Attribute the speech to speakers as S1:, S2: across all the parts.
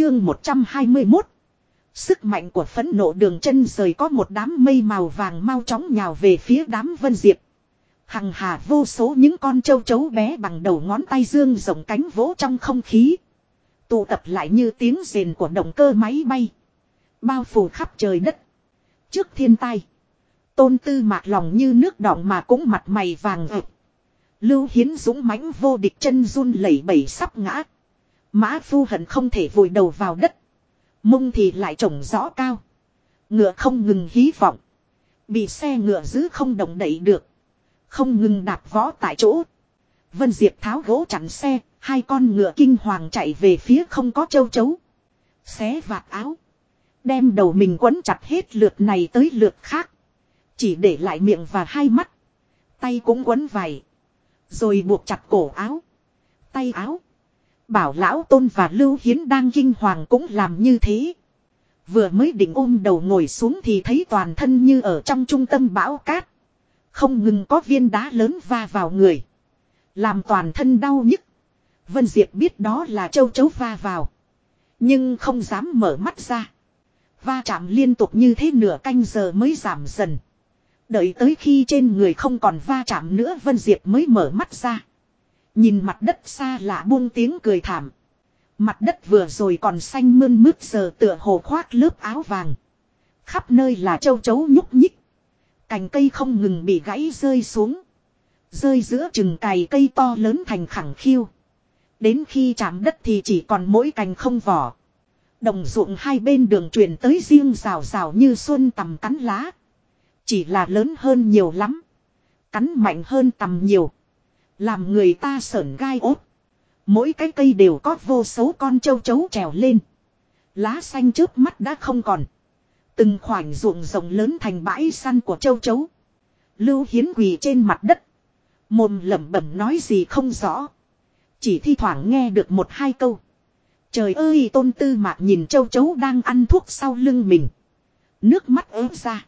S1: Chương 121 Sức mạnh của phẫn nộ đường chân rời có một đám mây màu vàng mau chóng nhào về phía đám vân diệp. Hằng hà vô số những con châu chấu bé bằng đầu ngón tay dương rộng cánh vỗ trong không khí. Tụ tập lại như tiếng rền của động cơ máy bay. Bao phủ khắp trời đất. Trước thiên tai. Tôn tư mạc lòng như nước đọng mà cũng mặt mày vàng ợp. Lưu Hiến dũng mãnh vô địch chân run lẩy bẩy sắp ngã. Mã phu hận không thể vùi đầu vào đất. Mông thì lại trồng rõ cao. Ngựa không ngừng hí vọng. Bị xe ngựa giữ không động đẩy được. Không ngừng đạp võ tại chỗ. Vân Diệp tháo gỗ chặn xe. Hai con ngựa kinh hoàng chạy về phía không có châu chấu. Xé vạt áo. Đem đầu mình quấn chặt hết lượt này tới lượt khác. Chỉ để lại miệng và hai mắt. Tay cũng quấn vải. Rồi buộc chặt cổ áo. Tay áo. Bảo lão tôn và lưu hiến đang kinh hoàng cũng làm như thế. Vừa mới định ôm đầu ngồi xuống thì thấy toàn thân như ở trong trung tâm bão cát. Không ngừng có viên đá lớn va vào người. Làm toàn thân đau nhức. Vân Diệp biết đó là châu chấu va vào. Nhưng không dám mở mắt ra. Va chạm liên tục như thế nửa canh giờ mới giảm dần. Đợi tới khi trên người không còn va chạm nữa Vân Diệp mới mở mắt ra. Nhìn mặt đất xa lạ buông tiếng cười thảm. Mặt đất vừa rồi còn xanh mơn mướt giờ tựa hồ khoác lớp áo vàng. Khắp nơi là châu chấu nhúc nhích. Cành cây không ngừng bị gãy rơi xuống. Rơi giữa chừng cày cây to lớn thành khẳng khiu. Đến khi chạm đất thì chỉ còn mỗi cành không vỏ. Đồng ruộng hai bên đường truyền tới riêng rào rào như xuân tầm cắn lá. Chỉ là lớn hơn nhiều lắm. Cắn mạnh hơn tầm nhiều. Làm người ta sởn gai ốt. Mỗi cái cây đều có vô số con châu chấu trèo lên. Lá xanh trước mắt đã không còn. Từng khoảnh ruộng rộng lớn thành bãi săn của châu chấu. Lưu Hiến quỳ trên mặt đất. Mồm lẩm bẩm nói gì không rõ. Chỉ thi thoảng nghe được một hai câu. Trời ơi, tôn tư mạc nhìn châu chấu đang ăn thuốc sau lưng mình. Nước mắt ớt ra.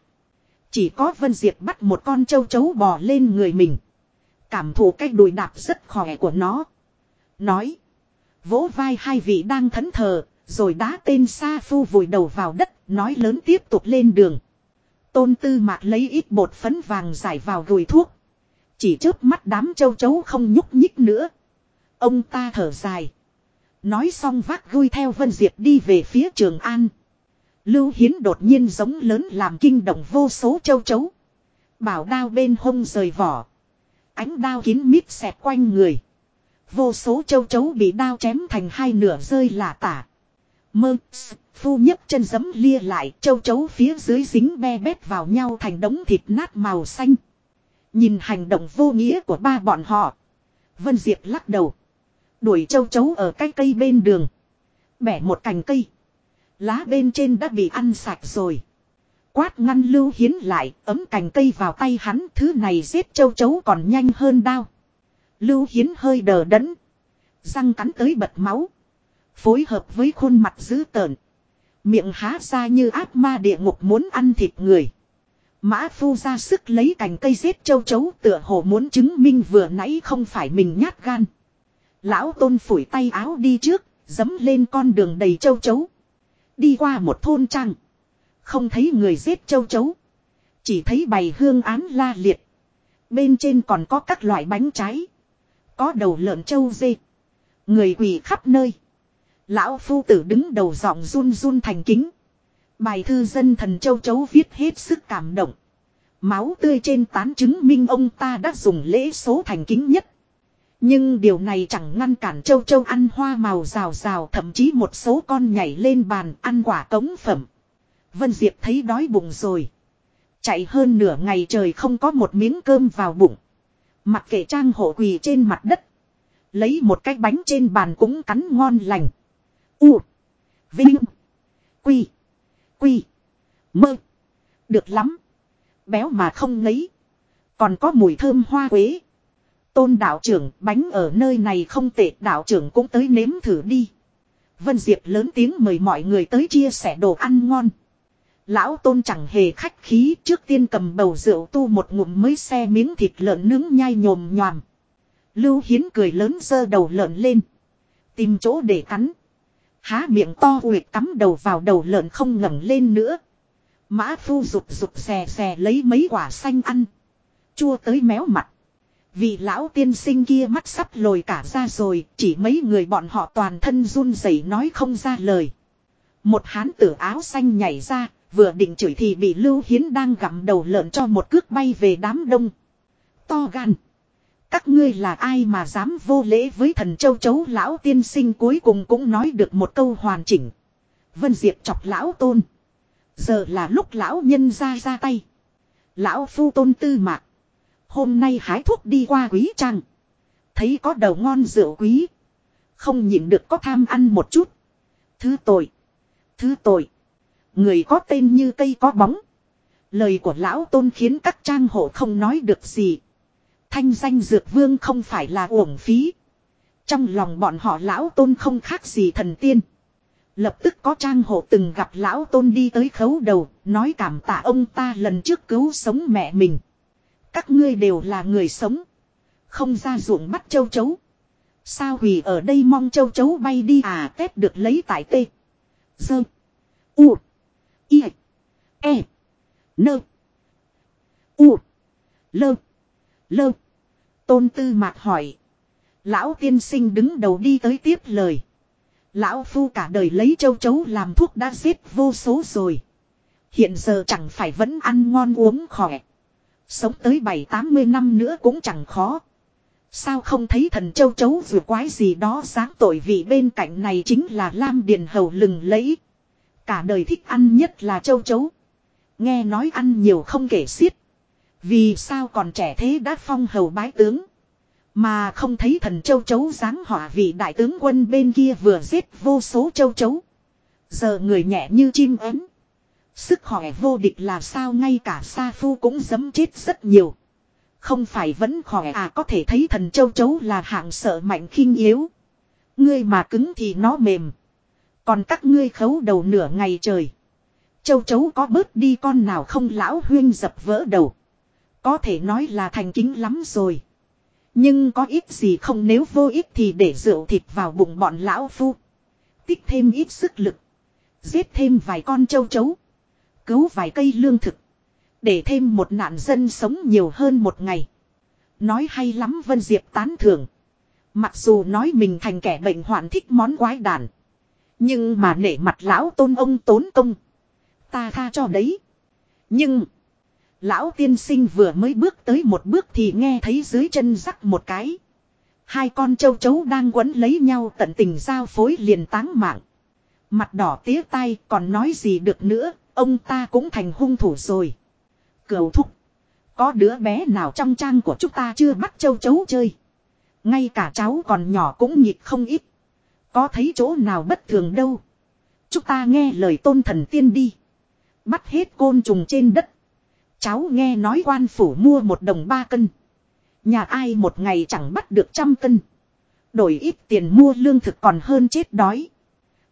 S1: Chỉ có Vân Diệp bắt một con châu chấu bò lên người mình. Cảm thụ cái đùi đạp rất khỏe của nó. Nói. Vỗ vai hai vị đang thẫn thờ. Rồi đá tên Sa Phu vùi đầu vào đất. Nói lớn tiếp tục lên đường. Tôn tư mạc lấy ít bột phấn vàng giải vào gùi thuốc. Chỉ trước mắt đám châu chấu không nhúc nhích nữa. Ông ta thở dài. Nói xong vác gui theo Vân Diệp đi về phía Trường An. Lưu Hiến đột nhiên giống lớn làm kinh động vô số châu chấu. Bảo đao bên hông rời vỏ. Ánh đao kín mít xẹt quanh người. Vô số châu chấu bị đao chém thành hai nửa rơi lả tả. Mơ, phu nhấp chân giấm lia lại, châu chấu phía dưới dính be bét vào nhau thành đống thịt nát màu xanh. Nhìn hành động vô nghĩa của ba bọn họ. Vân Diệp lắc đầu. Đuổi châu chấu ở cái cây bên đường. Bẻ một cành cây. Lá bên trên đã bị ăn sạch rồi. Quát ngăn lưu hiến lại, ấm cành cây vào tay hắn, thứ này giết châu chấu còn nhanh hơn đao. Lưu hiến hơi đờ đẫn. Răng cắn tới bật máu. Phối hợp với khuôn mặt dữ tợn. Miệng há ra như ác ma địa ngục muốn ăn thịt người. Mã phu ra sức lấy cành cây giết châu chấu tựa hồ muốn chứng minh vừa nãy không phải mình nhát gan. Lão tôn phủi tay áo đi trước, dấm lên con đường đầy châu chấu. Đi qua một thôn trăng. Không thấy người giết châu chấu. Chỉ thấy bày hương án la liệt. Bên trên còn có các loại bánh trái. Có đầu lợn châu dê. Người quỳ khắp nơi. Lão phu tử đứng đầu giọng run run thành kính. Bài thư dân thần châu chấu viết hết sức cảm động. Máu tươi trên tán chứng minh ông ta đã dùng lễ số thành kính nhất. Nhưng điều này chẳng ngăn cản châu châu ăn hoa màu rào rào, thậm chí một số con nhảy lên bàn ăn quả cống phẩm. Vân Diệp thấy đói bụng rồi. Chạy hơn nửa ngày trời không có một miếng cơm vào bụng. Mặc kệ trang hộ quỳ trên mặt đất. Lấy một cái bánh trên bàn cũng cắn ngon lành. U. Vinh. Quy. Quy. Mơ. Được lắm. Béo mà không ngấy. Còn có mùi thơm hoa quế. Tôn đạo trưởng, bánh ở nơi này không tệ, đạo trưởng cũng tới nếm thử đi. Vân Diệp lớn tiếng mời mọi người tới chia sẻ đồ ăn ngon. Lão tôn chẳng hề khách khí trước tiên cầm bầu rượu tu một ngụm mới xe miếng thịt lợn nướng nhai nhồm nhòm. Lưu Hiến cười lớn giơ đầu lợn lên. Tìm chỗ để cắn. Há miệng to uyệt cắm đầu vào đầu lợn không ngẩng lên nữa. Mã phu rụt rụt xè xè lấy mấy quả xanh ăn. Chua tới méo mặt. Vị lão tiên sinh kia mắt sắp lồi cả ra rồi, chỉ mấy người bọn họ toàn thân run rẩy nói không ra lời. Một hán tử áo xanh nhảy ra, vừa định chửi thì bị Lưu Hiến đang gặm đầu lợn cho một cước bay về đám đông. To gan. Các ngươi là ai mà dám vô lễ với thần châu chấu lão tiên sinh cuối cùng cũng nói được một câu hoàn chỉnh. Vân Diệp chọc lão tôn. Giờ là lúc lão nhân ra ra tay. Lão phu tôn tư mạc. Hôm nay hái thuốc đi qua quý trang. Thấy có đầu ngon rượu quý. Không nhịn được có tham ăn một chút. Thứ tội. Thứ tội. Người có tên như cây có bóng. Lời của lão tôn khiến các trang hộ không nói được gì. Thanh danh dược vương không phải là uổng phí. Trong lòng bọn họ lão tôn không khác gì thần tiên. Lập tức có trang hộ từng gặp lão tôn đi tới khấu đầu, nói cảm tạ ông ta lần trước cứu sống mẹ mình. Các ngươi đều là người sống. Không ra ruộng bắt châu chấu. Sao hủy ở đây mong châu chấu bay đi à tết được lấy tại tê. Dơ. U. Y. E. Nơ. U. Lơ. Lơ. Tôn tư mạc hỏi. Lão tiên sinh đứng đầu đi tới tiếp lời. Lão phu cả đời lấy châu chấu làm thuốc đã giết vô số rồi. Hiện giờ chẳng phải vẫn ăn ngon uống khỏe. Sống tới bảy tám mươi năm nữa cũng chẳng khó. Sao không thấy thần châu chấu vừa quái gì đó sáng tội vì bên cạnh này chính là Lam Điền Hầu lừng lẫy. Cả đời thích ăn nhất là châu chấu. Nghe nói ăn nhiều không kể xiết. Vì sao còn trẻ thế đã phong hầu bái tướng. Mà không thấy thần châu chấu dáng họa vị đại tướng quân bên kia vừa giết vô số châu chấu. Giờ người nhẹ như chim ấm. Sức khỏe vô địch là sao ngay cả Sa Phu cũng dấm chết rất nhiều. Không phải vẫn khỏe à có thể thấy thần châu chấu là hạng sợ mạnh khinh yếu. Ngươi mà cứng thì nó mềm. Còn các ngươi khấu đầu nửa ngày trời. Châu chấu có bớt đi con nào không lão huyên dập vỡ đầu. Có thể nói là thành kính lắm rồi. Nhưng có ít gì không nếu vô ích thì để rượu thịt vào bụng bọn lão phu. Tích thêm ít sức lực. Giết thêm vài con châu chấu. Cứu vài cây lương thực. Để thêm một nạn dân sống nhiều hơn một ngày. Nói hay lắm Vân Diệp tán thưởng. Mặc dù nói mình thành kẻ bệnh hoạn thích món quái đản. Nhưng mà nể mặt lão tôn ông tốn công. Ta tha cho đấy. Nhưng. Lão tiên sinh vừa mới bước tới một bước thì nghe thấy dưới chân rắc một cái. Hai con châu chấu đang quấn lấy nhau tận tình giao phối liền táng mạng. Mặt đỏ tía tay còn nói gì được nữa, ông ta cũng thành hung thủ rồi. Cầu thúc. Có đứa bé nào trong trang của chúng ta chưa bắt châu chấu chơi. Ngay cả cháu còn nhỏ cũng nhịp không ít. Có thấy chỗ nào bất thường đâu. Chúng ta nghe lời tôn thần tiên đi. Bắt hết côn trùng trên đất. Cháu nghe nói quan phủ mua một đồng ba cân. Nhà ai một ngày chẳng bắt được trăm cân. Đổi ít tiền mua lương thực còn hơn chết đói.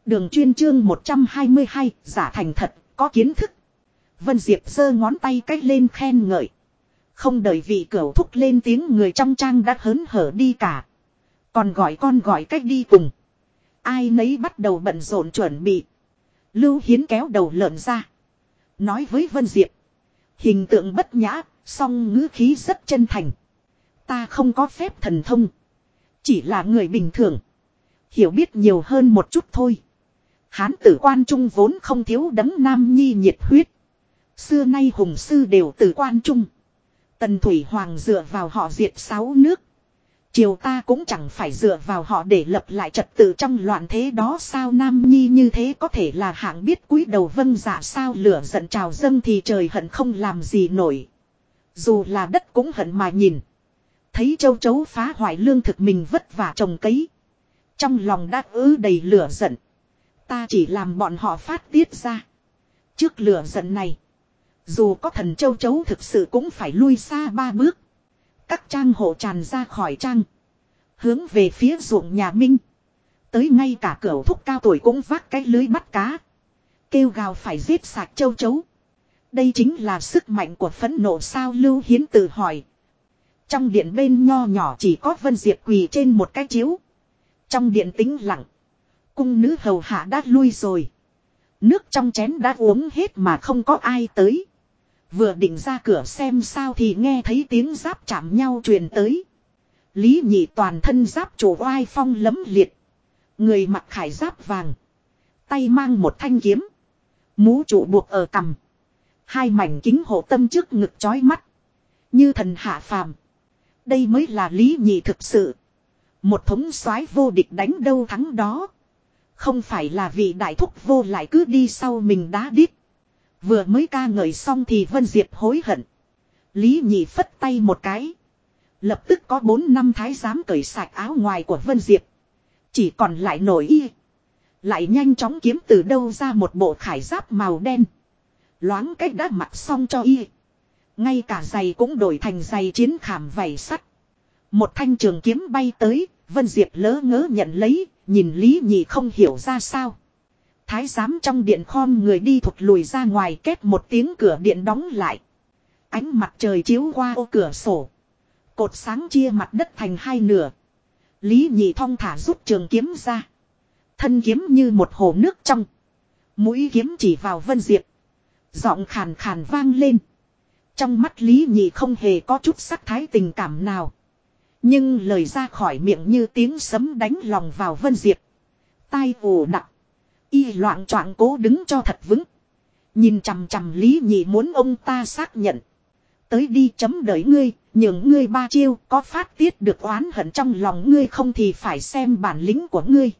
S1: Đường chuyên chương 122, giả thành thật, có kiến thức. Vân Diệp giơ ngón tay cách lên khen ngợi. Không đợi vị cửu thúc lên tiếng người trong trang đã hớn hở đi cả. Còn gọi con gọi cách đi cùng. Ai nấy bắt đầu bận rộn chuẩn bị. Lưu Hiến kéo đầu lợn ra. Nói với Vân Diệp. Hình tượng bất nhã, song ngữ khí rất chân thành. Ta không có phép thần thông. Chỉ là người bình thường. Hiểu biết nhiều hơn một chút thôi. Hán tử quan trung vốn không thiếu đấng nam nhi nhiệt huyết. Xưa nay hùng sư đều từ quan trung. Tần Thủy Hoàng dựa vào họ diệt sáu nước. Triều ta cũng chẳng phải dựa vào họ để lập lại trật tự trong loạn thế đó sao Nam Nhi như thế có thể là hạng biết cúi đầu vâng dạ sao lửa giận trào dâng thì trời hận không làm gì nổi. Dù là đất cũng hận mà nhìn. Thấy châu chấu phá hoại lương thực mình vất vả trồng cấy. Trong lòng đã ứ đầy lửa giận. Ta chỉ làm bọn họ phát tiết ra. Trước lửa giận này. Dù có thần châu chấu thực sự cũng phải lui xa ba bước. Các trang hộ tràn ra khỏi trang. Hướng về phía ruộng nhà Minh. Tới ngay cả cửa thúc cao tuổi cũng vác cái lưới bắt cá. Kêu gào phải giết sạc châu chấu. Đây chính là sức mạnh của phẫn nộ sao Lưu Hiến tự hỏi. Trong điện bên nho nhỏ chỉ có Vân Diệp quỳ trên một cái chiếu. Trong điện tĩnh lặng. cung nữ hầu hạ đã lui rồi. Nước trong chén đã uống hết mà không có ai tới. Vừa định ra cửa xem sao thì nghe thấy tiếng giáp chạm nhau truyền tới. Lý nhị toàn thân giáp chủ oai phong lấm liệt. Người mặc khải giáp vàng. Tay mang một thanh kiếm. Mũ trụ buộc ở cằm. Hai mảnh kính hộ tâm trước ngực chói mắt. Như thần hạ phàm. Đây mới là lý nhị thực sự. Một thống soái vô địch đánh đâu thắng đó. Không phải là vị đại thúc vô lại cứ đi sau mình đá đít. Vừa mới ca ngợi xong thì Vân Diệp hối hận. Lý nhị phất tay một cái. Lập tức có bốn năm thái giám cởi sạch áo ngoài của Vân Diệp. Chỉ còn lại nổi y. Lại nhanh chóng kiếm từ đâu ra một bộ khải giáp màu đen. Loáng cách đã mặc xong cho y. Ngay cả giày cũng đổi thành giày chiến khảm vảy sắt. Một thanh trường kiếm bay tới, Vân Diệp lỡ ngớ nhận lấy, nhìn Lý Nhị không hiểu ra sao. Thái giám trong điện khom người đi thụt lùi ra ngoài kết một tiếng cửa điện đóng lại. Ánh mặt trời chiếu qua ô cửa sổ. Cột sáng chia mặt đất thành hai nửa. Lý Nhị thong thả rút trường kiếm ra. Thân kiếm như một hồ nước trong. Mũi kiếm chỉ vào Vân Diệp. Giọng khàn khàn vang lên. Trong mắt Lý Nhị không hề có chút sắc thái tình cảm nào. Nhưng lời ra khỏi miệng như tiếng sấm đánh lòng vào Vân Diệp. Tai ồ đặc. Y loạn choạng cố đứng cho thật vững. Nhìn chằm chằm Lý Nhị muốn ông ta xác nhận. Tới đi chấm đợi ngươi, nhường ngươi ba chiêu có phát tiết được oán hận trong lòng ngươi không thì phải xem bản lĩnh của ngươi.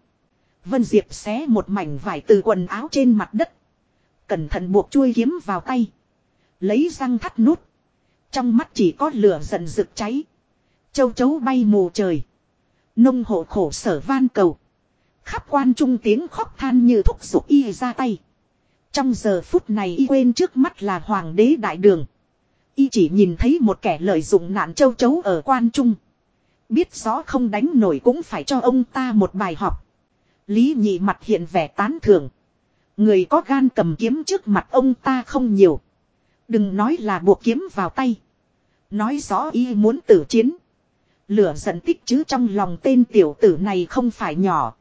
S1: Vân Diệp xé một mảnh vải từ quần áo trên mặt đất. Cẩn thận buộc chuôi kiếm vào tay. Lấy răng thắt nút. Trong mắt chỉ có lửa giận rực cháy. Châu chấu bay mù trời. Nông hộ khổ sở van cầu. Khắp quan trung tiếng khóc than như thúc giục y ra tay. Trong giờ phút này y quên trước mắt là hoàng đế đại đường. Y chỉ nhìn thấy một kẻ lợi dụng nạn châu chấu ở quan trung. Biết rõ không đánh nổi cũng phải cho ông ta một bài học. Lý nhị mặt hiện vẻ tán thưởng. Người có gan cầm kiếm trước mặt ông ta không nhiều. Đừng nói là buộc kiếm vào tay. Nói rõ y muốn tử chiến. Lửa giận tích chứ trong lòng tên tiểu tử này không phải nhỏ.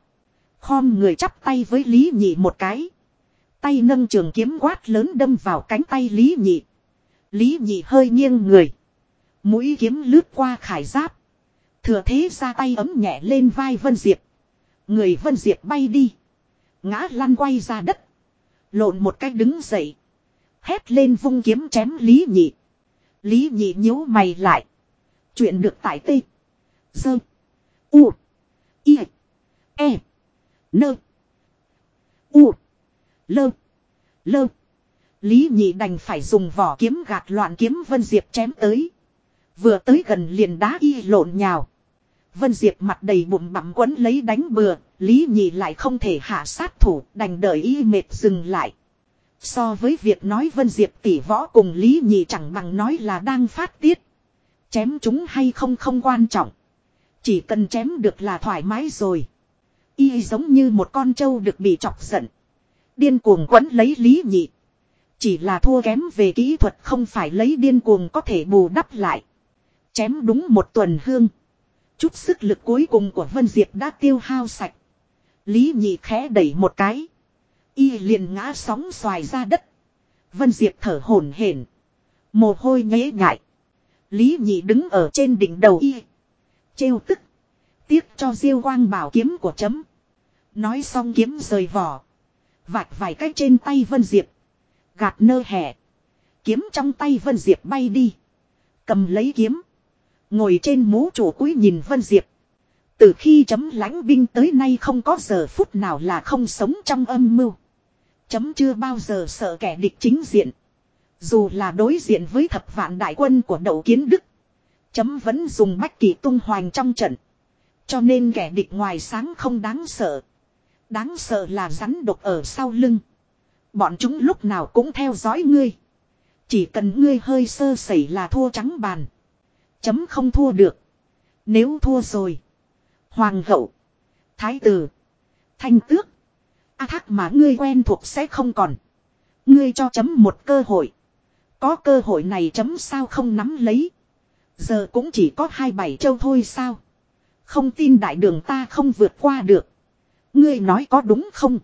S1: Khom người chắp tay với Lý Nhị một cái. Tay nâng trường kiếm quát lớn đâm vào cánh tay Lý Nhị. Lý Nhị hơi nghiêng người. Mũi kiếm lướt qua khải giáp. Thừa thế ra tay ấm nhẹ lên vai Vân Diệp. Người Vân Diệp bay đi. Ngã lăn quay ra đất. Lộn một cách đứng dậy. Hét lên vung kiếm chém Lý Nhị. Lý Nhị nhíu mày lại. Chuyện được tại tê. Dơ. U. I. E. Nơ. U. Lơ. Lơ. Lý Nhị đành phải dùng vỏ kiếm gạt loạn kiếm Vân Diệp chém tới. Vừa tới gần liền đá y lộn nhào. Vân Diệp mặt đầy bụng bặm quấn lấy đánh bừa, Lý Nhị lại không thể hạ sát thủ, đành đợi y mệt dừng lại. So với việc nói Vân Diệp tỷ võ cùng Lý Nhị chẳng bằng nói là đang phát tiết. Chém chúng hay không không quan trọng. Chỉ cần chém được là thoải mái rồi. Y giống như một con trâu được bị chọc giận. Điên cuồng quấn lấy Lý Nhị. Chỉ là thua kém về kỹ thuật không phải lấy điên cuồng có thể bù đắp lại. Chém đúng một tuần hương. Chút sức lực cuối cùng của Vân Diệp đã tiêu hao sạch. Lý nhị khẽ đẩy một cái. Y liền ngã sóng xoài ra đất. Vân Diệp thở hổn hển, Mồ hôi nhễ nhại. Lý nhị đứng ở trên đỉnh đầu y. Trêu tức. Tiếc cho diêu quang bảo kiếm của chấm. Nói xong kiếm rời vỏ. Vạch vài cách trên tay Vân Diệp. Gạt nơ hẻ. Kiếm trong tay Vân Diệp bay đi. Cầm lấy kiếm. Ngồi trên mũ chủ cúi nhìn Vân Diệp. Từ khi chấm lãnh binh tới nay không có giờ phút nào là không sống trong âm mưu. Chấm chưa bao giờ sợ kẻ địch chính diện. Dù là đối diện với thập vạn đại quân của đậu kiến đức. Chấm vẫn dùng bách kỳ tung hoành trong trận. Cho nên kẻ địch ngoài sáng không đáng sợ. Đáng sợ là rắn độc ở sau lưng. Bọn chúng lúc nào cũng theo dõi ngươi. Chỉ cần ngươi hơi sơ sẩy là thua trắng bàn. Chấm không thua được. Nếu thua rồi. Hoàng hậu. Thái tử. Thanh tước. A thác mà ngươi quen thuộc sẽ không còn. Ngươi cho chấm một cơ hội. Có cơ hội này chấm sao không nắm lấy. Giờ cũng chỉ có hai bảy châu thôi sao. Không tin đại đường ta không vượt qua được. Ngươi nói có đúng không?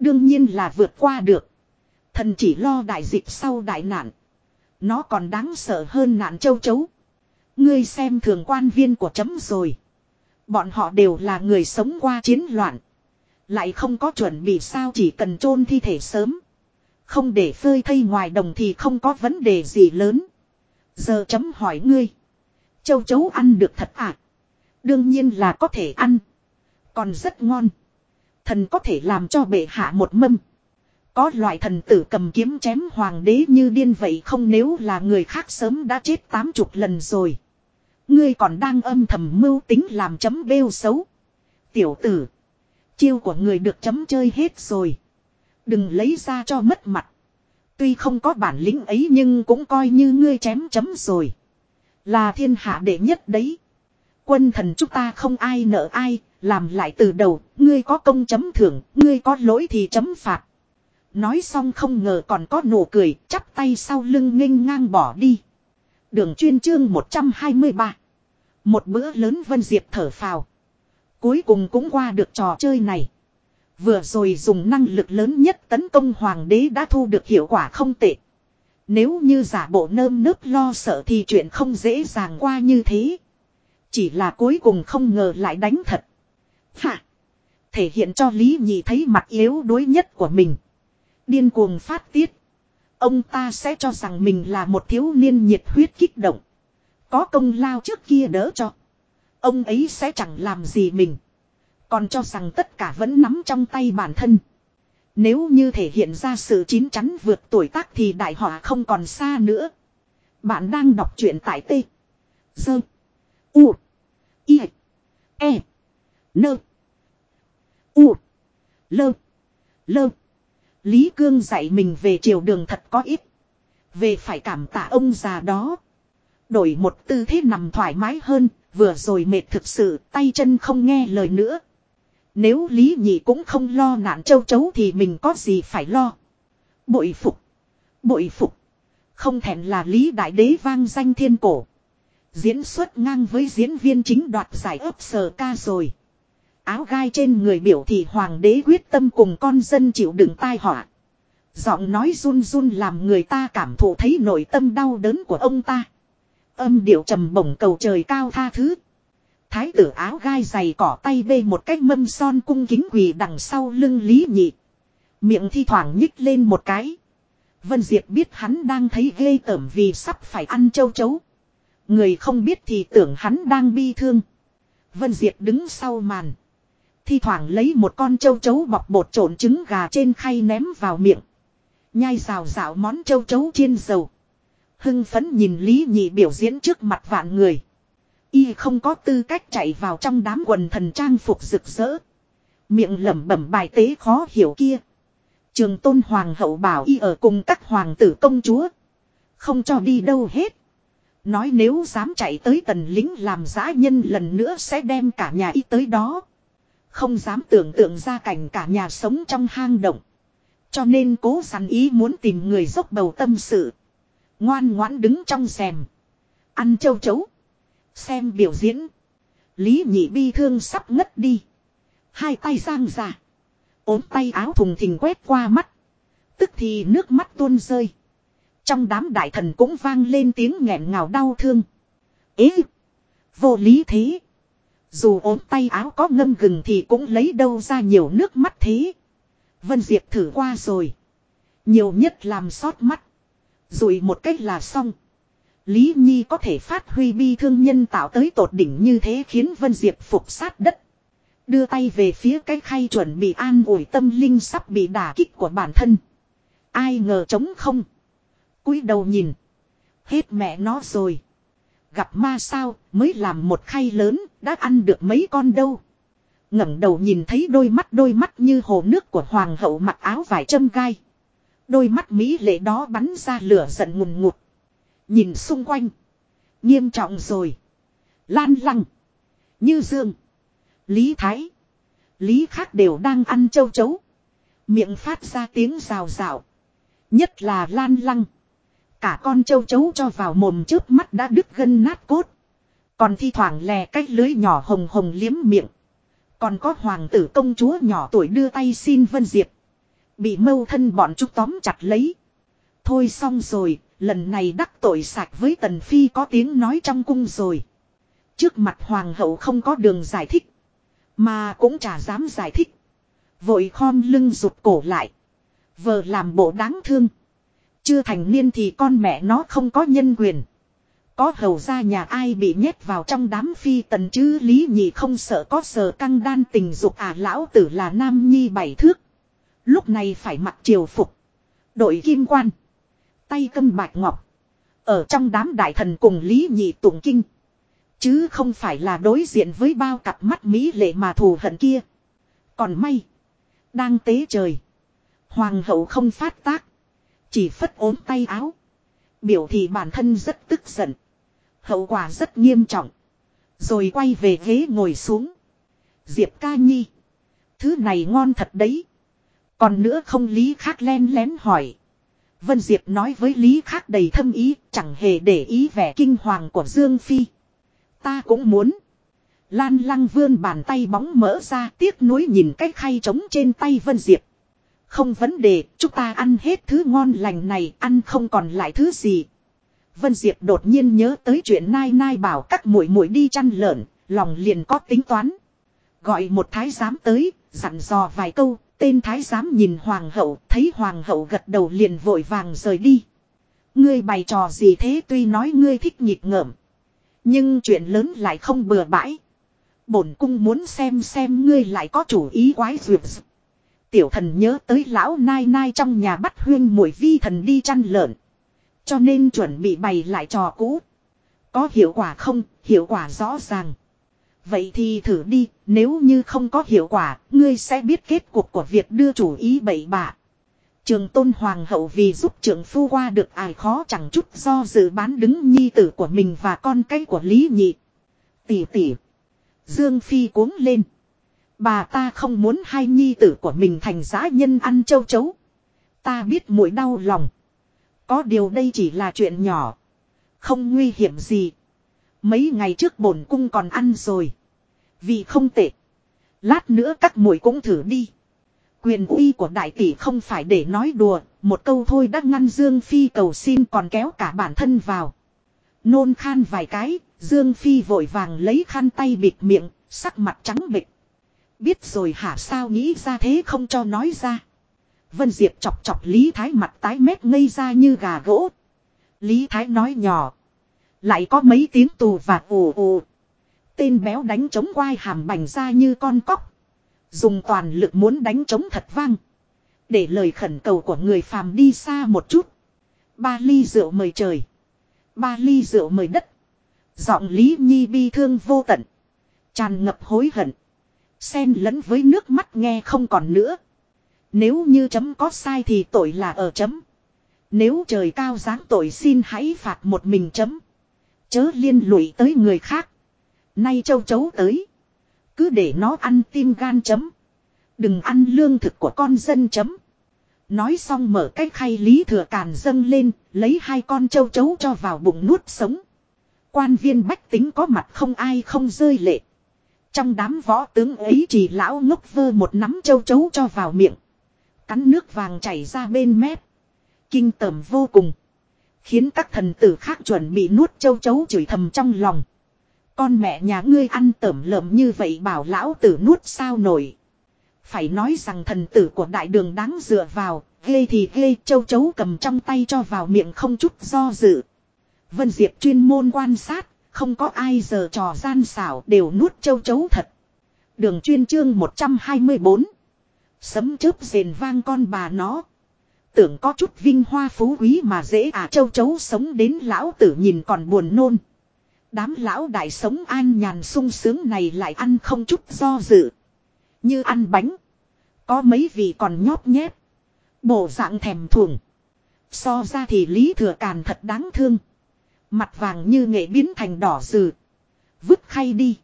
S1: Đương nhiên là vượt qua được. Thần chỉ lo đại dịch sau đại nạn. Nó còn đáng sợ hơn nạn châu chấu. Ngươi xem thường quan viên của chấm rồi. Bọn họ đều là người sống qua chiến loạn. Lại không có chuẩn bị sao chỉ cần chôn thi thể sớm. Không để phơi thây ngoài đồng thì không có vấn đề gì lớn. Giờ chấm hỏi ngươi. Châu chấu ăn được thật à? Đương nhiên là có thể ăn. Còn rất ngon. Thần có thể làm cho bệ hạ một mâm. Có loại thần tử cầm kiếm chém hoàng đế như điên vậy không nếu là người khác sớm đã chết tám chục lần rồi. Ngươi còn đang âm thầm mưu tính làm chấm bêu xấu. Tiểu tử. Chiêu của người được chấm chơi hết rồi. Đừng lấy ra cho mất mặt. Tuy không có bản lĩnh ấy nhưng cũng coi như ngươi chém chấm rồi. Là thiên hạ đệ nhất đấy. Quân thần chúng ta không ai nợ ai, làm lại từ đầu, ngươi có công chấm thưởng, ngươi có lỗi thì chấm phạt. Nói xong không ngờ còn có nụ cười, chắp tay sau lưng nghênh ngang bỏ đi. Đường chuyên chương 123. Một bữa lớn Vân Diệp thở phào. Cuối cùng cũng qua được trò chơi này. Vừa rồi dùng năng lực lớn nhất tấn công hoàng đế đã thu được hiệu quả không tệ. Nếu như giả bộ nơm nớp lo sợ thì chuyện không dễ dàng qua như thế. Chỉ là cuối cùng không ngờ lại đánh thật. Hạ! Thể hiện cho Lý Nhị thấy mặt yếu đuối nhất của mình. Điên cuồng phát tiết. Ông ta sẽ cho rằng mình là một thiếu niên nhiệt huyết kích động. Có công lao trước kia đỡ cho. Ông ấy sẽ chẳng làm gì mình. Còn cho rằng tất cả vẫn nắm trong tay bản thân. Nếu như thể hiện ra sự chín chắn vượt tuổi tác thì đại họa không còn xa nữa. Bạn đang đọc truyện tại T. Dơ. U. I. E. Nơ. U. Lơ. Lơ. Lý Cương dạy mình về chiều đường thật có ít. Về phải cảm tạ ông già đó. Đổi một tư thế nằm thoải mái hơn, vừa rồi mệt thực sự, tay chân không nghe lời nữa. Nếu Lý Nhị cũng không lo nạn châu chấu thì mình có gì phải lo. Bội phục. Bội phục. Không thèm là Lý Đại Đế vang danh thiên cổ. Diễn xuất ngang với diễn viên chính đoạt giải ấp sờ ca rồi. Áo gai trên người biểu thị hoàng đế quyết tâm cùng con dân chịu đựng tai họa. Giọng nói run run làm người ta cảm thụ thấy nội tâm đau đớn của ông ta. Âm điệu trầm bổng cầu trời cao tha thứ. Thái tử áo gai dày cỏ tay bê một cái mâm son cung kính quỳ đằng sau lưng Lý Nhị. Miệng thi thoảng nhích lên một cái. Vân Diệp biết hắn đang thấy ghê tởm vì sắp phải ăn châu chấu. Người không biết thì tưởng hắn đang bi thương. Vân Diệp đứng sau màn. Thi thoảng lấy một con châu chấu bọc bột trộn trứng gà trên khay ném vào miệng. Nhai rào rào món châu chấu chiên dầu. Hưng phấn nhìn Lý Nhị biểu diễn trước mặt vạn người. Y không có tư cách chạy vào trong đám quần thần trang phục rực rỡ. Miệng lẩm bẩm bài tế khó hiểu kia. Trường tôn hoàng hậu bảo y ở cùng các hoàng tử công chúa. Không cho đi đâu hết. Nói nếu dám chạy tới tần lính làm giã nhân lần nữa sẽ đem cả nhà y tới đó. Không dám tưởng tượng ra cảnh cả nhà sống trong hang động. Cho nên cố sẵn ý muốn tìm người dốc bầu tâm sự. Ngoan ngoãn đứng trong xèm. Ăn châu chấu. Xem biểu diễn. Lý nhị bi thương sắp ngất đi. Hai tay giang ra. ốm tay áo thùng thình quét qua mắt. Tức thì nước mắt tuôn rơi. Trong đám đại thần cũng vang lên tiếng nghẹn ngào đau thương. Ế! Vô lý thế. Dù ốm tay áo có ngâm gừng thì cũng lấy đâu ra nhiều nước mắt thế. Vân Diệp thử qua rồi. Nhiều nhất làm sót mắt. Rồi một cách là xong. Lý Nhi có thể phát huy bi thương nhân tạo tới tột đỉnh như thế khiến Vân Diệp phục sát đất. Đưa tay về phía cái khay chuẩn bị an ủi tâm linh sắp bị đả kích của bản thân. Ai ngờ trống không. cúi đầu nhìn. Hết mẹ nó rồi. Gặp ma sao, mới làm một khay lớn, đã ăn được mấy con đâu. ngẩng đầu nhìn thấy đôi mắt đôi mắt như hồ nước của hoàng hậu mặc áo vải châm gai. Đôi mắt mỹ lệ đó bắn ra lửa giận ngùn ngụt. Nhìn xung quanh. Nghiêm trọng rồi. Lan lăng. Như dương. Lý Thái. Lý khác đều đang ăn châu chấu. Miệng phát ra tiếng rào rào. Nhất là lan lăng. Cả con châu chấu cho vào mồm trước mắt đã đứt gân nát cốt. Còn thi thoảng lè cái lưới nhỏ hồng hồng liếm miệng. Còn có hoàng tử công chúa nhỏ tuổi đưa tay xin Vân Diệp. Bị mâu thân bọn chúng tóm chặt lấy. Thôi xong rồi, lần này đắc tội sạch với Tần Phi có tiếng nói trong cung rồi. Trước mặt hoàng hậu không có đường giải thích. Mà cũng chả dám giải thích. Vội khom lưng rụt cổ lại. Vợ làm bộ đáng thương. Chưa thành niên thì con mẹ nó không có nhân quyền. Có hầu ra nhà ai bị nhét vào trong đám phi tần chứ lý nhị không sợ có sờ căng đan tình dục à lão tử là nam nhi bảy thước. Lúc này phải mặc triều phục. Đội kim quan. Tay câm bạch ngọc. Ở trong đám đại thần cùng lý nhị tụng kinh. Chứ không phải là đối diện với bao cặp mắt mỹ lệ mà thù hận kia. Còn may. Đang tế trời. Hoàng hậu không phát tác. Chỉ phất ốm tay áo. Biểu thị bản thân rất tức giận. Hậu quả rất nghiêm trọng. Rồi quay về ghế ngồi xuống. Diệp ca nhi. Thứ này ngon thật đấy. Còn nữa không lý khác len lén hỏi. Vân Diệp nói với lý khác đầy thâm ý. Chẳng hề để ý vẻ kinh hoàng của Dương Phi. Ta cũng muốn. Lan lăng vươn bàn tay bóng mỡ ra, tiếc nuối nhìn cái khay trống trên tay Vân Diệp. Không vấn đề, chúng ta ăn hết thứ ngon lành này, ăn không còn lại thứ gì. Vân Diệp đột nhiên nhớ tới chuyện nai nai bảo các muội muội đi chăn lợn, lòng liền có tính toán. Gọi một thái giám tới, dặn dò vài câu, tên thái giám nhìn hoàng hậu, thấy hoàng hậu gật đầu liền vội vàng rời đi. Ngươi bày trò gì thế tuy nói ngươi thích nhịp ngợm. Nhưng chuyện lớn lại không bừa bãi. Bổn cung muốn xem xem ngươi lại có chủ ý quái duyệt. Tiểu thần nhớ tới lão nai nai trong nhà bắt huyên mùi vi thần đi chăn lợn. Cho nên chuẩn bị bày lại trò cũ. Có hiệu quả không, hiệu quả rõ ràng. Vậy thì thử đi, nếu như không có hiệu quả, ngươi sẽ biết kết cục của việc đưa chủ ý bậy bạ. Trường tôn hoàng hậu vì giúp trưởng phu qua được ai khó chẳng chút do dự bán đứng nhi tử của mình và con cái của Lý Nhị. Tỷ tỷ. Dương Phi cuống lên. Bà ta không muốn hai nhi tử của mình thành giá nhân ăn châu chấu. Ta biết mũi đau lòng. Có điều đây chỉ là chuyện nhỏ. Không nguy hiểm gì. Mấy ngày trước bổn cung còn ăn rồi. Vì không tệ. Lát nữa các mũi cũng thử đi. Quyền uy của đại tỷ không phải để nói đùa, một câu thôi đã ngăn Dương Phi cầu xin còn kéo cả bản thân vào. Nôn khan vài cái, Dương Phi vội vàng lấy khăn tay bịt miệng, sắc mặt trắng bệch. Biết rồi hả sao nghĩ ra thế không cho nói ra. Vân Diệp chọc chọc Lý Thái mặt tái mét ngây ra như gà gỗ. Lý Thái nói nhỏ. Lại có mấy tiếng tù và ồ ồ. Tên béo đánh trống quai hàm bành ra như con cóc. Dùng toàn lực muốn đánh trống thật vang. Để lời khẩn cầu của người phàm đi xa một chút. Ba ly rượu mời trời. Ba ly rượu mời đất. Giọng Lý Nhi bi thương vô tận. Tràn ngập hối hận. Xen lẫn với nước mắt nghe không còn nữa. Nếu như chấm có sai thì tội là ở chấm. Nếu trời cao giáng tội xin hãy phạt một mình chấm. Chớ liên lụy tới người khác. Nay châu chấu tới. Cứ để nó ăn tim gan chấm. Đừng ăn lương thực của con dân chấm. Nói xong mở cái khay lý thừa càn dâng lên, lấy hai con châu chấu cho vào bụng nuốt sống. Quan viên bách tính có mặt không ai không rơi lệ. Trong đám võ tướng ấy chỉ lão ngốc vơ một nắm châu chấu cho vào miệng. Cắn nước vàng chảy ra bên mép. Kinh tởm vô cùng. Khiến các thần tử khác chuẩn bị nuốt châu chấu chửi thầm trong lòng. Con mẹ nhà ngươi ăn tởm lợm như vậy bảo lão tử nuốt sao nổi. Phải nói rằng thần tử của đại đường đáng dựa vào, ghê thì ghê châu chấu cầm trong tay cho vào miệng không chút do dự. Vân Diệp chuyên môn quan sát, không có ai giờ trò gian xảo, đều nuốt châu chấu thật. Đường chuyên chương 124. Sấm chớp rền vang con bà nó. Tưởng có chút vinh hoa phú quý mà dễ à châu chấu sống đến lão tử nhìn còn buồn nôn. Đám lão đại sống an nhàn sung sướng này lại ăn không chút do dự. Như ăn bánh. Có mấy vị còn nhóp nhép. Bộ dạng thèm thuồng. So ra thì Lý Thừa Càn thật đáng thương. Mặt vàng như nghệ biến thành đỏ rừ. Vứt khay đi.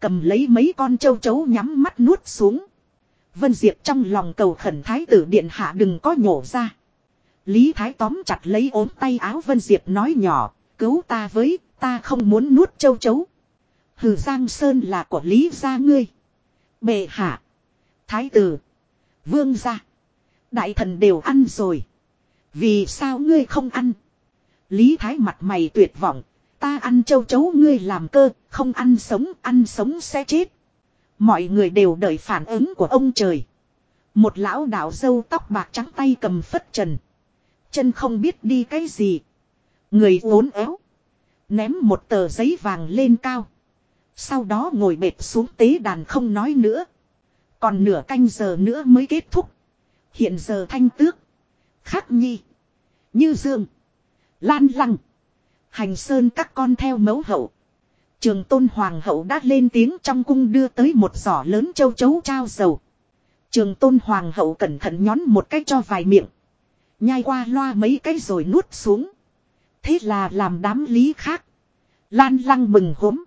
S1: Cầm lấy mấy con châu chấu nhắm mắt nuốt xuống. Vân Diệp trong lòng cầu khẩn thái tử điện hạ đừng có nhổ ra. Lý Thái tóm chặt lấy ốm tay áo Vân Diệp nói nhỏ, cứu ta với, ta không muốn nuốt châu chấu. Hừ Giang Sơn là của Lý gia ngươi. Bệ hạ. Thái tử. Vương gia. Đại thần đều ăn rồi. Vì sao ngươi không ăn? Lý Thái mặt mày tuyệt vọng. Ta ăn châu chấu ngươi làm cơ, không ăn sống, ăn sống sẽ chết. Mọi người đều đợi phản ứng của ông trời. Một lão đạo dâu tóc bạc trắng tay cầm phất trần. Chân không biết đi cái gì. Người uốn éo. Ném một tờ giấy vàng lên cao. Sau đó ngồi bệt xuống tế đàn không nói nữa. Còn nửa canh giờ nữa mới kết thúc. Hiện giờ thanh tước. Khắc nhi. Như dương. Lan lăng. Hành sơn các con theo mẫu hậu. Trường tôn hoàng hậu đã lên tiếng trong cung đưa tới một giỏ lớn châu chấu trao dầu. Trường tôn hoàng hậu cẩn thận nhón một cái cho vài miệng. Nhai qua loa mấy cái rồi nuốt xuống. Thế là làm đám lý khác. Lan lăng mừng hốm.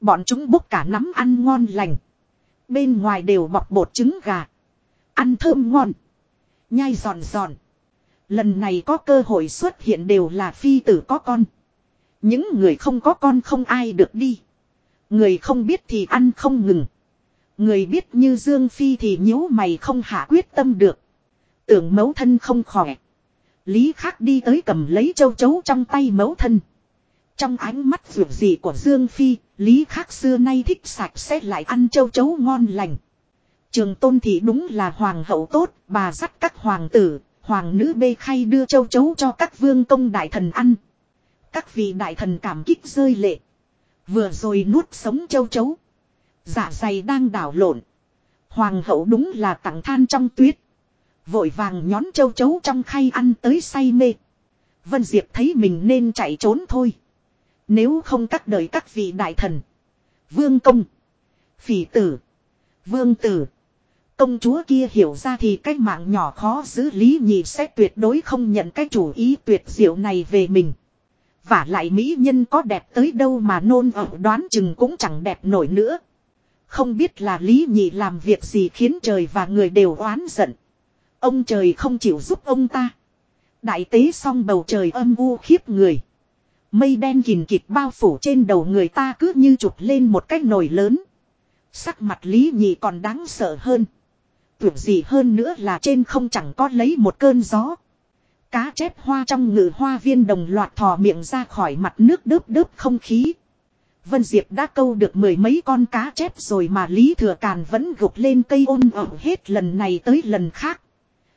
S1: Bọn chúng bốc cả nắm ăn ngon lành. Bên ngoài đều bọc bột trứng gà. Ăn thơm ngon. Nhai giòn giòn. Lần này có cơ hội xuất hiện đều là phi tử có con. Những người không có con không ai được đi. Người không biết thì ăn không ngừng. Người biết như Dương Phi thì nhíu mày không hạ quyết tâm được. Tưởng mẫu thân không khỏe. Lý khắc đi tới cầm lấy châu chấu trong tay mẫu thân. Trong ánh mắt vượt dị của Dương Phi, Lý khắc xưa nay thích sạch sẽ lại ăn châu chấu ngon lành. Trường tôn thị đúng là hoàng hậu tốt, bà dắt các hoàng tử, hoàng nữ bê khay đưa châu chấu cho các vương công đại thần ăn. Các vị đại thần cảm kích rơi lệ. Vừa rồi nuốt sống châu chấu. giả dày đang đảo lộn. Hoàng hậu đúng là tặng than trong tuyết. Vội vàng nhón châu chấu trong khay ăn tới say mê. Vân Diệp thấy mình nên chạy trốn thôi. Nếu không các đời các vị đại thần. Vương công. Phỉ tử. Vương tử. Công chúa kia hiểu ra thì cái mạng nhỏ khó giữ lý nhị sẽ tuyệt đối không nhận cái chủ ý tuyệt diệu này về mình. Và lại mỹ nhân có đẹp tới đâu mà nôn ở đoán chừng cũng chẳng đẹp nổi nữa. Không biết là lý nhị làm việc gì khiến trời và người đều oán giận. Ông trời không chịu giúp ông ta. Đại tế xong bầu trời âm u khiếp người. Mây đen kìn kịt bao phủ trên đầu người ta cứ như chụp lên một cái nồi lớn. Sắc mặt lý nhị còn đáng sợ hơn. Tưởng gì hơn nữa là trên không chẳng có lấy một cơn gió. Cá chép hoa trong ngự hoa viên đồng loạt thò miệng ra khỏi mặt nước đớp đớp không khí. Vân Diệp đã câu được mười mấy con cá chép rồi mà Lý Thừa Càn vẫn gục lên cây ôn ẩm hết lần này tới lần khác.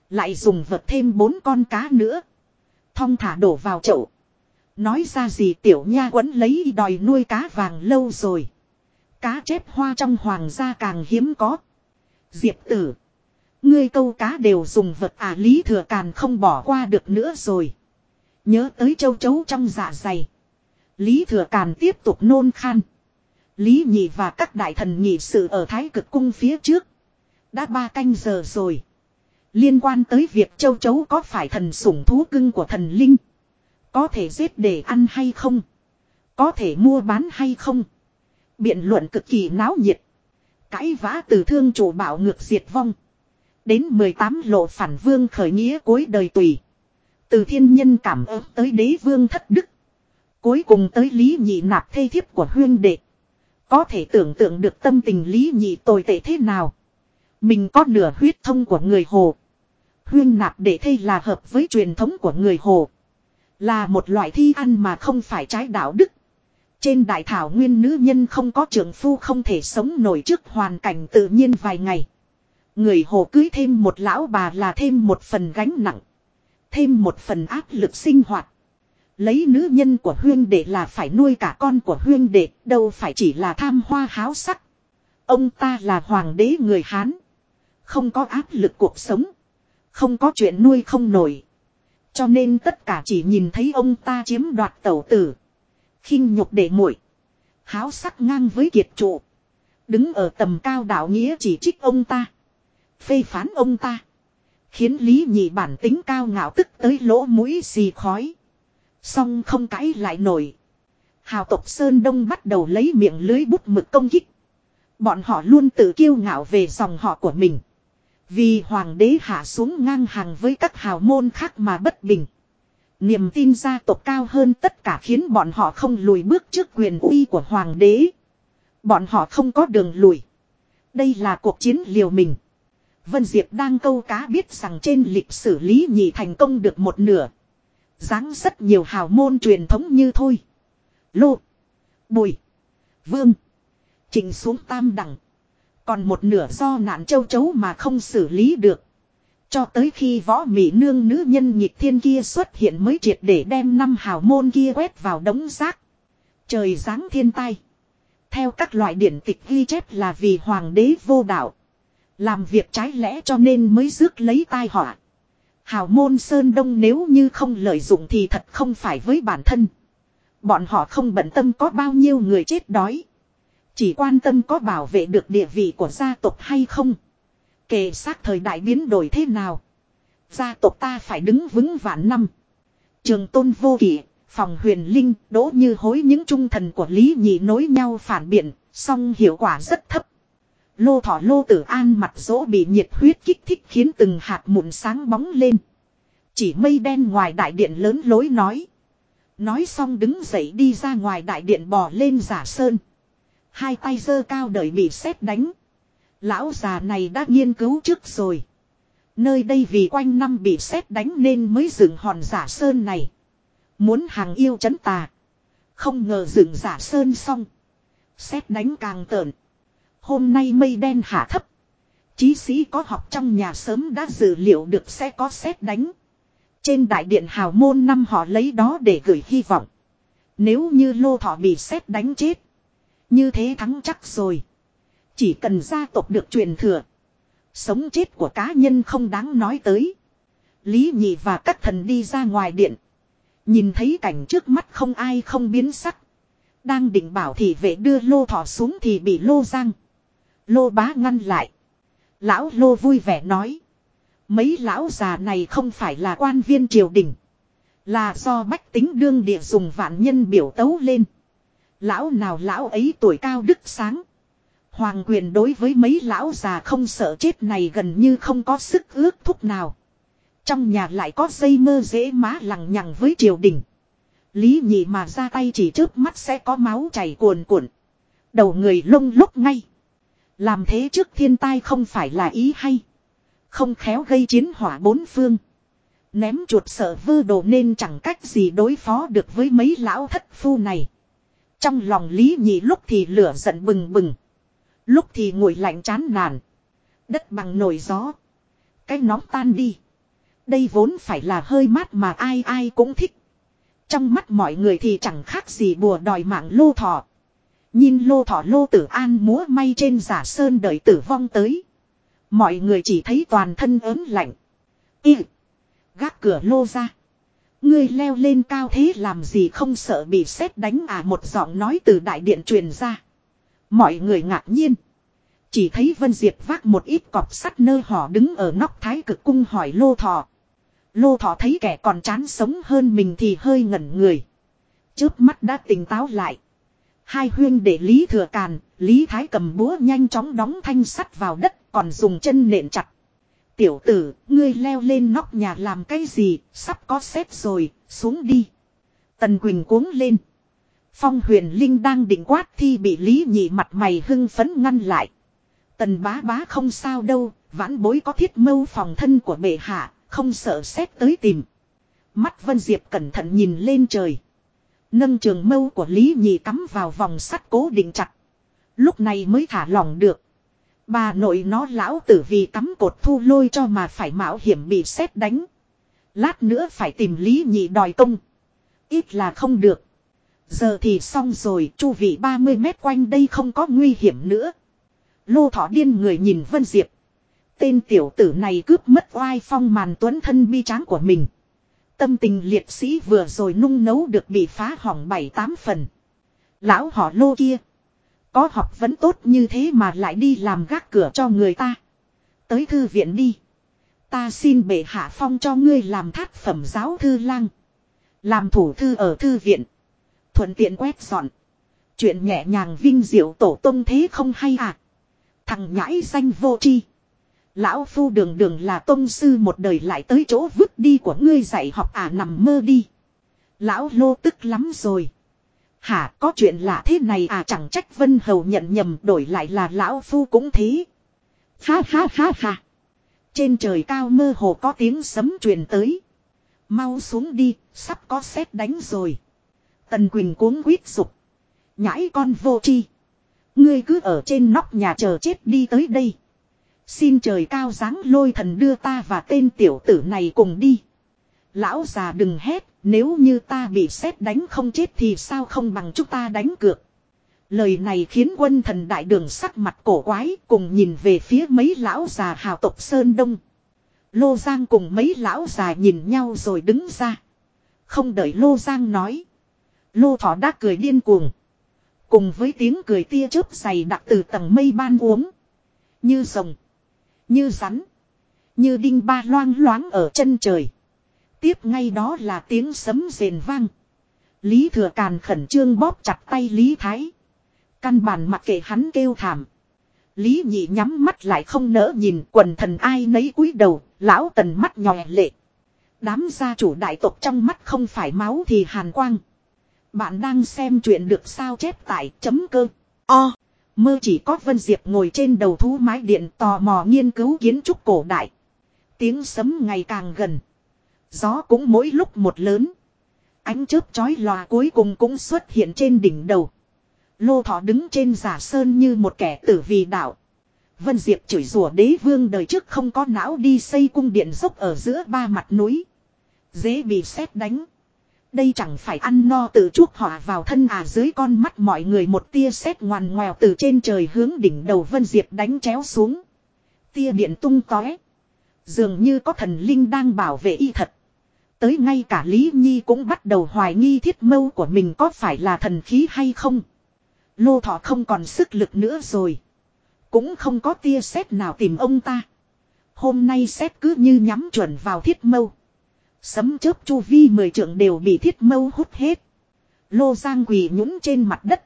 S1: Lại dùng vật thêm bốn con cá nữa. Thong thả đổ vào chậu. Nói ra gì tiểu nha quấn lấy đòi nuôi cá vàng lâu rồi. Cá chép hoa trong hoàng gia càng hiếm có. Diệp tử. Ngươi câu cá đều dùng vật à lý thừa càn không bỏ qua được nữa rồi. Nhớ tới châu chấu trong dạ dày. Lý thừa càn tiếp tục nôn khan. Lý nhị và các đại thần nhị sự ở thái cực cung phía trước. Đã ba canh giờ rồi. Liên quan tới việc châu chấu có phải thần sủng thú cưng của thần linh. Có thể giết để ăn hay không. Có thể mua bán hay không. Biện luận cực kỳ náo nhiệt. Cãi vã từ thương chủ bảo ngược diệt vong. Đến 18 lộ phản vương khởi nghĩa cuối đời tùy. Từ thiên nhân cảm ơn tới đế vương thất đức. Cuối cùng tới lý nhị nạp thê thiếp của huyên đệ. Có thể tưởng tượng được tâm tình lý nhị tồi tệ thế nào. Mình có nửa huyết thông của người hồ. Huyên nạp để thê là hợp với truyền thống của người hồ. Là một loại thi ăn mà không phải trái đạo đức. Trên đại thảo nguyên nữ nhân không có trưởng phu không thể sống nổi trước hoàn cảnh tự nhiên vài ngày. Người hồ cưới thêm một lão bà là thêm một phần gánh nặng. Thêm một phần áp lực sinh hoạt. Lấy nữ nhân của huyên đệ là phải nuôi cả con của huyên đệ, đâu phải chỉ là tham hoa háo sắc. Ông ta là hoàng đế người Hán. Không có áp lực cuộc sống. Không có chuyện nuôi không nổi. Cho nên tất cả chỉ nhìn thấy ông ta chiếm đoạt tẩu tử. khinh nhục để muội Háo sắc ngang với kiệt trụ. Đứng ở tầm cao đạo nghĩa chỉ trích ông ta. Phê phán ông ta. Khiến Lý Nhị bản tính cao ngạo tức tới lỗ mũi xì khói. Xong không cãi lại nổi. Hào tộc Sơn Đông bắt đầu lấy miệng lưới bút mực công kích. Bọn họ luôn tự kiêu ngạo về dòng họ của mình. Vì hoàng đế hạ xuống ngang hàng với các hào môn khác mà bất bình. Niềm tin gia tộc cao hơn tất cả khiến bọn họ không lùi bước trước quyền uy của hoàng đế. Bọn họ không có đường lùi. Đây là cuộc chiến liều mình. Vân Diệp đang câu cá biết rằng trên lịch sử Lý Nhị thành công được một nửa. dáng rất nhiều hào môn truyền thống như thôi. Lô. Bùi. Vương. Trình xuống tam đẳng. Còn một nửa do nạn châu chấu mà không xử lý được. Cho tới khi võ mỹ nương nữ nhân nhịp thiên kia xuất hiện mới triệt để đem năm hào môn kia quét vào đống rác. Trời giáng thiên tai. Theo các loại điển tịch ghi chép là vì hoàng đế vô đạo. Làm việc trái lẽ cho nên mới rước lấy tai họa. Hào môn Sơn Đông nếu như không lợi dụng thì thật không phải với bản thân. Bọn họ không bận tâm có bao nhiêu người chết đói. Chỉ quan tâm có bảo vệ được địa vị của gia tộc hay không. Kể sát thời đại biến đổi thế nào. Gia tộc ta phải đứng vững vạn năm. Trường tôn vô kỷ, phòng huyền linh, đỗ như hối những trung thần của Lý Nhị nối nhau phản biện, song hiệu quả rất thấp. Lô thỏ lô tử an mặt dỗ bị nhiệt huyết kích thích khiến từng hạt mụn sáng bóng lên. Chỉ mây đen ngoài đại điện lớn lối nói. Nói xong đứng dậy đi ra ngoài đại điện bò lên giả sơn. Hai tay giơ cao đợi bị xét đánh. Lão già này đã nghiên cứu trước rồi. Nơi đây vì quanh năm bị xét đánh nên mới dựng hòn giả sơn này. Muốn hàng yêu chấn tà. Không ngờ dựng giả sơn xong. Xét đánh càng tợn. Hôm nay mây đen hạ thấp. Chí sĩ có học trong nhà sớm đã dự liệu được sẽ có xét đánh. Trên đại điện hào môn năm họ lấy đó để gửi hy vọng. Nếu như lô thọ bị xét đánh chết. Như thế thắng chắc rồi. Chỉ cần gia tộc được truyền thừa. Sống chết của cá nhân không đáng nói tới. Lý nhị và các thần đi ra ngoài điện. Nhìn thấy cảnh trước mắt không ai không biến sắc. Đang định bảo thì vệ đưa lô thọ xuống thì bị lô giang. Lô bá ngăn lại. Lão lô vui vẻ nói. Mấy lão già này không phải là quan viên triều đình. Là do bách tính đương địa dùng vạn nhân biểu tấu lên. Lão nào lão ấy tuổi cao đức sáng. Hoàng quyền đối với mấy lão già không sợ chết này gần như không có sức ước thúc nào. Trong nhà lại có dây mơ dễ má lằng nhằng với triều đình. Lý nhị mà ra tay chỉ trước mắt sẽ có máu chảy cuồn cuộn. Đầu người lông lúc ngay. Làm thế trước thiên tai không phải là ý hay. Không khéo gây chiến hỏa bốn phương. Ném chuột sợ vư đồ nên chẳng cách gì đối phó được với mấy lão thất phu này. Trong lòng Lý Nhị lúc thì lửa giận bừng bừng. Lúc thì nguội lạnh chán nản. Đất bằng nổi gió. Cái nóng tan đi. Đây vốn phải là hơi mát mà ai ai cũng thích. Trong mắt mọi người thì chẳng khác gì bùa đòi mạng lô thọ. Nhìn lô thọ lô tử an múa may trên giả sơn đợi tử vong tới. Mọi người chỉ thấy toàn thân ớn lạnh. Y. Gác cửa lô ra. Ngươi leo lên cao thế làm gì không sợ bị sét đánh à một giọng nói từ đại điện truyền ra. Mọi người ngạc nhiên. Chỉ thấy Vân Diệp vác một ít cọp sắt nơ hỏ đứng ở nóc thái cực cung hỏi lô thọ. Lô thọ thấy kẻ còn chán sống hơn mình thì hơi ngẩn người. Trước mắt đã tỉnh táo lại. Hai huyên để Lý Thừa Càn, Lý Thái cầm búa nhanh chóng đóng thanh sắt vào đất còn dùng chân nện chặt. Tiểu tử, ngươi leo lên nóc nhà làm cái gì, sắp có xếp rồi, xuống đi. Tần Quỳnh cuống lên. Phong huyền linh đang định quát thi bị Lý Nhị mặt mày hưng phấn ngăn lại. Tần bá bá không sao đâu, vãn bối có thiết mâu phòng thân của bệ hạ, không sợ xét tới tìm. Mắt Vân Diệp cẩn thận nhìn lên trời. Nâng trường mâu của Lý Nhị cắm vào vòng sắt cố định chặt. Lúc này mới thả lỏng được. Bà nội nó lão tử vì cắm cột thu lôi cho mà phải mạo hiểm bị xét đánh. Lát nữa phải tìm Lý Nhị đòi công. Ít là không được. Giờ thì xong rồi, chu vị 30 mét quanh đây không có nguy hiểm nữa. Lô thỏ điên người nhìn Vân Diệp. Tên tiểu tử này cướp mất oai phong màn tuấn thân bi tráng của mình. Tâm tình liệt sĩ vừa rồi nung nấu được bị phá hỏng bảy tám phần. Lão họ lô kia. Có học vẫn tốt như thế mà lại đi làm gác cửa cho người ta. Tới thư viện đi. Ta xin bệ hạ phong cho ngươi làm thát phẩm giáo thư lang. Làm thủ thư ở thư viện. Thuận tiện quét dọn. Chuyện nhẹ nhàng vinh diệu tổ tông thế không hay à. Thằng nhãi danh vô tri Lão phu đường đường là tông sư một đời lại tới chỗ vứt đi của ngươi dạy học à nằm mơ đi. Lão lô tức lắm rồi. Hả có chuyện lạ thế này à chẳng trách Vân Hầu nhận nhầm đổi lại là lão phu cũng thế. Ha ha ha ha. Trên trời cao mơ hồ có tiếng sấm truyền tới. Mau xuống đi, sắp có xét đánh rồi. Tần Quỳnh cuống quýt sụp. Nhãi con vô chi. Ngươi cứ ở trên nóc nhà chờ chết đi tới đây. Xin trời cao dáng lôi thần đưa ta và tên tiểu tử này cùng đi. Lão già đừng hét, nếu như ta bị xét đánh không chết thì sao không bằng chúng ta đánh cược. Lời này khiến quân thần đại đường sắc mặt cổ quái cùng nhìn về phía mấy lão già hào tộc Sơn Đông. Lô Giang cùng mấy lão già nhìn nhau rồi đứng ra. Không đợi Lô Giang nói. Lô Thỏ đã cười điên cuồng. Cùng với tiếng cười tia chớp dày đặc từ tầng mây ban uống. Như rồng. Như rắn. Như đinh ba loang loáng ở chân trời. Tiếp ngay đó là tiếng sấm rền vang. Lý thừa càn khẩn trương bóp chặt tay Lý Thái. Căn bản mặc kệ hắn kêu thảm. Lý nhị nhắm mắt lại không nỡ nhìn quần thần ai nấy cúi đầu, lão tần mắt nhòe lệ. Đám gia chủ đại tộc trong mắt không phải máu thì hàn quang. Bạn đang xem chuyện được sao chép tại chấm cơ. O. Mơ chỉ có Vân Diệp ngồi trên đầu thú mái điện tò mò nghiên cứu kiến trúc cổ đại. Tiếng sấm ngày càng gần. Gió cũng mỗi lúc một lớn. Ánh chớp chói lòa cuối cùng cũng xuất hiện trên đỉnh đầu. Lô thọ đứng trên giả sơn như một kẻ tử vì đạo. Vân Diệp chửi rủa đế vương đời trước không có não đi xây cung điện dốc ở giữa ba mặt núi. Dễ bị xét đánh. Đây chẳng phải ăn no tự chuốc họa vào thân à dưới con mắt mọi người một tia sét ngoằn ngoèo từ trên trời hướng đỉnh đầu Vân Diệp đánh chéo xuống. Tia điện tung tóe. Dường như có thần linh đang bảo vệ y thật. Tới ngay cả Lý Nhi cũng bắt đầu hoài nghi thiết mâu của mình có phải là thần khí hay không. Lô thọ không còn sức lực nữa rồi. Cũng không có tia sét nào tìm ông ta. Hôm nay sét cứ như nhắm chuẩn vào thiết mâu. Sấm chớp chu vi mười trượng đều bị thiết mâu hút hết. Lô giang quỳ nhũng trên mặt đất.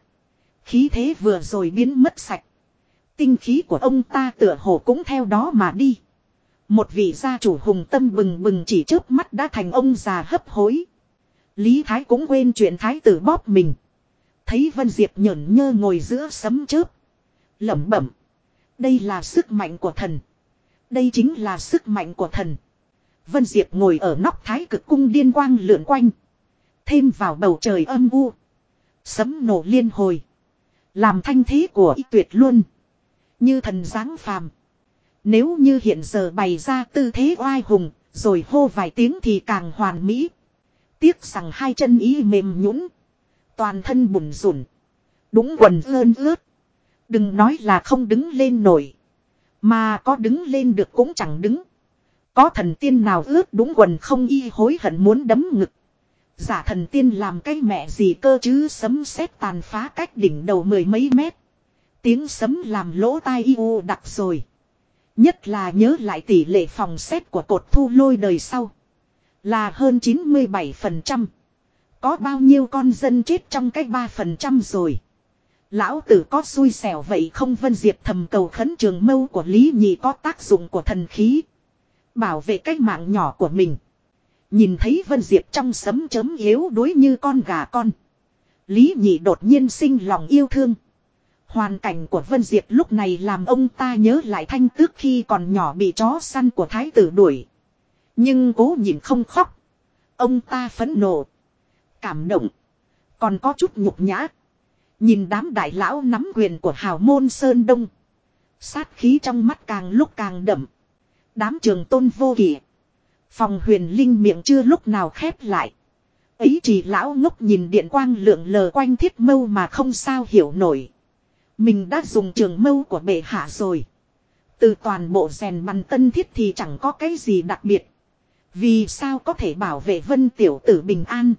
S1: Khí thế vừa rồi biến mất sạch. Tinh khí của ông ta tựa hồ cũng theo đó mà đi. Một vị gia chủ hùng tâm bừng bừng chỉ trước mắt đã thành ông già hấp hối. Lý Thái cũng quên chuyện Thái tử bóp mình. Thấy Vân Diệp nhởn nhơ ngồi giữa sấm chớp. lẩm bẩm. Đây là sức mạnh của thần. Đây chính là sức mạnh của thần. Vân Diệp ngồi ở nóc thái cực cung điên quang lượn quanh. Thêm vào bầu trời âm u. Sấm nổ liên hồi. Làm thanh thế của y tuyệt luôn. Như thần dáng phàm. Nếu như hiện giờ bày ra tư thế oai hùng, rồi hô vài tiếng thì càng hoàn mỹ. Tiếc rằng hai chân ý mềm nhũn, toàn thân bùn rủn, đúng quần ơn ướt. Đừng nói là không đứng lên nổi, mà có đứng lên được cũng chẳng đứng. Có thần tiên nào ướt đúng quần không y hối hận muốn đấm ngực. Giả thần tiên làm cái mẹ gì cơ chứ sấm sét tàn phá cách đỉnh đầu mười mấy mét. Tiếng sấm làm lỗ tai yêu đặc rồi. Nhất là nhớ lại tỷ lệ phòng xét của cột thu lôi đời sau. Là hơn 97%. Có bao nhiêu con dân chết trong cái 3% rồi. Lão tử có xui xẻo vậy không vân diệp thầm cầu khấn trường mâu của Lý Nhị có tác dụng của thần khí. Bảo vệ cái mạng nhỏ của mình. Nhìn thấy Vân Diệp trong sấm chấm yếu đuối như con gà con. Lý Nhị đột nhiên sinh lòng yêu thương. Hoàn cảnh của Vân Diệp lúc này làm ông ta nhớ lại thanh tước khi còn nhỏ bị chó săn của thái tử đuổi. Nhưng cố nhìn không khóc. Ông ta phẫn nộ. Cảm động. Còn có chút nhục nhã. Nhìn đám đại lão nắm quyền của hào môn Sơn Đông. Sát khí trong mắt càng lúc càng đậm. Đám trường tôn vô kỷ. Phòng huyền linh miệng chưa lúc nào khép lại. Ấy chỉ lão ngốc nhìn điện quang lượng lờ quanh thiết mâu mà không sao hiểu nổi. Mình đã dùng trường mâu của bệ hạ rồi. Từ toàn bộ rèn bắn tân thiết thì chẳng có cái gì đặc biệt. Vì sao có thể bảo vệ vân tiểu tử bình an.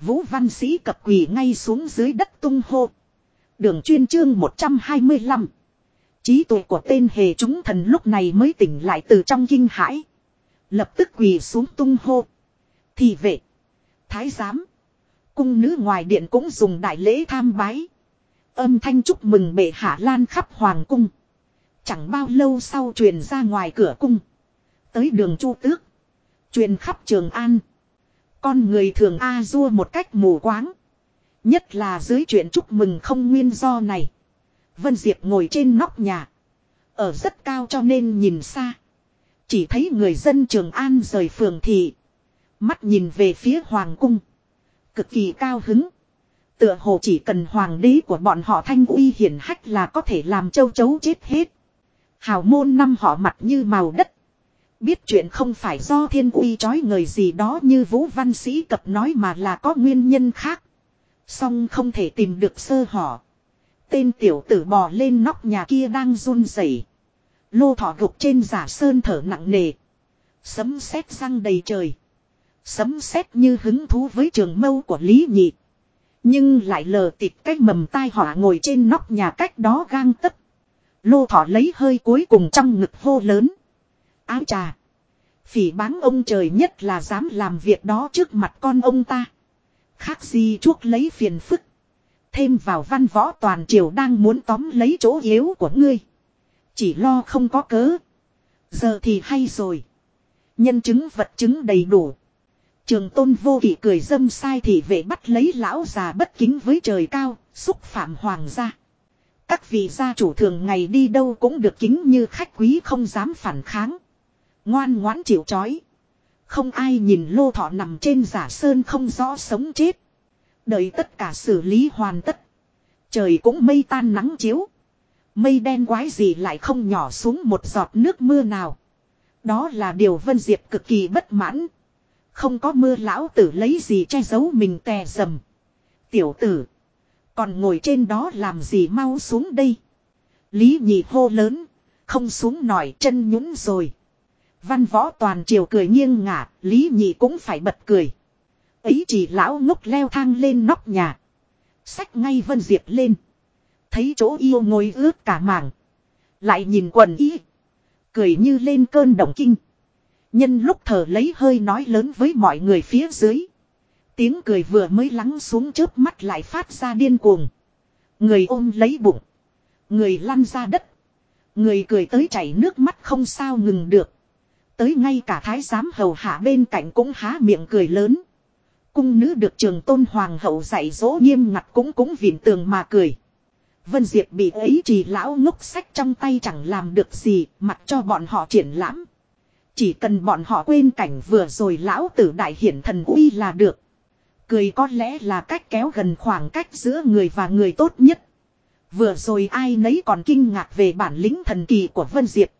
S1: Vũ văn sĩ cập quỳ ngay xuống dưới đất tung hô. Đường chuyên chương 125. Trí tuệ của tên hề chúng thần lúc này mới tỉnh lại từ trong kinh hãi. Lập tức quỳ xuống tung hô. Thì vệ. Thái giám. Cung nữ ngoài điện cũng dùng đại lễ tham bái. Âm thanh chúc mừng bệ hạ lan khắp hoàng cung. Chẳng bao lâu sau truyền ra ngoài cửa cung. Tới đường chu tước. Truyền khắp trường an. Con người thường A dua một cách mù quáng. Nhất là dưới chuyện chúc mừng không nguyên do này. Vân Diệp ngồi trên nóc nhà. Ở rất cao cho nên nhìn xa. Chỉ thấy người dân Trường An rời phường thị. Mắt nhìn về phía Hoàng Cung. Cực kỳ cao hứng. Tựa hồ chỉ cần hoàng đế của bọn họ thanh uy hiển hách là có thể làm châu chấu chết hết. Hào môn năm họ mặt như màu đất. Biết chuyện không phải do thiên uy trói người gì đó như vũ văn sĩ cập nói mà là có nguyên nhân khác. Song không thể tìm được sơ hỏ. Tên tiểu tử bò lên nóc nhà kia đang run rẩy. Lô thọ gục trên giả sơn thở nặng nề. Sấm sét răng đầy trời. Sấm sét như hứng thú với trường mâu của Lý Nhị. Nhưng lại lờ tịt cách mầm tai họa ngồi trên nóc nhà cách đó gang tấc. Lô thọ lấy hơi cuối cùng trong ngực hô lớn. Áo trà. Phỉ báng ông trời nhất là dám làm việc đó trước mặt con ông ta. Khác gì chuốc lấy phiền phức. Thêm vào văn võ toàn triều đang muốn tóm lấy chỗ yếu của ngươi. Chỉ lo không có cớ. Giờ thì hay rồi. Nhân chứng vật chứng đầy đủ. Trường tôn vô kỷ cười dâm sai thì vệ bắt lấy lão già bất kính với trời cao, xúc phạm hoàng gia. Các vị gia chủ thường ngày đi đâu cũng được kính như khách quý không dám phản kháng. Ngoan ngoãn chịu chói. Không ai nhìn lô thọ nằm trên giả sơn không rõ sống chết. Đợi tất cả xử lý hoàn tất. Trời cũng mây tan nắng chiếu. Mây đen quái gì lại không nhỏ xuống một giọt nước mưa nào. Đó là điều Vân Diệp cực kỳ bất mãn. Không có mưa lão tử lấy gì che giấu mình tè dầm. Tiểu tử. Còn ngồi trên đó làm gì mau xuống đây. Lý nhị hô lớn. Không xuống nổi chân nhũng rồi. Văn võ toàn triều cười nghiêng ngả. Lý nhị cũng phải bật cười. Ấy chỉ lão ngốc leo thang lên nóc nhà. Xách ngay Vân Diệp lên. Thấy chỗ yêu ngồi ướt cả mảng. Lại nhìn quần y. Cười như lên cơn động kinh. Nhân lúc thở lấy hơi nói lớn với mọi người phía dưới. Tiếng cười vừa mới lắng xuống chớp mắt lại phát ra điên cuồng. Người ôm lấy bụng. Người lăn ra đất. Người cười tới chảy nước mắt không sao ngừng được. Tới ngay cả thái giám hầu hạ bên cạnh cũng há miệng cười lớn. Cung nữ được trường tôn hoàng hậu dạy dỗ nghiêm ngặt cũng cũng vịn tường mà cười. Vân Diệp bị ấy trì lão ngốc sách trong tay chẳng làm được gì, mặc cho bọn họ triển lãm. Chỉ cần bọn họ quên cảnh vừa rồi lão tử đại hiển thần uy là được. Cười có lẽ là cách kéo gần khoảng cách giữa người và người tốt nhất. Vừa rồi ai nấy còn kinh ngạc về bản lĩnh thần kỳ của Vân Diệp.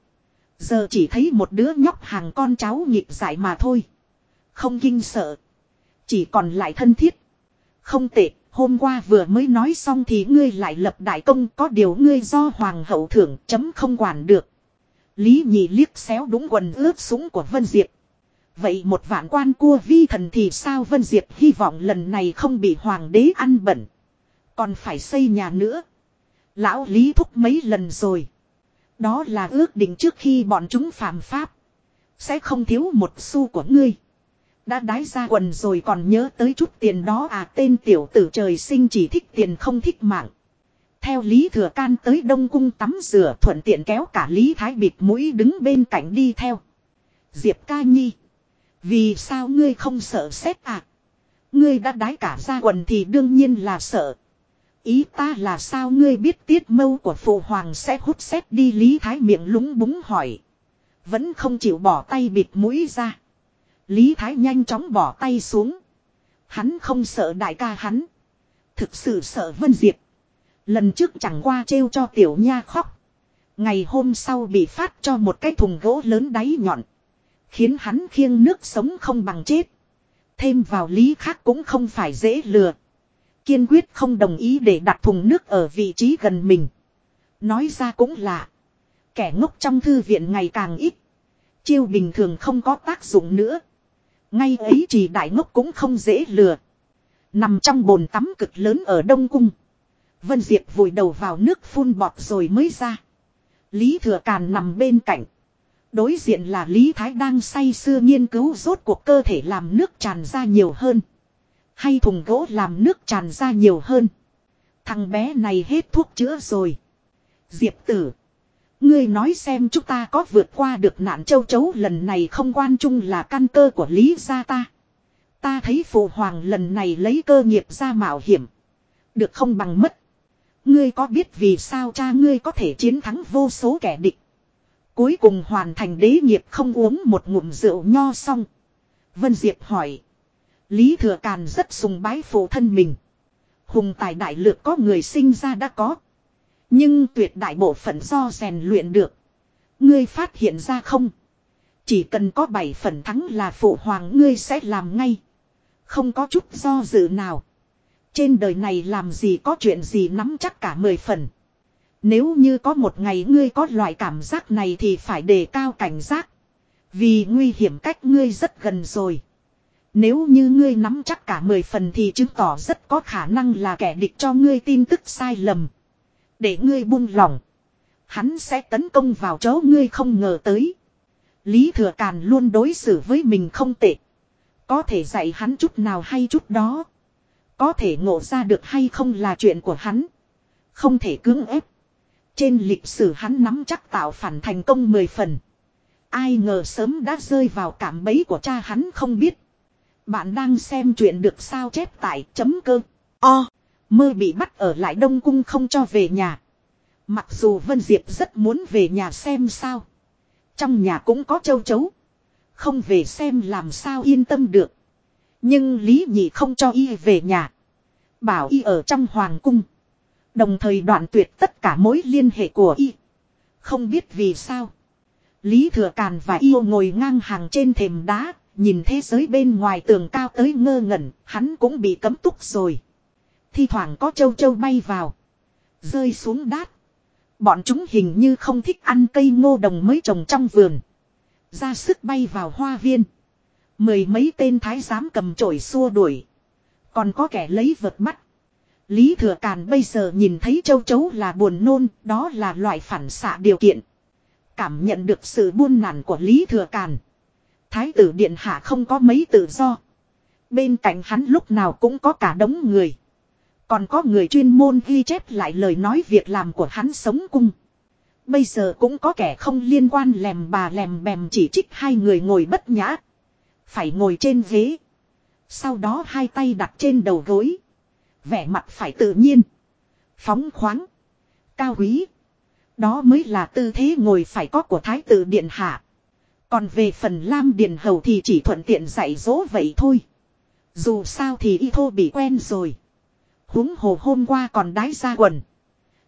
S1: Giờ chỉ thấy một đứa nhóc hàng con cháu nhịp dại mà thôi. Không kinh sợ. Chỉ còn lại thân thiết. Không tệ, hôm qua vừa mới nói xong thì ngươi lại lập đại công có điều ngươi do hoàng hậu thưởng chấm không quản được. Lý nhị liếc xéo đúng quần ướt súng của Vân Diệp. Vậy một vạn quan cua vi thần thì sao Vân Diệp hy vọng lần này không bị hoàng đế ăn bẩn. Còn phải xây nhà nữa. Lão Lý thúc mấy lần rồi. Đó là ước định trước khi bọn chúng phạm pháp. Sẽ không thiếu một xu của ngươi. Đã đái ra quần rồi còn nhớ tới chút tiền đó à tên tiểu tử trời sinh chỉ thích tiền không thích mạng. Theo Lý Thừa Can tới Đông Cung tắm rửa thuận tiện kéo cả Lý Thái bịt mũi đứng bên cạnh đi theo. Diệp ca nhi. Vì sao ngươi không sợ xét à? Ngươi đã đái cả ra quần thì đương nhiên là sợ. Ý ta là sao ngươi biết tiết mâu của phụ hoàng sẽ hút xét đi Lý Thái miệng lúng búng hỏi. Vẫn không chịu bỏ tay bịt mũi ra. Lý Thái nhanh chóng bỏ tay xuống. Hắn không sợ đại ca hắn. Thực sự sợ Vân Diệp. Lần trước chẳng qua trêu cho tiểu nha khóc. Ngày hôm sau bị phát cho một cái thùng gỗ lớn đáy nhọn. Khiến hắn khiêng nước sống không bằng chết. Thêm vào lý khác cũng không phải dễ lừa. Kiên quyết không đồng ý để đặt thùng nước ở vị trí gần mình. Nói ra cũng lạ. Kẻ ngốc trong thư viện ngày càng ít. Chiêu bình thường không có tác dụng nữa. Ngay ấy chỉ đại ngốc cũng không dễ lừa. Nằm trong bồn tắm cực lớn ở Đông Cung. Vân Diệp vùi đầu vào nước phun bọt rồi mới ra. Lý Thừa Càn nằm bên cạnh. Đối diện là Lý Thái đang say sưa nghiên cứu rốt cuộc cơ thể làm nước tràn ra nhiều hơn. Hay thùng gỗ làm nước tràn ra nhiều hơn. Thằng bé này hết thuốc chữa rồi. Diệp tử. Ngươi nói xem chúng ta có vượt qua được nạn châu chấu lần này không quan trung là căn cơ của Lý gia ta. Ta thấy phụ hoàng lần này lấy cơ nghiệp ra mạo hiểm. Được không bằng mất. Ngươi có biết vì sao cha ngươi có thể chiến thắng vô số kẻ địch. Cuối cùng hoàn thành đế nghiệp không uống một ngụm rượu nho xong. Vân Diệp hỏi. Lý Thừa Càn rất sùng bái phụ thân mình. Hùng tài đại lược có người sinh ra đã có. Nhưng tuyệt đại bộ phận do rèn luyện được. Ngươi phát hiện ra không? Chỉ cần có bảy phần thắng là phụ hoàng ngươi sẽ làm ngay. Không có chút do dự nào. Trên đời này làm gì có chuyện gì nắm chắc cả mười phần. Nếu như có một ngày ngươi có loại cảm giác này thì phải đề cao cảnh giác. Vì nguy hiểm cách ngươi rất gần rồi. Nếu như ngươi nắm chắc cả mười phần thì chứng tỏ rất có khả năng là kẻ địch cho ngươi tin tức sai lầm. Để ngươi buông lỏng. Hắn sẽ tấn công vào chỗ ngươi không ngờ tới. Lý Thừa Càn luôn đối xử với mình không tệ. Có thể dạy hắn chút nào hay chút đó. Có thể ngộ ra được hay không là chuyện của hắn. Không thể cưỡng ép. Trên lịch sử hắn nắm chắc tạo phản thành công mười phần. Ai ngờ sớm đã rơi vào cảm bẫy của cha hắn không biết. Bạn đang xem chuyện được sao chép tại chấm cơ. O. Mơ bị bắt ở lại Đông Cung không cho về nhà. Mặc dù Vân Diệp rất muốn về nhà xem sao. Trong nhà cũng có châu chấu. Không về xem làm sao yên tâm được. Nhưng Lý Nhị không cho y về nhà. Bảo y ở trong hoàng cung. Đồng thời đoạn tuyệt tất cả mối liên hệ của y. Không biết vì sao. Lý Thừa Càn và yêu ngồi ngang hàng trên thềm đá. Nhìn thế giới bên ngoài tường cao tới ngơ ngẩn. Hắn cũng bị cấm túc rồi. Thi thoảng có châu châu bay vào. Rơi xuống đát. Bọn chúng hình như không thích ăn cây ngô đồng mới trồng trong vườn. Ra sức bay vào hoa viên. Mười mấy tên thái giám cầm chổi xua đuổi. Còn có kẻ lấy vật mắt. Lý Thừa Càn bây giờ nhìn thấy châu chấu là buồn nôn, đó là loại phản xạ điều kiện. Cảm nhận được sự buôn nản của Lý Thừa Càn. Thái tử Điện Hạ không có mấy tự do. Bên cạnh hắn lúc nào cũng có cả đống người. Còn có người chuyên môn ghi chép lại lời nói việc làm của hắn sống cung. Bây giờ cũng có kẻ không liên quan lèm bà lèm bèm chỉ trích hai người ngồi bất nhã. Phải ngồi trên ghế. Sau đó hai tay đặt trên đầu gối. Vẻ mặt phải tự nhiên. Phóng khoáng. Cao quý. Đó mới là tư thế ngồi phải có của thái tử điện hạ. Còn về phần Lam Điền Hầu thì chỉ thuận tiện dạy dỗ vậy thôi. Dù sao thì y thô bị quen rồi huống hồ hôm qua còn đái ra quần.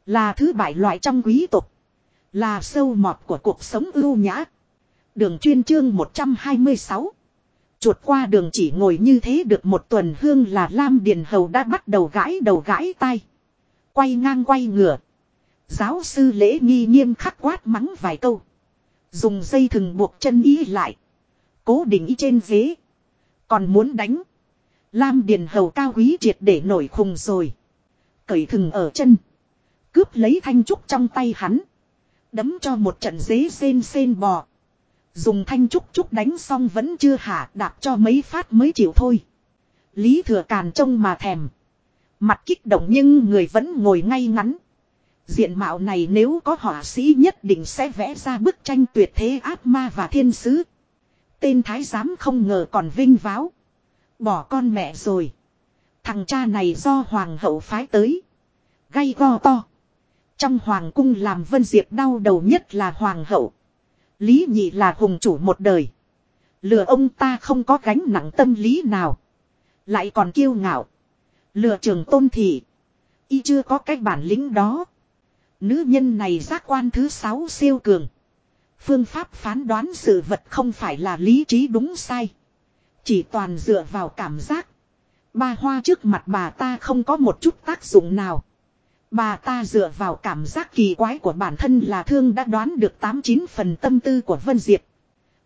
S1: Là thứ bại loại trong quý tục. Là sâu mọt của cuộc sống ưu nhã. Đường chuyên chương 126. Chuột qua đường chỉ ngồi như thế được một tuần hương là Lam Điền Hầu đã bắt đầu gãi đầu gãi tay. Quay ngang quay ngửa. Giáo sư lễ nghi nghiêm khắc quát mắng vài câu. Dùng dây thừng buộc chân ý lại. Cố định y trên ghế. Còn muốn đánh. Lam Điền Hầu cao quý triệt để nổi khùng rồi. Cởi thừng ở chân. Cướp lấy thanh trúc trong tay hắn. Đấm cho một trận dế sen sen bò. Dùng thanh trúc trúc đánh xong vẫn chưa hạ, đạp cho mấy phát mới chịu thôi. Lý thừa càn trông mà thèm. Mặt kích động nhưng người vẫn ngồi ngay ngắn. Diện mạo này nếu có họa sĩ nhất định sẽ vẽ ra bức tranh tuyệt thế ác ma và thiên sứ. Tên thái giám không ngờ còn vinh váo. Bỏ con mẹ rồi. Thằng cha này do hoàng hậu phái tới. gây go to. Trong hoàng cung làm Vân Diệp đau đầu nhất là hoàng hậu. Lý nhị là hùng chủ một đời. Lừa ông ta không có gánh nặng tâm lý nào. Lại còn kiêu ngạo. Lừa trường tôn thị. Y chưa có cái bản lĩnh đó. Nữ nhân này giác quan thứ sáu siêu cường. Phương pháp phán đoán sự vật không phải là lý trí đúng sai. Chỉ toàn dựa vào cảm giác. Ba hoa trước mặt bà ta không có một chút tác dụng nào. Bà ta dựa vào cảm giác kỳ quái của bản thân là thương đã đoán được 89 phần tâm tư của Vân Diệp.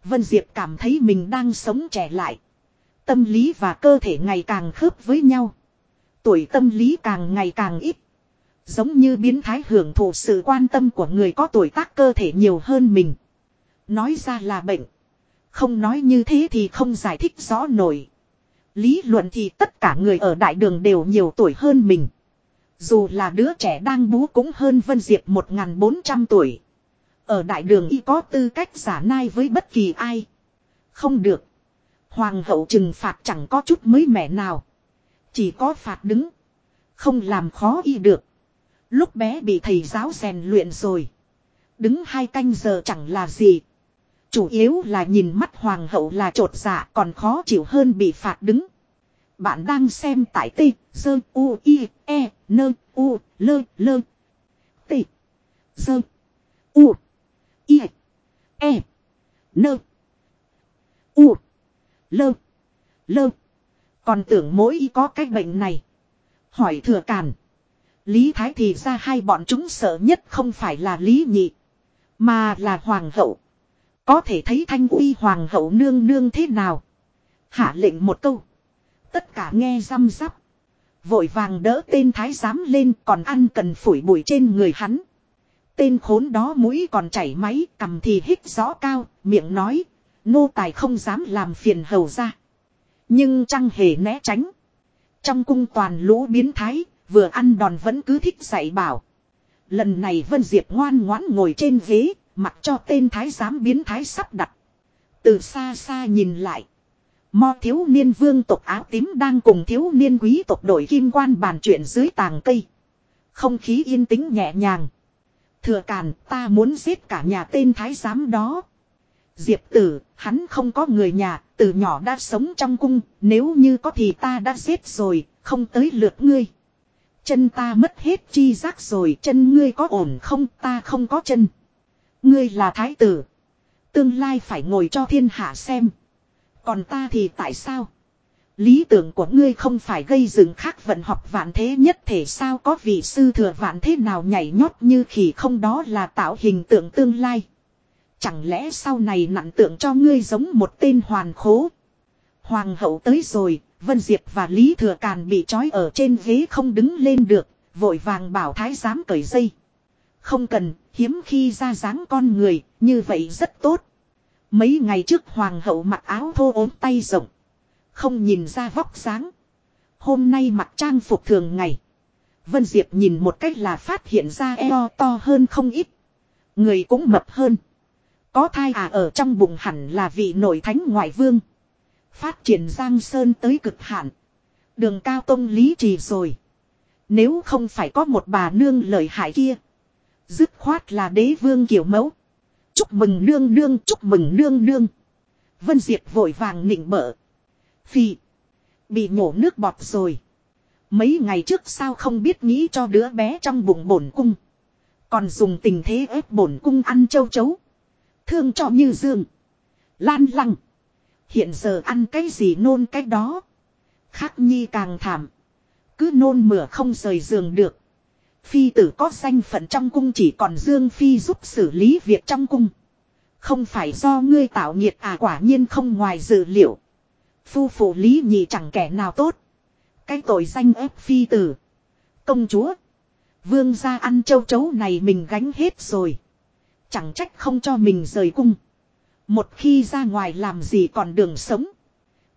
S1: Vân Diệp cảm thấy mình đang sống trẻ lại. Tâm lý và cơ thể ngày càng khớp với nhau. Tuổi tâm lý càng ngày càng ít. Giống như biến thái hưởng thụ sự quan tâm của người có tuổi tác cơ thể nhiều hơn mình. Nói ra là bệnh. Không nói như thế thì không giải thích rõ nổi. Lý luận thì tất cả người ở đại đường đều nhiều tuổi hơn mình. Dù là đứa trẻ đang bú cũng hơn Vân Diệp 1.400 tuổi. Ở đại đường y có tư cách giả nai với bất kỳ ai. Không được. Hoàng hậu trừng phạt chẳng có chút mới mẻ nào. Chỉ có phạt đứng. Không làm khó y được. Lúc bé bị thầy giáo rèn luyện rồi. Đứng hai canh giờ chẳng là gì. Chủ yếu là nhìn mắt hoàng hậu là trột dạ còn khó chịu hơn bị phạt đứng. Bạn đang xem tại T, Dơ, U, I, E, Nơ, U, Lơ, Lơ. T, Dơ, U, I, E, Nơ, U, Lơ, Lơ. Còn tưởng mỗi y có cái bệnh này. Hỏi thừa càn. Lý Thái thì ra hai bọn chúng sợ nhất không phải là Lý Nhị. Mà là Hoàng hậu. Có thể thấy thanh uy Hoàng hậu nương nương thế nào. Hạ lệnh một câu. Tất cả nghe răm rắp. Vội vàng đỡ tên thái giám lên còn ăn cần phủi bụi trên người hắn. Tên khốn đó mũi còn chảy máy cầm thì hít rõ cao, miệng nói. Nô tài không dám làm phiền hầu ra. Nhưng chẳng hề né tránh. Trong cung toàn lũ biến thái, vừa ăn đòn vẫn cứ thích dạy bảo. Lần này Vân Diệp ngoan ngoãn ngồi trên ghế, mặc cho tên thái giám biến thái sắp đặt. Từ xa xa nhìn lại. Mo thiếu niên vương tộc áo tím đang cùng thiếu niên quý tộc đội kim quan bàn chuyện dưới tàng cây. Không khí yên tĩnh nhẹ nhàng. Thừa càn ta muốn giết cả nhà tên thái giám đó. Diệp tử, hắn không có người nhà, từ nhỏ đã sống trong cung, nếu như có thì ta đã giết rồi, không tới lượt ngươi. Chân ta mất hết chi giác rồi, chân ngươi có ổn không, ta không có chân. Ngươi là thái tử. Tương lai phải ngồi cho thiên hạ xem. Còn ta thì tại sao? Lý tưởng của ngươi không phải gây dựng khác vận học vạn thế nhất thể sao có vị sư thừa vạn thế nào nhảy nhót như khỉ không đó là tạo hình tượng tương lai. Chẳng lẽ sau này nặng tượng cho ngươi giống một tên hoàn khố. Hoàng hậu tới rồi, Vân Diệp và Lý Thừa Càn bị trói ở trên ghế không đứng lên được, vội vàng bảo thái giám cởi dây. Không cần, hiếm khi ra dáng con người, như vậy rất tốt. Mấy ngày trước hoàng hậu mặc áo thô ốm tay rộng. Không nhìn ra vóc dáng. Hôm nay mặc trang phục thường ngày. Vân Diệp nhìn một cách là phát hiện ra eo to hơn không ít. Người cũng mập hơn. Có thai à ở trong bụng hẳn là vị nội thánh ngoại vương. Phát triển Giang Sơn tới cực hạn. Đường cao tông lý trì rồi. Nếu không phải có một bà nương lợi hại kia. Dứt khoát là đế vương kiểu mẫu. Chúc mừng nương nương, chúc mừng nương nương. Vân Diệp vội vàng nịnh bợ. Phi. Bị nhổ nước bọt rồi. Mấy ngày trước sao không biết nghĩ cho đứa bé trong bụng bổn cung. Còn dùng tình thế ép bổn cung ăn châu chấu. Thương cho như dương. Lan lăng. Hiện giờ ăn cái gì nôn cái đó. Khắc nhi càng thảm. Cứ nôn mửa không rời giường được. Phi tử có danh phận trong cung chỉ còn Dương Phi giúp xử lý việc trong cung. Không phải do ngươi tạo nghiệt à quả nhiên không ngoài dự liệu. Phu phụ lý nhị chẳng kẻ nào tốt. Cái tội danh ép phi tử. Công chúa. Vương gia ăn châu chấu này mình gánh hết rồi. Chẳng trách không cho mình rời cung. Một khi ra ngoài làm gì còn đường sống.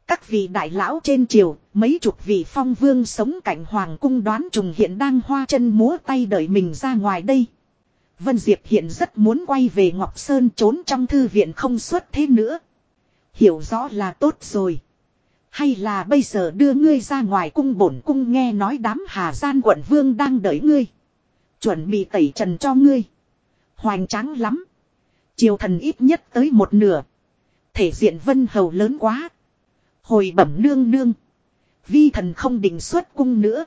S1: Các vị đại lão trên triều, mấy chục vị phong vương sống cạnh hoàng cung đoán trùng hiện đang hoa chân múa tay đợi mình ra ngoài đây. Vân Diệp hiện rất muốn quay về Ngọc Sơn trốn trong thư viện không xuất thế nữa. Hiểu rõ là tốt rồi. Hay là bây giờ đưa ngươi ra ngoài cung bổn cung nghe nói đám Hà Gian quận vương đang đợi ngươi. Chuẩn bị tẩy trần cho ngươi. Hoành tráng lắm. Triều thần ít nhất tới một nửa. Thể diện vân hầu lớn quá. Hồi bẩm nương nương. Vi thần không định xuất cung nữa.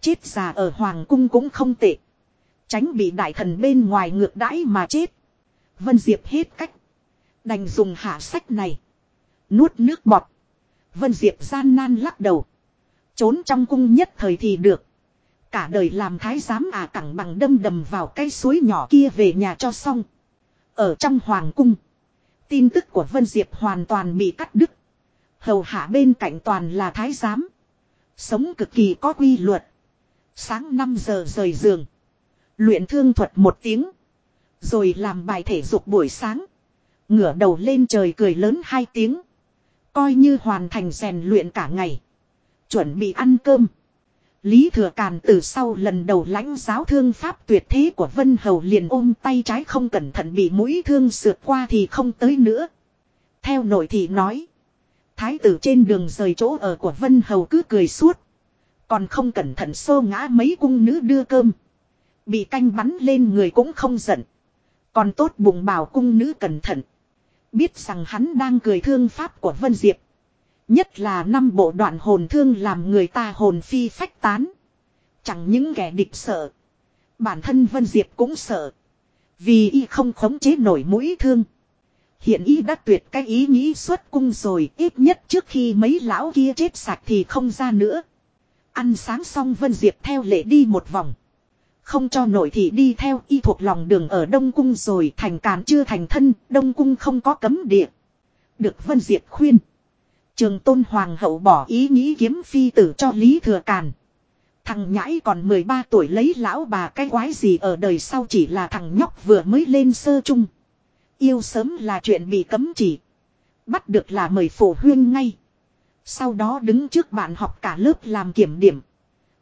S1: Chết già ở hoàng cung cũng không tệ. Tránh bị đại thần bên ngoài ngược đãi mà chết. Vân Diệp hết cách. Đành dùng hạ sách này. Nuốt nước bọt. Vân Diệp gian nan lắc đầu. Trốn trong cung nhất thời thì được. Cả đời làm thái giám à cẳng bằng đâm đầm vào cây suối nhỏ kia về nhà cho xong. Ở trong hoàng cung. Tin tức của Vân Diệp hoàn toàn bị cắt đứt. Hầu hạ bên cạnh toàn là thái giám. Sống cực kỳ có quy luật. Sáng 5 giờ rời giường. Luyện thương thuật một tiếng. Rồi làm bài thể dục buổi sáng. Ngửa đầu lên trời cười lớn hai tiếng. Coi như hoàn thành rèn luyện cả ngày. Chuẩn bị ăn cơm. Lý Thừa Càn từ sau lần đầu lãnh giáo thương pháp tuyệt thế của Vân Hầu liền ôm tay trái không cẩn thận bị mũi thương sượt qua thì không tới nữa. Theo nội thị nói. Thái tử trên đường rời chỗ ở của Vân Hầu cứ cười suốt. Còn không cẩn thận xô ngã mấy cung nữ đưa cơm. Bị canh bắn lên người cũng không giận. Còn tốt bụng bảo cung nữ cẩn thận. Biết rằng hắn đang cười thương pháp của Vân Diệp. Nhất là năm bộ đoạn hồn thương làm người ta hồn phi phách tán. Chẳng những kẻ địch sợ. Bản thân Vân Diệp cũng sợ. Vì y không khống chế nổi mũi thương. Hiện ý đã tuyệt cái ý nghĩ xuất cung rồi. Ít nhất trước khi mấy lão kia chết sạch thì không ra nữa. Ăn sáng xong Vân Diệp theo lệ đi một vòng. Không cho nổi thì đi theo y thuộc lòng đường ở Đông Cung rồi thành càn chưa thành thân, Đông Cung không có cấm địa. Được Vân Diệp khuyên. Trường Tôn Hoàng hậu bỏ ý nghĩ kiếm phi tử cho Lý Thừa Càn. Thằng nhãi còn 13 tuổi lấy lão bà cái quái gì ở đời sau chỉ là thằng nhóc vừa mới lên sơ chung. Yêu sớm là chuyện bị cấm chỉ. Bắt được là mời phổ huyên ngay. Sau đó đứng trước bạn học cả lớp làm kiểm điểm.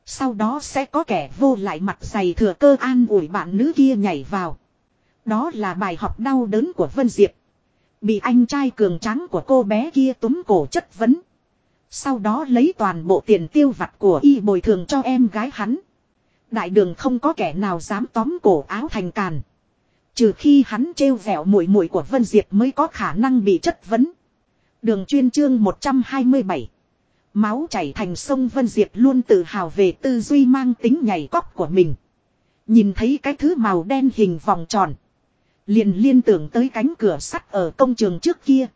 S1: Sau đó sẽ có kẻ vô lại mặt dày thừa cơ an ủi bạn nữ kia nhảy vào. Đó là bài học đau đớn của Vân Diệp. Bị anh trai cường tráng của cô bé kia túm cổ chất vấn. Sau đó lấy toàn bộ tiền tiêu vặt của y bồi thường cho em gái hắn. Đại đường không có kẻ nào dám tóm cổ áo thành càn. Trừ khi hắn trêu vẹo mũi mũi của Vân Diệp mới có khả năng bị chất vấn. Đường chuyên chương 127. Máu chảy thành sông Vân Diệp luôn tự hào về tư duy mang tính nhảy cóc của mình. Nhìn thấy cái thứ màu đen hình vòng tròn. Liền liên tưởng tới cánh cửa sắt ở công trường trước kia.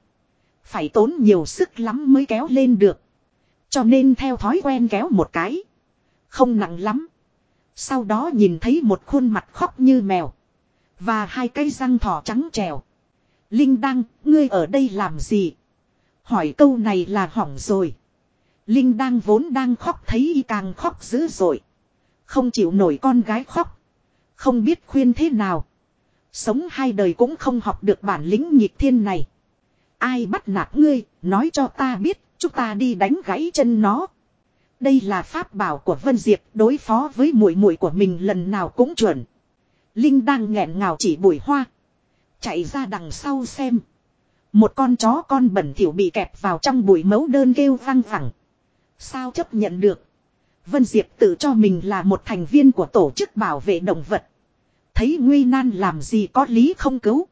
S1: Phải tốn nhiều sức lắm mới kéo lên được. Cho nên theo thói quen kéo một cái. Không nặng lắm. Sau đó nhìn thấy một khuôn mặt khóc như mèo. Và hai cây răng thỏ trắng trèo. Linh Đăng, ngươi ở đây làm gì? Hỏi câu này là hỏng rồi. Linh Đăng vốn đang khóc thấy y càng khóc dữ dội. Không chịu nổi con gái khóc. Không biết khuyên thế nào. Sống hai đời cũng không học được bản lĩnh nhịp thiên này. Ai bắt nạt ngươi, nói cho ta biết, chúng ta đi đánh gãy chân nó. Đây là pháp bảo của Vân Diệp đối phó với muội muội của mình lần nào cũng chuẩn. Linh đang nghẹn ngào chỉ bụi hoa. Chạy ra đằng sau xem. Một con chó con bẩn thỉu bị kẹp vào trong bụi mấu đơn kêu vang vẳng. Sao chấp nhận được? Vân Diệp tự cho mình là một thành viên của tổ chức bảo vệ động vật. Thấy nguy nan làm gì có lý không cứu.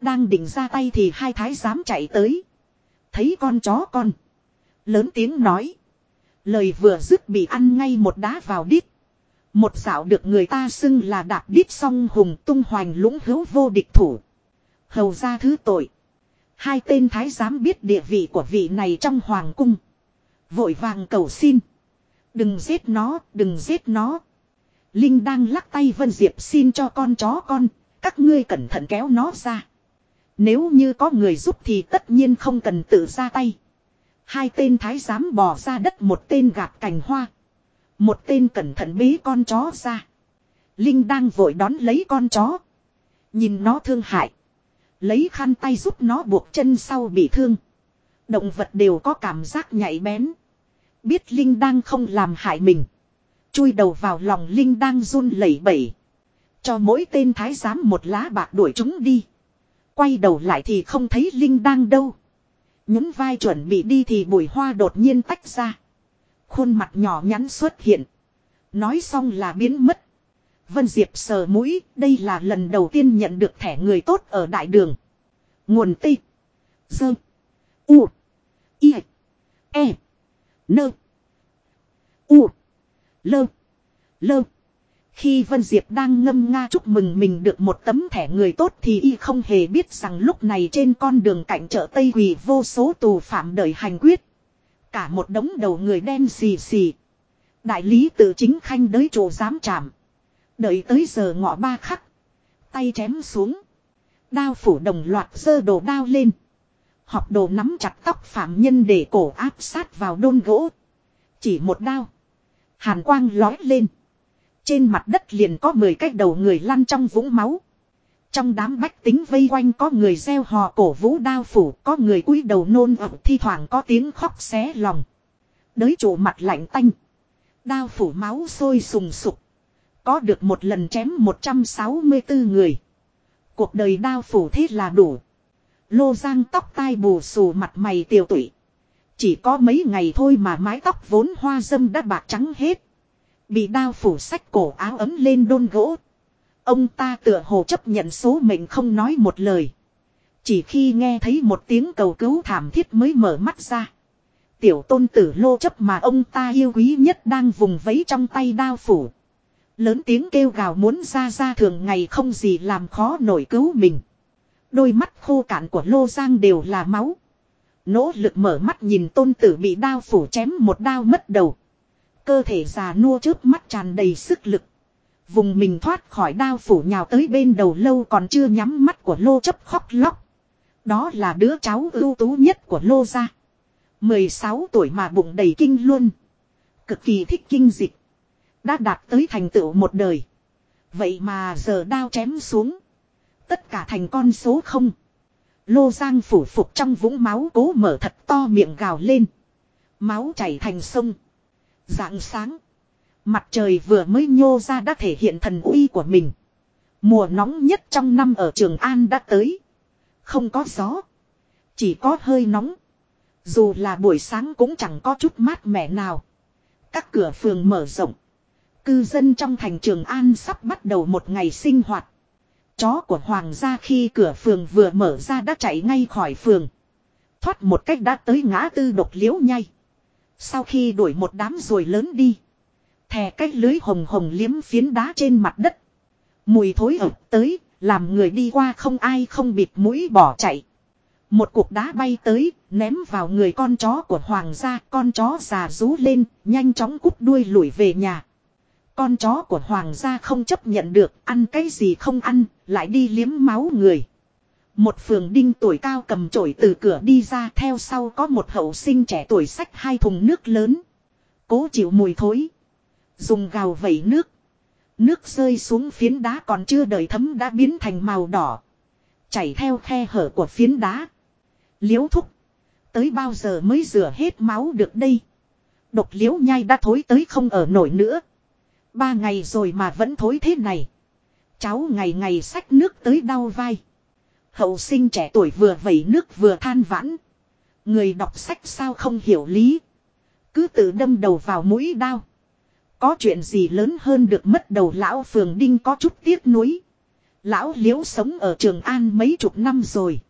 S1: Đang định ra tay thì hai thái giám chạy tới. Thấy con chó con. Lớn tiếng nói. Lời vừa dứt bị ăn ngay một đá vào đít. Một dạo được người ta xưng là đạp đít song hùng tung hoành lũng hữu vô địch thủ. Hầu ra thứ tội. Hai tên thái giám biết địa vị của vị này trong hoàng cung. Vội vàng cầu xin. Đừng giết nó, đừng giết nó. Linh đang lắc tay Vân Diệp xin cho con chó con, các ngươi cẩn thận kéo nó ra. Nếu như có người giúp thì tất nhiên không cần tự ra tay. Hai tên thái giám bỏ ra đất một tên gạt cành hoa. Một tên cẩn thận bế con chó ra. Linh đang vội đón lấy con chó. Nhìn nó thương hại. Lấy khăn tay giúp nó buộc chân sau bị thương. Động vật đều có cảm giác nhạy bén. Biết Linh đang không làm hại mình. Chui đầu vào lòng Linh đang run lẩy bẩy. Cho mỗi tên thái giám một lá bạc đuổi chúng đi. Quay đầu lại thì không thấy Linh đang đâu. Những vai chuẩn bị đi thì bụi hoa đột nhiên tách ra. Khuôn mặt nhỏ nhắn xuất hiện. Nói xong là biến mất. Vân Diệp sờ mũi, đây là lần đầu tiên nhận được thẻ người tốt ở đại đường. Nguồn tê. Dơ. U. I. E. Nơ. U. Lơ. Lơ. Khi Vân Diệp đang ngâm nga chúc mừng mình được một tấm thẻ người tốt thì y không hề biết rằng lúc này trên con đường cạnh chợ Tây Quỳ vô số tù phạm đợi hành quyết. Cả một đống đầu người đen xì xì. Đại lý tự chính khanh đới chỗ dám chạm. Đợi tới giờ ngọ ba khắc. Tay chém xuống. Đao phủ đồng loạt giơ đồ đao lên. Học đồ nắm chặt tóc phạm nhân để cổ áp sát vào đôn gỗ. Chỉ một đao. Hàn quang lói lên. Trên mặt đất liền có 10 cái đầu người lăn trong vũng máu. Trong đám bách tính vây quanh có người gieo hò cổ vũ đao phủ, có người cúi đầu nôn ẩm thi thoảng có tiếng khóc xé lòng. Đới chủ mặt lạnh tanh. Đao phủ máu sôi sùng sục. Có được một lần chém 164 người. Cuộc đời đao phủ thế là đủ. Lô giang tóc tai bù xù mặt mày tiêu tụy. Chỉ có mấy ngày thôi mà mái tóc vốn hoa dâm đã bạc trắng hết. Bị đao phủ sách cổ áo ấm lên đôn gỗ. Ông ta tựa hồ chấp nhận số mệnh không nói một lời. Chỉ khi nghe thấy một tiếng cầu cứu thảm thiết mới mở mắt ra. Tiểu tôn tử lô chấp mà ông ta yêu quý nhất đang vùng vẫy trong tay đao phủ. Lớn tiếng kêu gào muốn ra ra thường ngày không gì làm khó nổi cứu mình. Đôi mắt khô cạn của lô giang đều là máu. Nỗ lực mở mắt nhìn tôn tử bị đao phủ chém một đao mất đầu. Cơ thể già nua trước mắt tràn đầy sức lực. Vùng mình thoát khỏi đao phủ nhào tới bên đầu lâu còn chưa nhắm mắt của lô chấp khóc lóc. Đó là đứa cháu ưu tú nhất của lô gia. 16 tuổi mà bụng đầy kinh luôn. Cực kỳ thích kinh dịch. Đã đạt tới thành tựu một đời. Vậy mà giờ đao chém xuống. Tất cả thành con số không. Lô Giang phủ phục trong vũng máu cố mở thật to miệng gào lên. Máu chảy thành sông. Dạng sáng. Mặt trời vừa mới nhô ra đã thể hiện thần uy của mình. Mùa nóng nhất trong năm ở Trường An đã tới. Không có gió. Chỉ có hơi nóng. Dù là buổi sáng cũng chẳng có chút mát mẻ nào. Các cửa phường mở rộng. Cư dân trong thành Trường An sắp bắt đầu một ngày sinh hoạt. Chó của Hoàng gia khi cửa phường vừa mở ra đã chạy ngay khỏi phường. Thoát một cách đã tới ngã tư độc liễu nhay. Sau khi đuổi một đám rồi lớn đi. Thè cách lưới hồng hồng liếm phiến đá trên mặt đất. Mùi thối ập tới, làm người đi qua không ai không bịt mũi bỏ chạy. Một cục đá bay tới, ném vào người con chó của hoàng gia, con chó già rú lên, nhanh chóng cút đuôi lủi về nhà. Con chó của hoàng gia không chấp nhận được, ăn cái gì không ăn, lại đi liếm máu người. Một phường đinh tuổi cao cầm chổi từ cửa đi ra theo sau có một hậu sinh trẻ tuổi xách hai thùng nước lớn. Cố chịu mùi thối. Dùng gào vẩy nước. Nước rơi xuống phiến đá còn chưa đợi thấm đã biến thành màu đỏ. Chảy theo khe hở của phiến đá. Liễu thúc. Tới bao giờ mới rửa hết máu được đây. Độc liễu nhai đã thối tới không ở nổi nữa. Ba ngày rồi mà vẫn thối thế này. Cháu ngày ngày xách nước tới đau vai. Hậu sinh trẻ tuổi vừa vẩy nước vừa than vãn. Người đọc sách sao không hiểu lý. Cứ tự đâm đầu vào mũi đau. Có chuyện gì lớn hơn được mất đầu lão phường đinh có chút tiếc nuối. Lão liễu sống ở Trường An mấy chục năm rồi.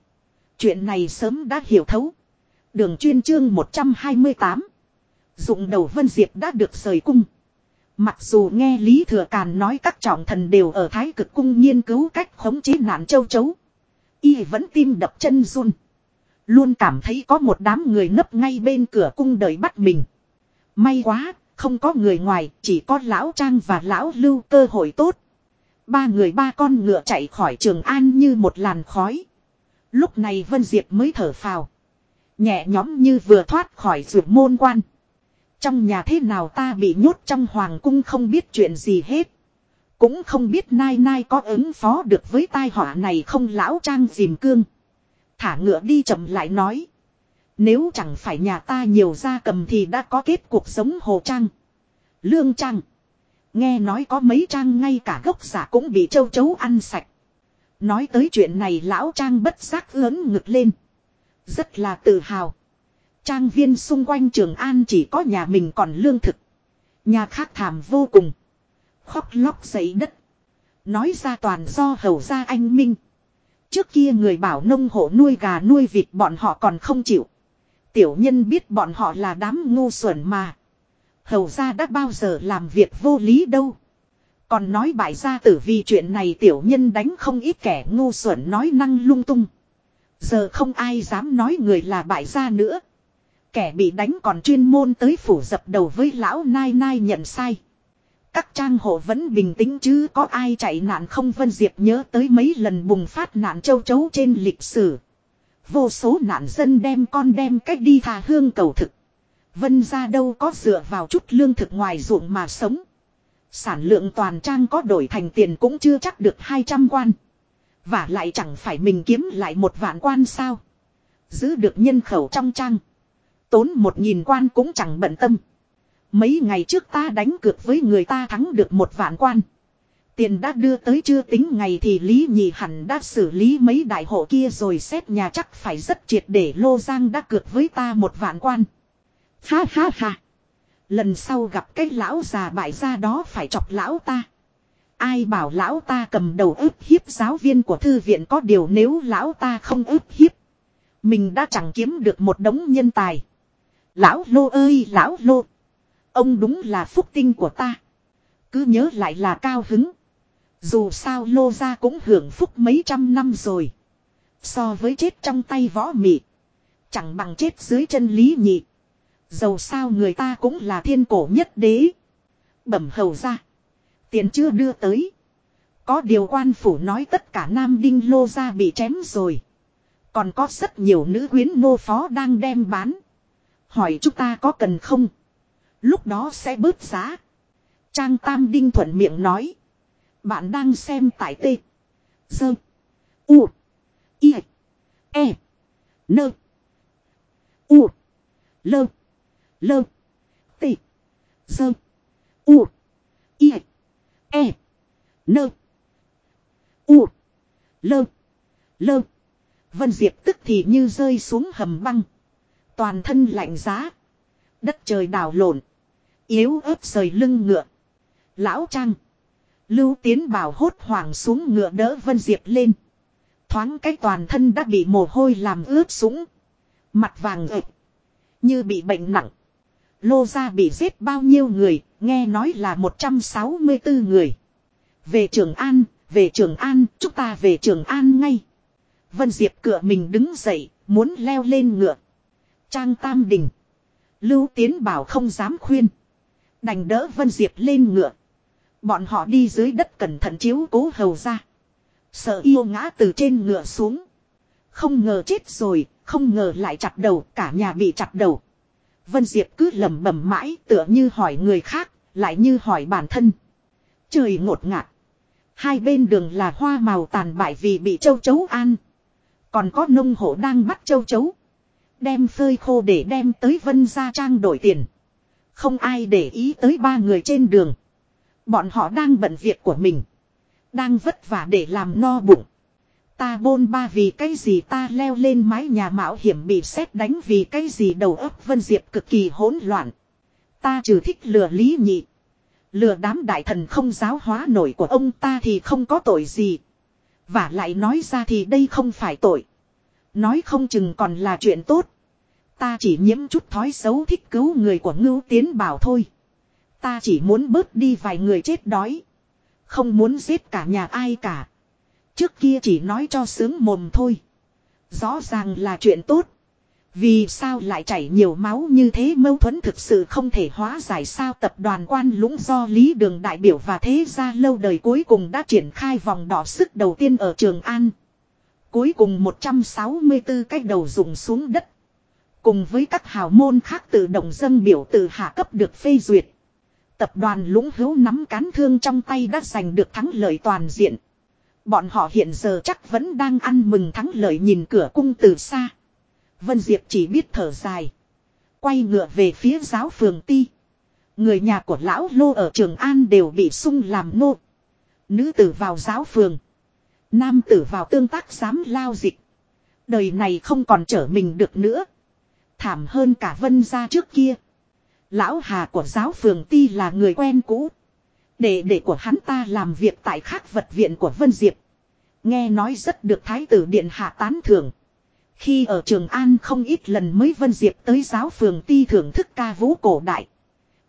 S1: Chuyện này sớm đã hiểu thấu. Đường chuyên chương 128. Dụng đầu Vân Diệp đã được rời cung. Mặc dù nghe Lý Thừa Càn nói các trọng thần đều ở Thái Cực Cung nghiên cứu cách khống chế nạn châu chấu. Y vẫn tim đập chân run. Luôn cảm thấy có một đám người nấp ngay bên cửa cung đợi bắt mình. May quá, không có người ngoài, chỉ có lão Trang và lão Lưu cơ hội tốt. Ba người ba con ngựa chạy khỏi Trường An như một làn khói. Lúc này Vân Diệp mới thở phào. Nhẹ nhõm như vừa thoát khỏi ruột môn quan. Trong nhà thế nào ta bị nhốt trong hoàng cung không biết chuyện gì hết. Cũng không biết nai nai có ứng phó được với tai họa này không lão trang dìm cương. Thả ngựa đi chậm lại nói. Nếu chẳng phải nhà ta nhiều gia cầm thì đã có kết cuộc sống hồ trang. Lương trang. Nghe nói có mấy trang ngay cả gốc giả cũng bị châu chấu ăn sạch. Nói tới chuyện này lão trang bất giác lớn ngực lên. Rất là tự hào. Trang viên xung quanh Trường An chỉ có nhà mình còn lương thực. Nhà khác thảm vô cùng. Khóc lóc dậy đất. Nói ra toàn do hầu gia anh Minh. Trước kia người bảo nông hộ nuôi gà nuôi vịt bọn họ còn không chịu. Tiểu nhân biết bọn họ là đám ngu xuẩn mà. Hầu gia đã bao giờ làm việc vô lý đâu. Còn nói bại gia tử vì chuyện này tiểu nhân đánh không ít kẻ ngu xuẩn nói năng lung tung. Giờ không ai dám nói người là bại gia nữa. Kẻ bị đánh còn chuyên môn tới phủ dập đầu với lão nai nai nhận sai. Các trang hộ vẫn bình tĩnh chứ có ai chạy nạn không Vân Diệp nhớ tới mấy lần bùng phát nạn châu chấu trên lịch sử. Vô số nạn dân đem con đem cách đi thà hương cầu thực. Vân ra đâu có dựa vào chút lương thực ngoài ruộng mà sống. Sản lượng toàn trang có đổi thành tiền cũng chưa chắc được 200 quan. Và lại chẳng phải mình kiếm lại một vạn quan sao. Giữ được nhân khẩu trong trang. Tốn một nghìn quan cũng chẳng bận tâm. Mấy ngày trước ta đánh cược với người ta thắng được một vạn quan. Tiền đã đưa tới chưa tính ngày thì Lý Nhị hẳn đã xử lý mấy đại hộ kia rồi xét nhà chắc phải rất triệt để Lô Giang đã cược với ta một vạn quan. Ha ha ha. Lần sau gặp cái lão già bại ra đó phải chọc lão ta. Ai bảo lão ta cầm đầu ức hiếp giáo viên của thư viện có điều nếu lão ta không ức hiếp. Mình đã chẳng kiếm được một đống nhân tài. Lão lô ơi, lão lô. Ông đúng là phúc tinh của ta. Cứ nhớ lại là cao hứng. Dù sao lô ra cũng hưởng phúc mấy trăm năm rồi. So với chết trong tay võ mị. Chẳng bằng chết dưới chân lý nhị. Dầu sao người ta cũng là thiên cổ nhất đế. Bẩm hầu ra. Tiền chưa đưa tới. Có điều quan phủ nói tất cả nam đinh lô ra bị chém rồi. Còn có rất nhiều nữ quyến nô phó đang đem bán. Hỏi chúng ta có cần không? Lúc đó sẽ bớt giá. Trang Tam Đinh thuận miệng nói. Bạn đang xem tại T. Dơ. U. I. E. Nơ. U. Lơ. Lơ. T. Dơ. U. I. E. Nơ. U. Lơ. Lơ. Vân Diệp tức thì như rơi xuống hầm băng. Toàn thân lạnh giá. Đất trời đảo lộn. Yếu ớt rời lưng ngựa. Lão Trang. Lưu Tiến Bảo hốt hoảng xuống ngựa đỡ Vân Diệp lên. Thoáng cái toàn thân đã bị mồ hôi làm ướt sũng. Mặt vàng ực. Như bị bệnh nặng. Lô ra bị giết bao nhiêu người, nghe nói là 164 người. Về Trường An, về Trường An, chúng ta về Trường An ngay. Vân Diệp cửa mình đứng dậy, muốn leo lên ngựa. Trang Tam Đình. Lưu Tiến Bảo không dám khuyên. Đành đỡ Vân Diệp lên ngựa. Bọn họ đi dưới đất cẩn thận chiếu cố hầu ra. Sợ yêu ngã từ trên ngựa xuống. Không ngờ chết rồi, không ngờ lại chặt đầu, cả nhà bị chặt đầu. Vân Diệp cứ lẩm bẩm mãi tựa như hỏi người khác, lại như hỏi bản thân. Trời ngột ngạt. Hai bên đường là hoa màu tàn bại vì bị châu chấu ăn. Còn có nông hộ đang bắt châu chấu. Đem phơi khô để đem tới Vân Gia Trang đổi tiền. Không ai để ý tới ba người trên đường. Bọn họ đang bận việc của mình. Đang vất vả để làm no bụng. Ta bôn ba vì cái gì ta leo lên mái nhà mạo hiểm bị xét đánh vì cái gì đầu óc Vân Diệp cực kỳ hỗn loạn. Ta trừ thích lừa lý nhị. Lừa đám đại thần không giáo hóa nổi của ông ta thì không có tội gì. Và lại nói ra thì đây không phải tội. Nói không chừng còn là chuyện tốt. Ta chỉ nhiễm chút thói xấu thích cứu người của ngưu tiến bảo thôi. Ta chỉ muốn bớt đi vài người chết đói. Không muốn giết cả nhà ai cả. Trước kia chỉ nói cho sướng mồm thôi. Rõ ràng là chuyện tốt. Vì sao lại chảy nhiều máu như thế mâu thuẫn thực sự không thể hóa giải sao tập đoàn quan lũng do Lý Đường đại biểu và thế gia lâu đời cuối cùng đã triển khai vòng đỏ sức đầu tiên ở Trường An. Cuối cùng 164 cái đầu dùng xuống đất. Cùng với các hào môn khác tự động dân biểu từ hạ cấp được phê duyệt. Tập đoàn lũng hữu nắm cán thương trong tay đã giành được thắng lợi toàn diện. Bọn họ hiện giờ chắc vẫn đang ăn mừng thắng lợi nhìn cửa cung từ xa. Vân Diệp chỉ biết thở dài. Quay ngựa về phía giáo phường ti. Người nhà của lão lô ở Trường An đều bị sung làm nô. Nữ tử vào giáo phường. Nam tử vào tương tác dám lao dịch. Đời này không còn trở mình được nữa. Thảm hơn cả vân gia trước kia. Lão Hà của giáo phường ti là người quen cũ. Để để của hắn ta làm việc tại khác vật viện của Vân Diệp. Nghe nói rất được Thái tử Điện Hạ tán thưởng. Khi ở Trường An không ít lần mới Vân Diệp tới giáo phường ti thưởng thức ca vũ cổ đại.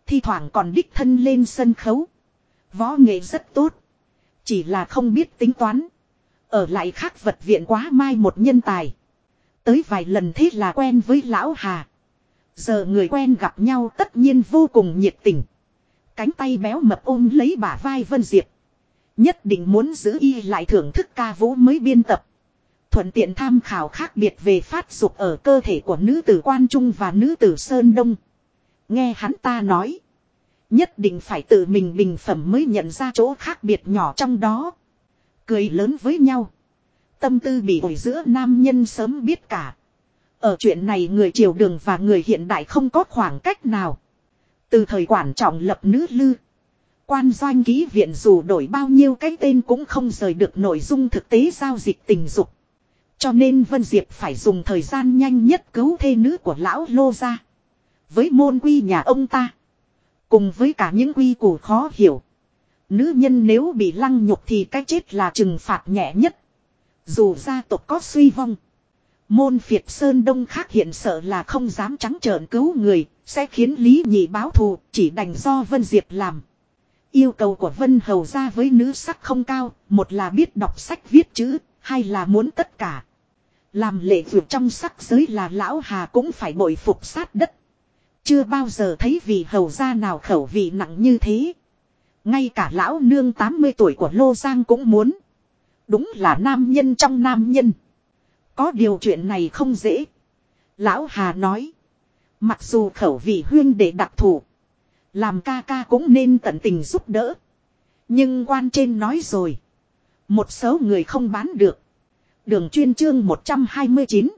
S1: Thi thoảng còn đích thân lên sân khấu. Võ nghệ rất tốt. Chỉ là không biết tính toán. Ở lại khác vật viện quá mai một nhân tài. Tới vài lần thế là quen với lão Hà. Giờ người quen gặp nhau tất nhiên vô cùng nhiệt tình. Cánh tay béo mập ôm lấy bả vai Vân Diệp. Nhất định muốn giữ y lại thưởng thức ca vũ mới biên tập. Thuận tiện tham khảo khác biệt về phát dục ở cơ thể của nữ tử Quan Trung và nữ tử Sơn Đông. Nghe hắn ta nói. Nhất định phải tự mình bình phẩm mới nhận ra chỗ khác biệt nhỏ trong đó. Cười lớn với nhau. Tâm tư bị ổi giữa nam nhân sớm biết cả. Ở chuyện này người triều đường và người hiện đại không có khoảng cách nào. Từ thời quản trọng lập nữ lư. Quan doanh ký viện dù đổi bao nhiêu cái tên cũng không rời được nội dung thực tế giao dịch tình dục. Cho nên Vân Diệp phải dùng thời gian nhanh nhất cứu thê nữ của lão Lô ra. Với môn quy nhà ông ta. Cùng với cả những quy củ khó hiểu. Nữ nhân nếu bị lăng nhục thì cái chết là trừng phạt nhẹ nhất. Dù gia tộc có suy vong. Môn Việt Sơn Đông khác hiện sợ là không dám trắng trợn cứu người, sẽ khiến Lý Nhị báo thù, chỉ đành do Vân Diệp làm. Yêu cầu của Vân Hầu ra với nữ sắc không cao, một là biết đọc sách viết chữ, hai là muốn tất cả. Làm lệ vượt trong sắc giới là lão hà cũng phải bội phục sát đất. Chưa bao giờ thấy vị hầu gia nào khẩu vị nặng như thế. Ngay cả lão nương 80 tuổi của Lô Giang cũng muốn. Đúng là nam nhân trong nam nhân. Có điều chuyện này không dễ. Lão Hà nói. Mặc dù khẩu vị huyên để đặc thù, Làm ca ca cũng nên tận tình giúp đỡ. Nhưng quan trên nói rồi. Một số người không bán được. Đường chuyên chương 129.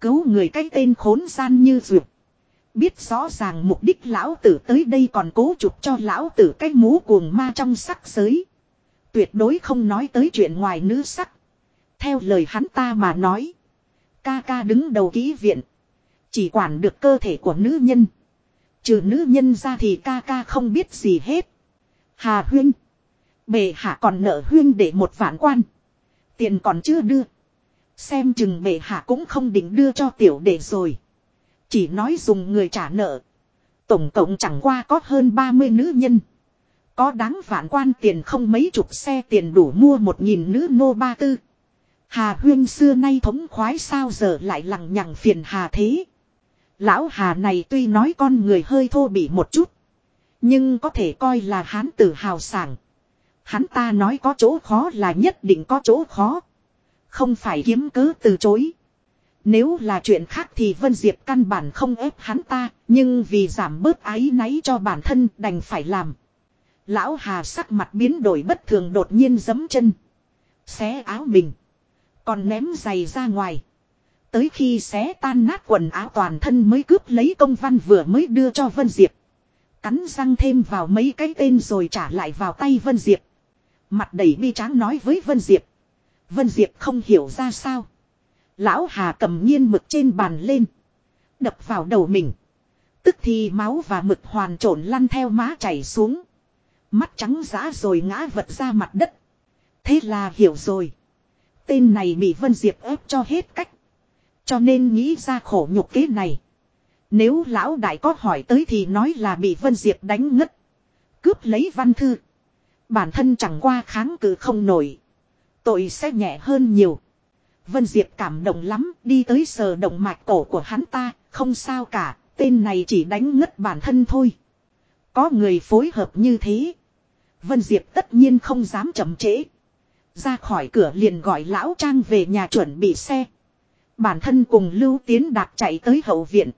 S1: Cứu người cái tên khốn gian như duyệt. Biết rõ ràng mục đích lão tử tới đây còn cố chụp cho lão tử cái mũ cuồng ma trong sắc giới. Tuyệt đối không nói tới chuyện ngoài nữ sắc. Theo lời hắn ta mà nói. Ca ca đứng đầu ký viện. Chỉ quản được cơ thể của nữ nhân. Trừ nữ nhân ra thì ca ca không biết gì hết. Hà huyên. Bề hạ còn nợ huyên để một vạn quan. Tiền còn chưa đưa. Xem chừng bệ hạ cũng không định đưa cho tiểu đệ rồi. Chỉ nói dùng người trả nợ. Tổng cộng chẳng qua có hơn 30 nữ nhân. Có đáng vạn quan tiền không mấy chục xe tiền đủ mua một nghìn nữ nô ba tư. Hà huyên xưa nay thống khoái sao giờ lại lằng nhằng phiền hà thế. Lão hà này tuy nói con người hơi thô bỉ một chút. Nhưng có thể coi là hán tử hào sảng. Hắn ta nói có chỗ khó là nhất định có chỗ khó. Không phải kiếm cớ từ chối. Nếu là chuyện khác thì Vân Diệp căn bản không ép hắn ta, nhưng vì giảm bớt ái náy cho bản thân đành phải làm. Lão Hà sắc mặt biến đổi bất thường đột nhiên giấm chân. Xé áo mình. Còn ném giày ra ngoài. Tới khi xé tan nát quần áo toàn thân mới cướp lấy công văn vừa mới đưa cho Vân Diệp. Cắn răng thêm vào mấy cái tên rồi trả lại vào tay Vân Diệp. Mặt đầy bi tráng nói với Vân Diệp. Vân Diệp không hiểu ra sao. Lão Hà cầm nhiên mực trên bàn lên. Đập vào đầu mình. Tức thì máu và mực hoàn trộn lăn theo má chảy xuống. Mắt trắng giã rồi ngã vật ra mặt đất. Thế là hiểu rồi. Tên này bị Vân Diệp ép cho hết cách. Cho nên nghĩ ra khổ nhục kế này. Nếu lão đại có hỏi tới thì nói là bị Vân Diệp đánh ngất. Cướp lấy văn thư. Bản thân chẳng qua kháng cự không nổi. Tội sẽ nhẹ hơn nhiều. Vân Diệp cảm động lắm, đi tới sờ động mạch cổ của hắn ta, không sao cả, tên này chỉ đánh ngất bản thân thôi. Có người phối hợp như thế. Vân Diệp tất nhiên không dám chậm trễ. Ra khỏi cửa liền gọi lão trang về nhà chuẩn bị xe. Bản thân cùng Lưu Tiến Đạt chạy tới hậu viện.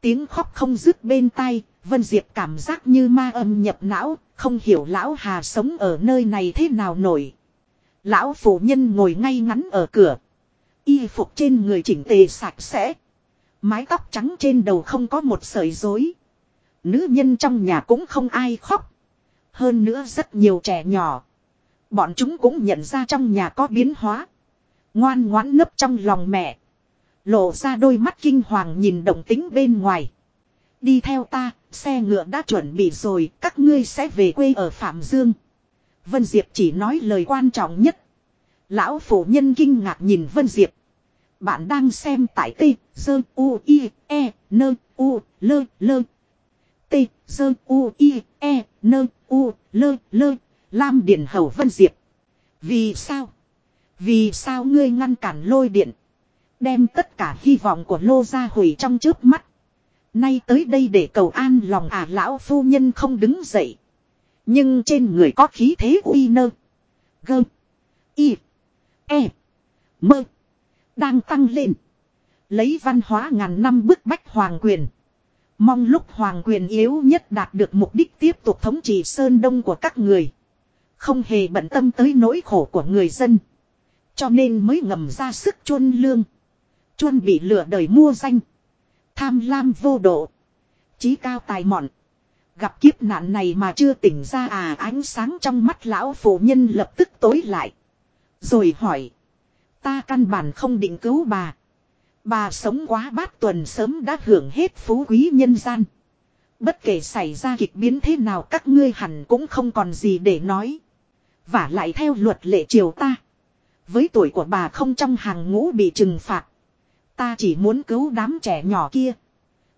S1: Tiếng khóc không dứt bên tai, Vân Diệp cảm giác như ma âm nhập não, không hiểu lão Hà sống ở nơi này thế nào nổi. Lão phụ nhân ngồi ngay ngắn ở cửa. Y phục trên người chỉnh tề sạch sẽ. Mái tóc trắng trên đầu không có một sợi rối. Nữ nhân trong nhà cũng không ai khóc. Hơn nữa rất nhiều trẻ nhỏ. Bọn chúng cũng nhận ra trong nhà có biến hóa. Ngoan ngoãn nấp trong lòng mẹ. Lộ ra đôi mắt kinh hoàng nhìn động tính bên ngoài. Đi theo ta, xe ngựa đã chuẩn bị rồi, các ngươi sẽ về quê ở Phạm Dương. Vân Diệp chỉ nói lời quan trọng nhất. Lão phụ nhân kinh ngạc nhìn Vân Diệp. Bạn đang xem tại T, Dơ, U, I, E, n U, L, L. T, Dơ, U, I, E, n U, L, L. Lam Điền Hầu Vân Diệp. Vì sao? Vì sao ngươi ngăn cản lôi điện? Đem tất cả hy vọng của lô ra hủy trong trước mắt. Nay tới đây để cầu an lòng à lão phu nhân không đứng dậy. Nhưng trên người có khí thế uy nơ. Gơ. Y. E. Mơ. Đang tăng lên. Lấy văn hóa ngàn năm bức bách hoàng quyền. Mong lúc hoàng quyền yếu nhất đạt được mục đích tiếp tục thống trị sơn đông của các người. Không hề bận tâm tới nỗi khổ của người dân. Cho nên mới ngầm ra sức chuôn lương. Chuôn bị lửa đời mua danh. Tham lam vô độ. Chí cao tài mọn. Gặp kiếp nạn này mà chưa tỉnh ra à ánh sáng trong mắt lão phụ nhân lập tức tối lại. Rồi hỏi. Ta căn bản không định cứu bà. Bà sống quá bát tuần sớm đã hưởng hết phú quý nhân gian. Bất kể xảy ra kịch biến thế nào các ngươi hẳn cũng không còn gì để nói. Và lại theo luật lệ triều ta. Với tuổi của bà không trong hàng ngũ bị trừng phạt. Ta chỉ muốn cứu đám trẻ nhỏ kia.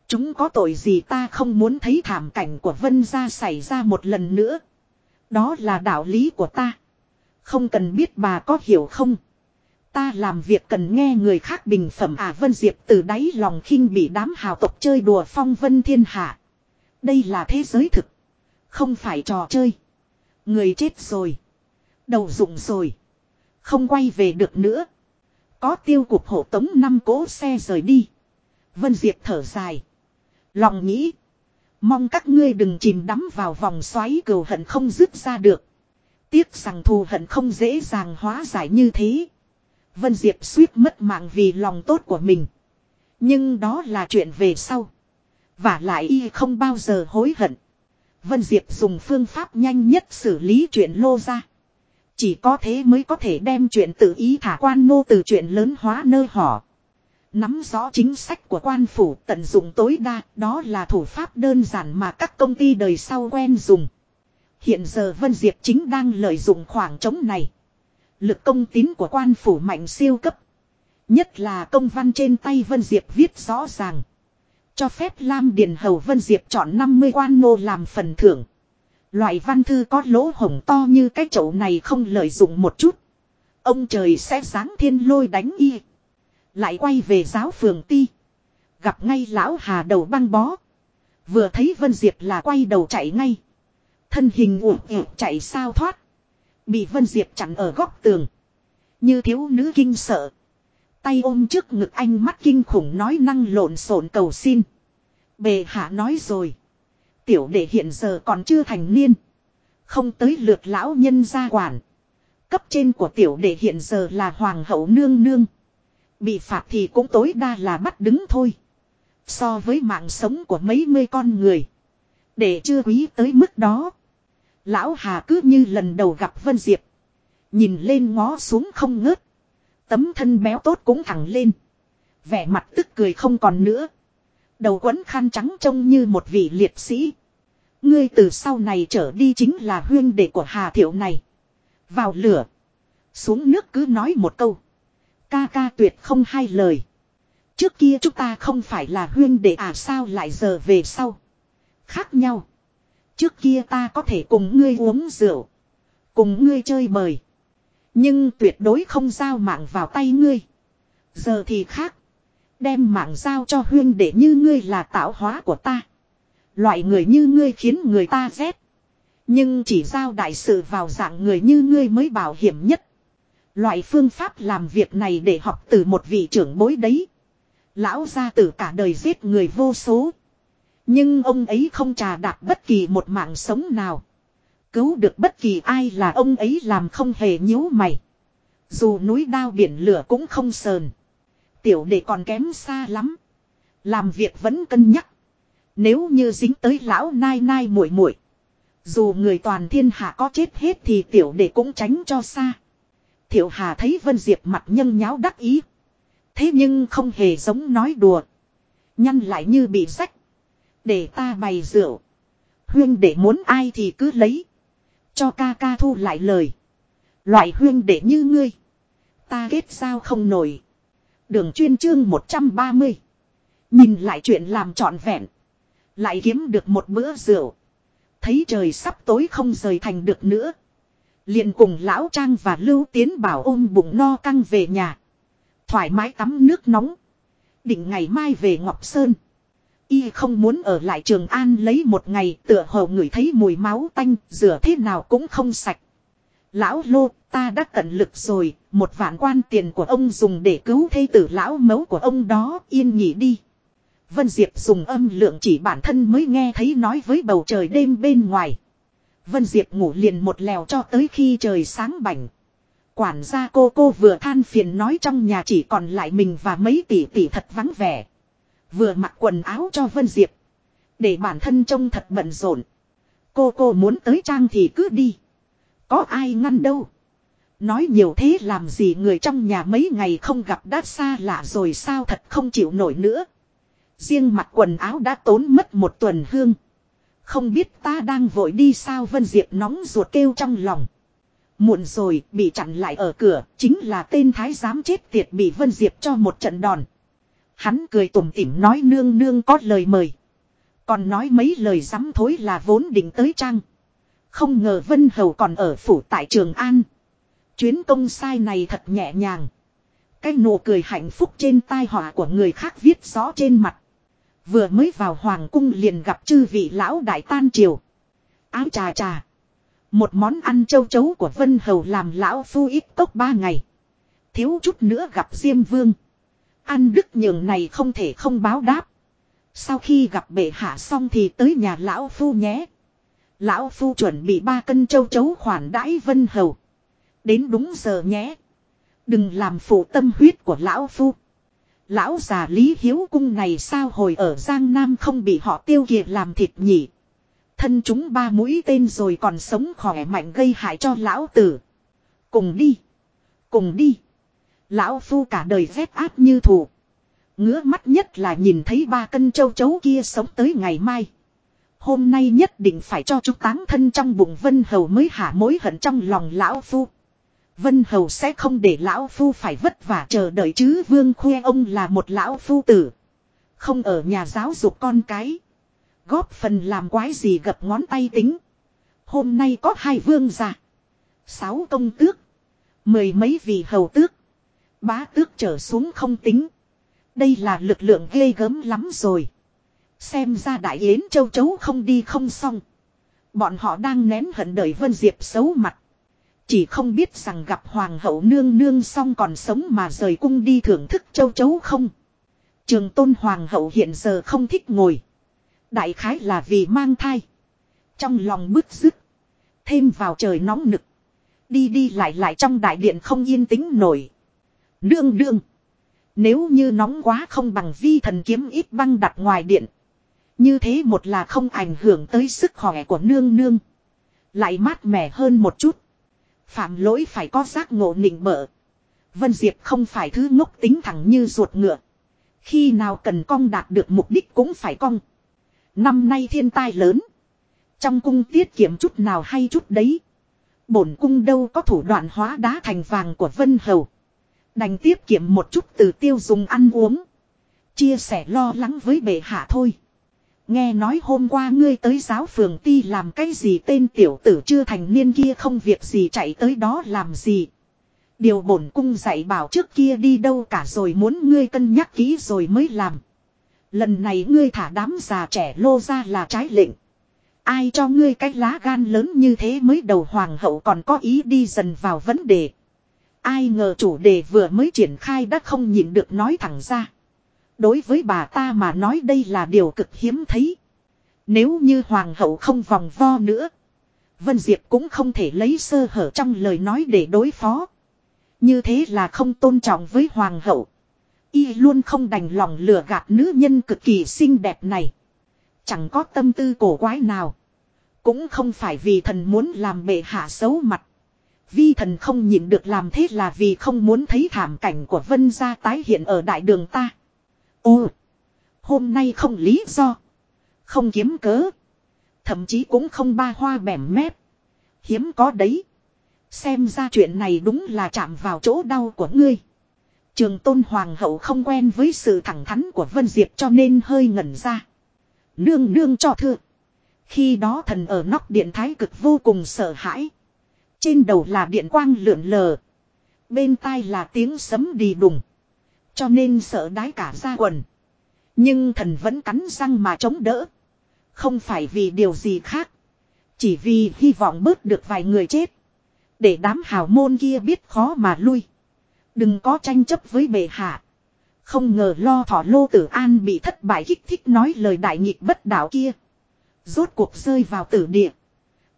S1: Chúng có tội gì ta không muốn thấy thảm cảnh của Vân gia xảy ra một lần nữa. Đó là đạo lý của ta. Không cần biết bà có hiểu không. Ta làm việc cần nghe người khác bình phẩm à Vân Diệp từ đáy lòng khinh bị đám hào tộc chơi đùa phong vân thiên hạ. Đây là thế giới thực. Không phải trò chơi. Người chết rồi. Đầu dụng rồi. Không quay về được nữa. Có tiêu cục hộ tống năm cỗ xe rời đi. Vân Diệp thở dài. Lòng nghĩ. Mong các ngươi đừng chìm đắm vào vòng xoáy cừu hận không dứt ra được. Tiếc rằng thù hận không dễ dàng hóa giải như thế. Vân Diệp suýt mất mạng vì lòng tốt của mình. Nhưng đó là chuyện về sau. Và lại y không bao giờ hối hận. Vân Diệp dùng phương pháp nhanh nhất xử lý chuyện lô ra. Chỉ có thế mới có thể đem chuyện tự ý thả quan nô từ chuyện lớn hóa nơi họ. Nắm rõ chính sách của quan phủ tận dụng tối đa, đó là thủ pháp đơn giản mà các công ty đời sau quen dùng. Hiện giờ Vân Diệp chính đang lợi dụng khoảng trống này. Lực công tín của quan phủ mạnh siêu cấp. Nhất là công văn trên tay Vân Diệp viết rõ ràng. Cho phép Lam Điền Hầu Vân Diệp chọn 50 quan nô làm phần thưởng. Loại văn thư có lỗ hổng to như cái chậu này không lợi dụng một chút. Ông trời sẽ sáng thiên lôi đánh y. Lại quay về giáo phường ti. Gặp ngay lão hà đầu băng bó. Vừa thấy Vân Diệp là quay đầu chạy ngay. Thân hình ủ ủ chạy sao thoát. Bị Vân Diệp chặn ở góc tường. Như thiếu nữ kinh sợ. Tay ôm trước ngực anh mắt kinh khủng nói năng lộn xộn cầu xin. Bề hạ nói rồi. Tiểu đệ hiện giờ còn chưa thành niên. Không tới lượt lão nhân gia quản. Cấp trên của tiểu đệ hiện giờ là hoàng hậu nương nương. Bị phạt thì cũng tối đa là bắt đứng thôi. So với mạng sống của mấy mươi con người. Để chưa quý tới mức đó. Lão Hà cứ như lần đầu gặp Vân Diệp. Nhìn lên ngó xuống không ngớt. Tấm thân béo tốt cũng thẳng lên. Vẻ mặt tức cười không còn nữa. Đầu quấn khăn trắng trông như một vị liệt sĩ. Ngươi từ sau này trở đi chính là huyên đệ của Hà Thiệu này. Vào lửa. Xuống nước cứ nói một câu. Ca ca tuyệt không hai lời. Trước kia chúng ta không phải là huyên đệ à sao lại giờ về sau. Khác nhau. Trước kia ta có thể cùng ngươi uống rượu. Cùng ngươi chơi bời. Nhưng tuyệt đối không giao mạng vào tay ngươi. Giờ thì khác. Đem mạng giao cho huyên để như ngươi là tạo hóa của ta. Loại người như ngươi khiến người ta ghét. Nhưng chỉ giao đại sự vào dạng người như ngươi mới bảo hiểm nhất. Loại phương pháp làm việc này để học từ một vị trưởng bối đấy. Lão gia tử cả đời giết người vô số. Nhưng ông ấy không trà đạp bất kỳ một mạng sống nào. Cứu được bất kỳ ai là ông ấy làm không hề nhíu mày. Dù núi đao biển lửa cũng không sờn. Tiểu đệ còn kém xa lắm. Làm việc vẫn cân nhắc. Nếu như dính tới lão nai nai muội muội, dù người toàn thiên hạ có chết hết thì tiểu đệ cũng tránh cho xa. Thiệu Hà thấy Vân Diệp mặt nhân nháo đắc ý. Thế nhưng không hề giống nói đùa. Nhăn lại như bị rách. Để ta bày rượu. Huyên để muốn ai thì cứ lấy. Cho ca ca thu lại lời. Loại huyên để như ngươi. Ta kết sao không nổi. Đường chuyên chương 130. Nhìn lại chuyện làm trọn vẹn. Lại kiếm được một bữa rượu. Thấy trời sắp tối không rời thành được nữa. liền cùng lão trang và lưu tiến bảo ôm bụng no căng về nhà. Thoải mái tắm nước nóng. Định ngày mai về Ngọc Sơn. Y không muốn ở lại Trường An lấy một ngày tựa hồ người thấy mùi máu tanh, rửa thế nào cũng không sạch. Lão lô ta đã tận lực rồi, một vạn quan tiền của ông dùng để cứu thây tử lão mấu của ông đó yên nghỉ đi. Vân Diệp dùng âm lượng chỉ bản thân mới nghe thấy nói với bầu trời đêm bên ngoài. Vân Diệp ngủ liền một lèo cho tới khi trời sáng bảnh. Quản gia cô cô vừa than phiền nói trong nhà chỉ còn lại mình và mấy tỷ tỷ thật vắng vẻ. Vừa mặc quần áo cho Vân Diệp. Để bản thân trông thật bận rộn. Cô cô muốn tới trang thì cứ đi. Có ai ngăn đâu. Nói nhiều thế làm gì người trong nhà mấy ngày không gặp đã xa lạ rồi sao thật không chịu nổi nữa. Riêng mặt quần áo đã tốn mất một tuần hương. Không biết ta đang vội đi sao Vân Diệp nóng ruột kêu trong lòng. Muộn rồi, bị chặn lại ở cửa, chính là tên thái giám chết tiệt bị Vân Diệp cho một trận đòn. Hắn cười tủm tỉm nói nương nương có lời mời. Còn nói mấy lời dám thối là vốn định tới trang. Không ngờ Vân Hầu còn ở phủ tại Trường An. Chuyến công sai này thật nhẹ nhàng. Cái nụ cười hạnh phúc trên tai họa của người khác viết rõ trên mặt. Vừa mới vào hoàng cung liền gặp chư vị lão đại tan triều. Áo trà trà. Một món ăn châu chấu của Vân Hầu làm lão phu ít tốc ba ngày. Thiếu chút nữa gặp Diêm Vương. Ăn đức nhường này không thể không báo đáp. Sau khi gặp bệ hạ xong thì tới nhà lão phu nhé. Lão phu chuẩn bị ba cân châu chấu khoản đãi Vân Hầu. Đến đúng giờ nhé. Đừng làm phụ tâm huyết của lão phu. Lão già Lý Hiếu Cung này sao hồi ở Giang Nam không bị họ tiêu kiệt làm thịt nhỉ. Thân chúng ba mũi tên rồi còn sống khỏe mạnh gây hại cho lão tử. Cùng đi. Cùng đi. Lão phu cả đời ghét áp như thù. Ngứa mắt nhất là nhìn thấy ba cân châu chấu kia sống tới ngày mai. Hôm nay nhất định phải cho chúng táng thân trong bụng Vân Hầu mới hả mối hận trong lòng lão phu. Vân Hầu sẽ không để lão phu phải vất vả chờ đợi chứ Vương khuê ông là một lão phu tử. Không ở nhà giáo dục con cái. Góp phần làm quái gì gập ngón tay tính. Hôm nay có hai vương già. Sáu công tước. Mười mấy vị hầu tước. Bá tước trở xuống không tính. Đây là lực lượng ghê gớm lắm rồi. Xem ra đại yến châu chấu không đi không xong. Bọn họ đang nén hận đời Vân Diệp xấu mặt. Chỉ không biết rằng gặp hoàng hậu nương nương xong còn sống mà rời cung đi thưởng thức châu chấu không. Trường tôn hoàng hậu hiện giờ không thích ngồi. Đại khái là vì mang thai. Trong lòng bức rứt Thêm vào trời nóng nực. Đi đi lại lại trong đại điện không yên tĩnh nổi. Nương nương. Nếu như nóng quá không bằng vi thần kiếm ít băng đặt ngoài điện. Như thế một là không ảnh hưởng tới sức khỏe của nương nương. Lại mát mẻ hơn một chút. Phạm lỗi phải có giác ngộ nịnh bợ. Vân Diệp không phải thứ ngốc tính thẳng như ruột ngựa. Khi nào cần cong đạt được mục đích cũng phải cong. Năm nay thiên tai lớn. Trong cung tiết kiệm chút nào hay chút đấy. Bổn cung đâu có thủ đoạn hóa đá thành vàng của Vân Hầu. Đành tiết kiệm một chút từ tiêu dùng ăn uống. Chia sẻ lo lắng với bệ hạ thôi. Nghe nói hôm qua ngươi tới giáo phường ti làm cái gì tên tiểu tử chưa thành niên kia không việc gì chạy tới đó làm gì. Điều bổn cung dạy bảo trước kia đi đâu cả rồi muốn ngươi cân nhắc kỹ rồi mới làm. Lần này ngươi thả đám già trẻ lô ra là trái lệnh. Ai cho ngươi cái lá gan lớn như thế mới đầu hoàng hậu còn có ý đi dần vào vấn đề. Ai ngờ chủ đề vừa mới triển khai đã không nhịn được nói thẳng ra. Đối với bà ta mà nói đây là điều cực hiếm thấy. Nếu như hoàng hậu không vòng vo nữa. Vân Diệp cũng không thể lấy sơ hở trong lời nói để đối phó. Như thế là không tôn trọng với hoàng hậu. Y luôn không đành lòng lừa gạt nữ nhân cực kỳ xinh đẹp này. Chẳng có tâm tư cổ quái nào. Cũng không phải vì thần muốn làm bệ hạ xấu mặt. Vi thần không nhịn được làm thế là vì không muốn thấy thảm cảnh của vân gia tái hiện ở đại đường ta. U, Hôm nay không lý do. Không kiếm cớ. Thậm chí cũng không ba hoa bẻm mép. Hiếm có đấy. Xem ra chuyện này đúng là chạm vào chỗ đau của ngươi. Trường tôn hoàng hậu không quen với sự thẳng thắn của Vân Diệp cho nên hơi ngẩn ra. Nương nương cho thưa. Khi đó thần ở nóc điện thái cực vô cùng sợ hãi. Trên đầu là điện quang lượn lờ. Bên tai là tiếng sấm đi đùng. Cho nên sợ đái cả ra quần. Nhưng thần vẫn cắn răng mà chống đỡ. Không phải vì điều gì khác. Chỉ vì hy vọng bớt được vài người chết. Để đám hào môn kia biết khó mà lui. Đừng có tranh chấp với bệ hạ. Không ngờ lo thỏ lô tử an bị thất bại kích thích nói lời đại nghịch bất đạo kia. Rốt cuộc rơi vào tử địa.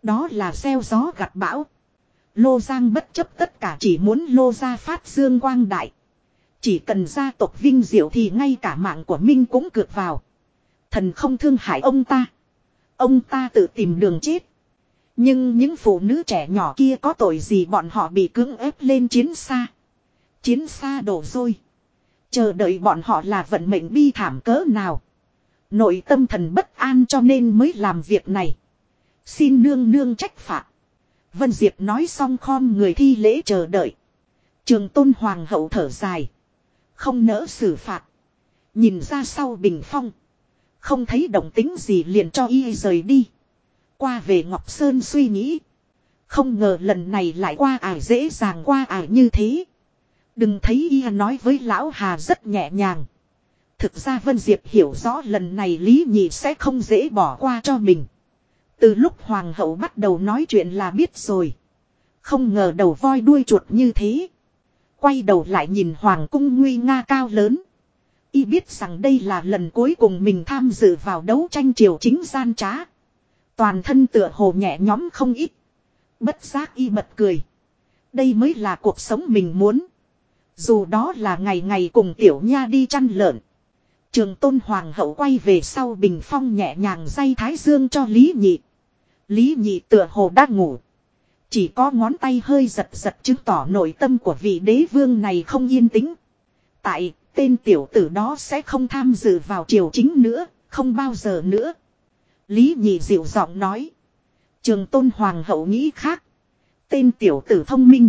S1: Đó là gieo gió gặt bão. Lô Giang bất chấp tất cả chỉ muốn lô ra phát dương quang đại. Chỉ cần gia tộc vinh diệu thì ngay cả mạng của Minh cũng cược vào. Thần không thương hại ông ta. Ông ta tự tìm đường chết. Nhưng những phụ nữ trẻ nhỏ kia có tội gì bọn họ bị cưỡng ép lên chiến xa. Chiến xa đổ rồi. Chờ đợi bọn họ là vận mệnh bi thảm cỡ nào. Nội tâm thần bất an cho nên mới làm việc này. Xin nương nương trách phạt. Vân Diệp nói xong khom người thi lễ chờ đợi. Trường tôn hoàng hậu thở dài. Không nỡ xử phạt. Nhìn ra sau bình phong. Không thấy động tính gì liền cho y rời đi. Qua về Ngọc Sơn suy nghĩ. Không ngờ lần này lại qua ải dễ dàng qua ải như thế. Đừng thấy y nói với lão Hà rất nhẹ nhàng. Thực ra Vân Diệp hiểu rõ lần này Lý Nhị sẽ không dễ bỏ qua cho mình. Từ lúc Hoàng hậu bắt đầu nói chuyện là biết rồi. Không ngờ đầu voi đuôi chuột như thế. Quay đầu lại nhìn Hoàng cung nguy nga cao lớn. Y biết rằng đây là lần cuối cùng mình tham dự vào đấu tranh triều chính gian trá. Toàn thân tựa hồ nhẹ nhóm không ít. Bất giác y bật cười. Đây mới là cuộc sống mình muốn. Dù đó là ngày ngày cùng tiểu nha đi chăn lợn. Trường tôn hoàng hậu quay về sau bình phong nhẹ nhàng dây thái dương cho Lý Nhị. Lý Nhị tựa hồ đã ngủ. Chỉ có ngón tay hơi giật giật chứng tỏ nội tâm của vị đế vương này không yên tĩnh. Tại tên tiểu tử đó sẽ không tham dự vào triều chính nữa, không bao giờ nữa. Lý Nhị dịu giọng nói. Trường tôn hoàng hậu nghĩ khác. Tên tiểu tử thông minh.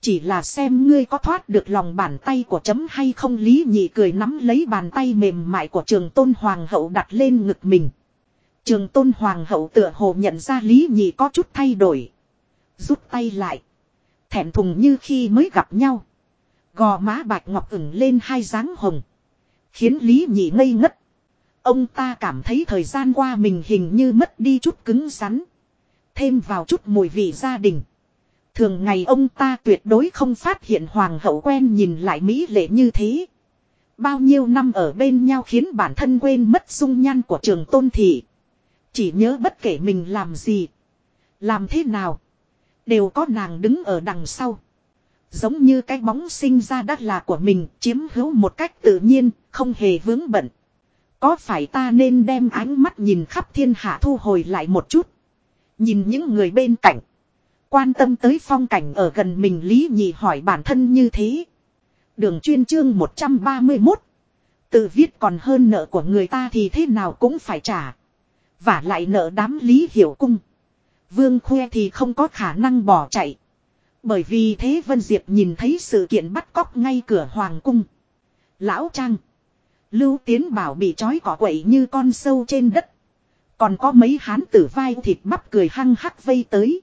S1: Chỉ là xem ngươi có thoát được lòng bàn tay của chấm hay không Lý Nhị cười nắm lấy bàn tay mềm mại của trường tôn hoàng hậu đặt lên ngực mình. Trường tôn hoàng hậu tựa hồ nhận ra Lý Nhị có chút thay đổi. Rút tay lại. Thẹn thùng như khi mới gặp nhau. Gò má bạch ngọc ửng lên hai dáng hồng. Khiến Lý Nhị ngây ngất. Ông ta cảm thấy thời gian qua mình hình như mất đi chút cứng rắn. Thêm vào chút mùi vị gia đình. Thường ngày ông ta tuyệt đối không phát hiện hoàng hậu quen nhìn lại mỹ lệ như thế. Bao nhiêu năm ở bên nhau khiến bản thân quên mất dung nhan của trường tôn thị. Chỉ nhớ bất kể mình làm gì. Làm thế nào. Đều có nàng đứng ở đằng sau. Giống như cái bóng sinh ra đắt là của mình chiếm hữu một cách tự nhiên, không hề vướng bận. Có phải ta nên đem ánh mắt nhìn khắp thiên hạ thu hồi lại một chút. Nhìn những người bên cạnh. Quan tâm tới phong cảnh ở gần mình Lý Nhị hỏi bản thân như thế. Đường chuyên chương 131. Tự viết còn hơn nợ của người ta thì thế nào cũng phải trả. Và lại nợ đám Lý Hiểu Cung. Vương Khoe thì không có khả năng bỏ chạy. Bởi vì thế Vân Diệp nhìn thấy sự kiện bắt cóc ngay cửa Hoàng Cung. Lão Trang. Lưu Tiến Bảo bị trói cỏ quậy như con sâu trên đất. Còn có mấy hán tử vai thịt bắp cười hăng hắc vây tới.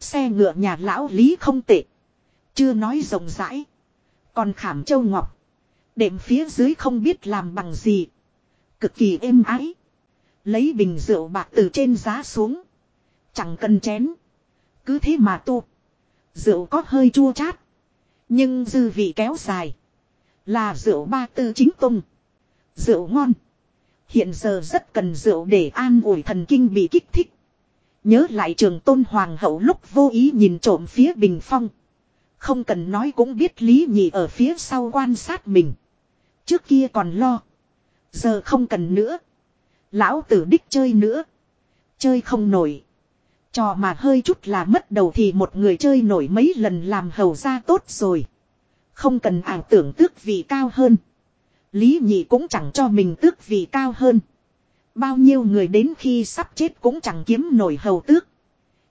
S1: Xe ngựa nhà lão Lý không tệ. Chưa nói rộng rãi. Còn khảm châu ngọc. Đệm phía dưới không biết làm bằng gì. Cực kỳ êm ái. Lấy bình rượu bạc từ trên giá xuống. Chẳng cần chén. Cứ thế mà tu. Rượu có hơi chua chát. Nhưng dư vị kéo dài. Là rượu ba tư chính tung. Rượu ngon. Hiện giờ rất cần rượu để an ủi thần kinh bị kích thích. Nhớ lại trường tôn hoàng hậu lúc vô ý nhìn trộm phía bình phong. Không cần nói cũng biết lý nhị ở phía sau quan sát mình. Trước kia còn lo. Giờ không cần nữa. Lão tử đích chơi nữa. Chơi không nổi. Trò mà hơi chút là mất đầu thì một người chơi nổi mấy lần làm hầu ra tốt rồi. Không cần ảo tưởng tước vị cao hơn. Lý nhị cũng chẳng cho mình tước vị cao hơn. Bao nhiêu người đến khi sắp chết cũng chẳng kiếm nổi hầu tước.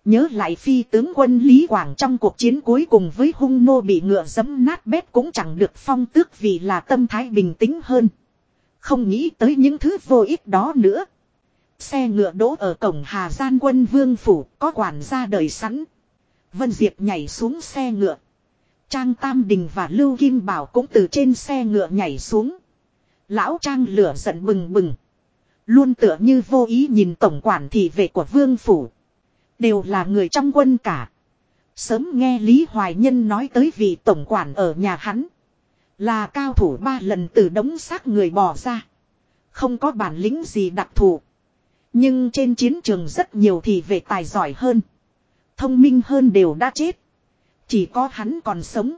S1: Nhớ lại phi tướng quân Lý Quảng trong cuộc chiến cuối cùng với hung nô bị ngựa dấm nát bét cũng chẳng được phong tước vì là tâm thái bình tĩnh hơn. Không nghĩ tới những thứ vô ích đó nữa. Xe ngựa đỗ ở cổng Hà Gian quân vương phủ, có quản gia đời sẵn. Vân Diệp nhảy xuống xe ngựa. Trang Tam Đình và Lưu Kim Bảo cũng từ trên xe ngựa nhảy xuống. Lão Trang lửa giận bừng bừng. Luôn tựa như vô ý nhìn tổng quản thị vệ của vương phủ. Đều là người trong quân cả. Sớm nghe Lý Hoài Nhân nói tới vị tổng quản ở nhà hắn. Là cao thủ ba lần từ đống xác người bỏ ra. Không có bản lĩnh gì đặc thù. Nhưng trên chiến trường rất nhiều thì về tài giỏi hơn. Thông minh hơn đều đã chết. Chỉ có hắn còn sống.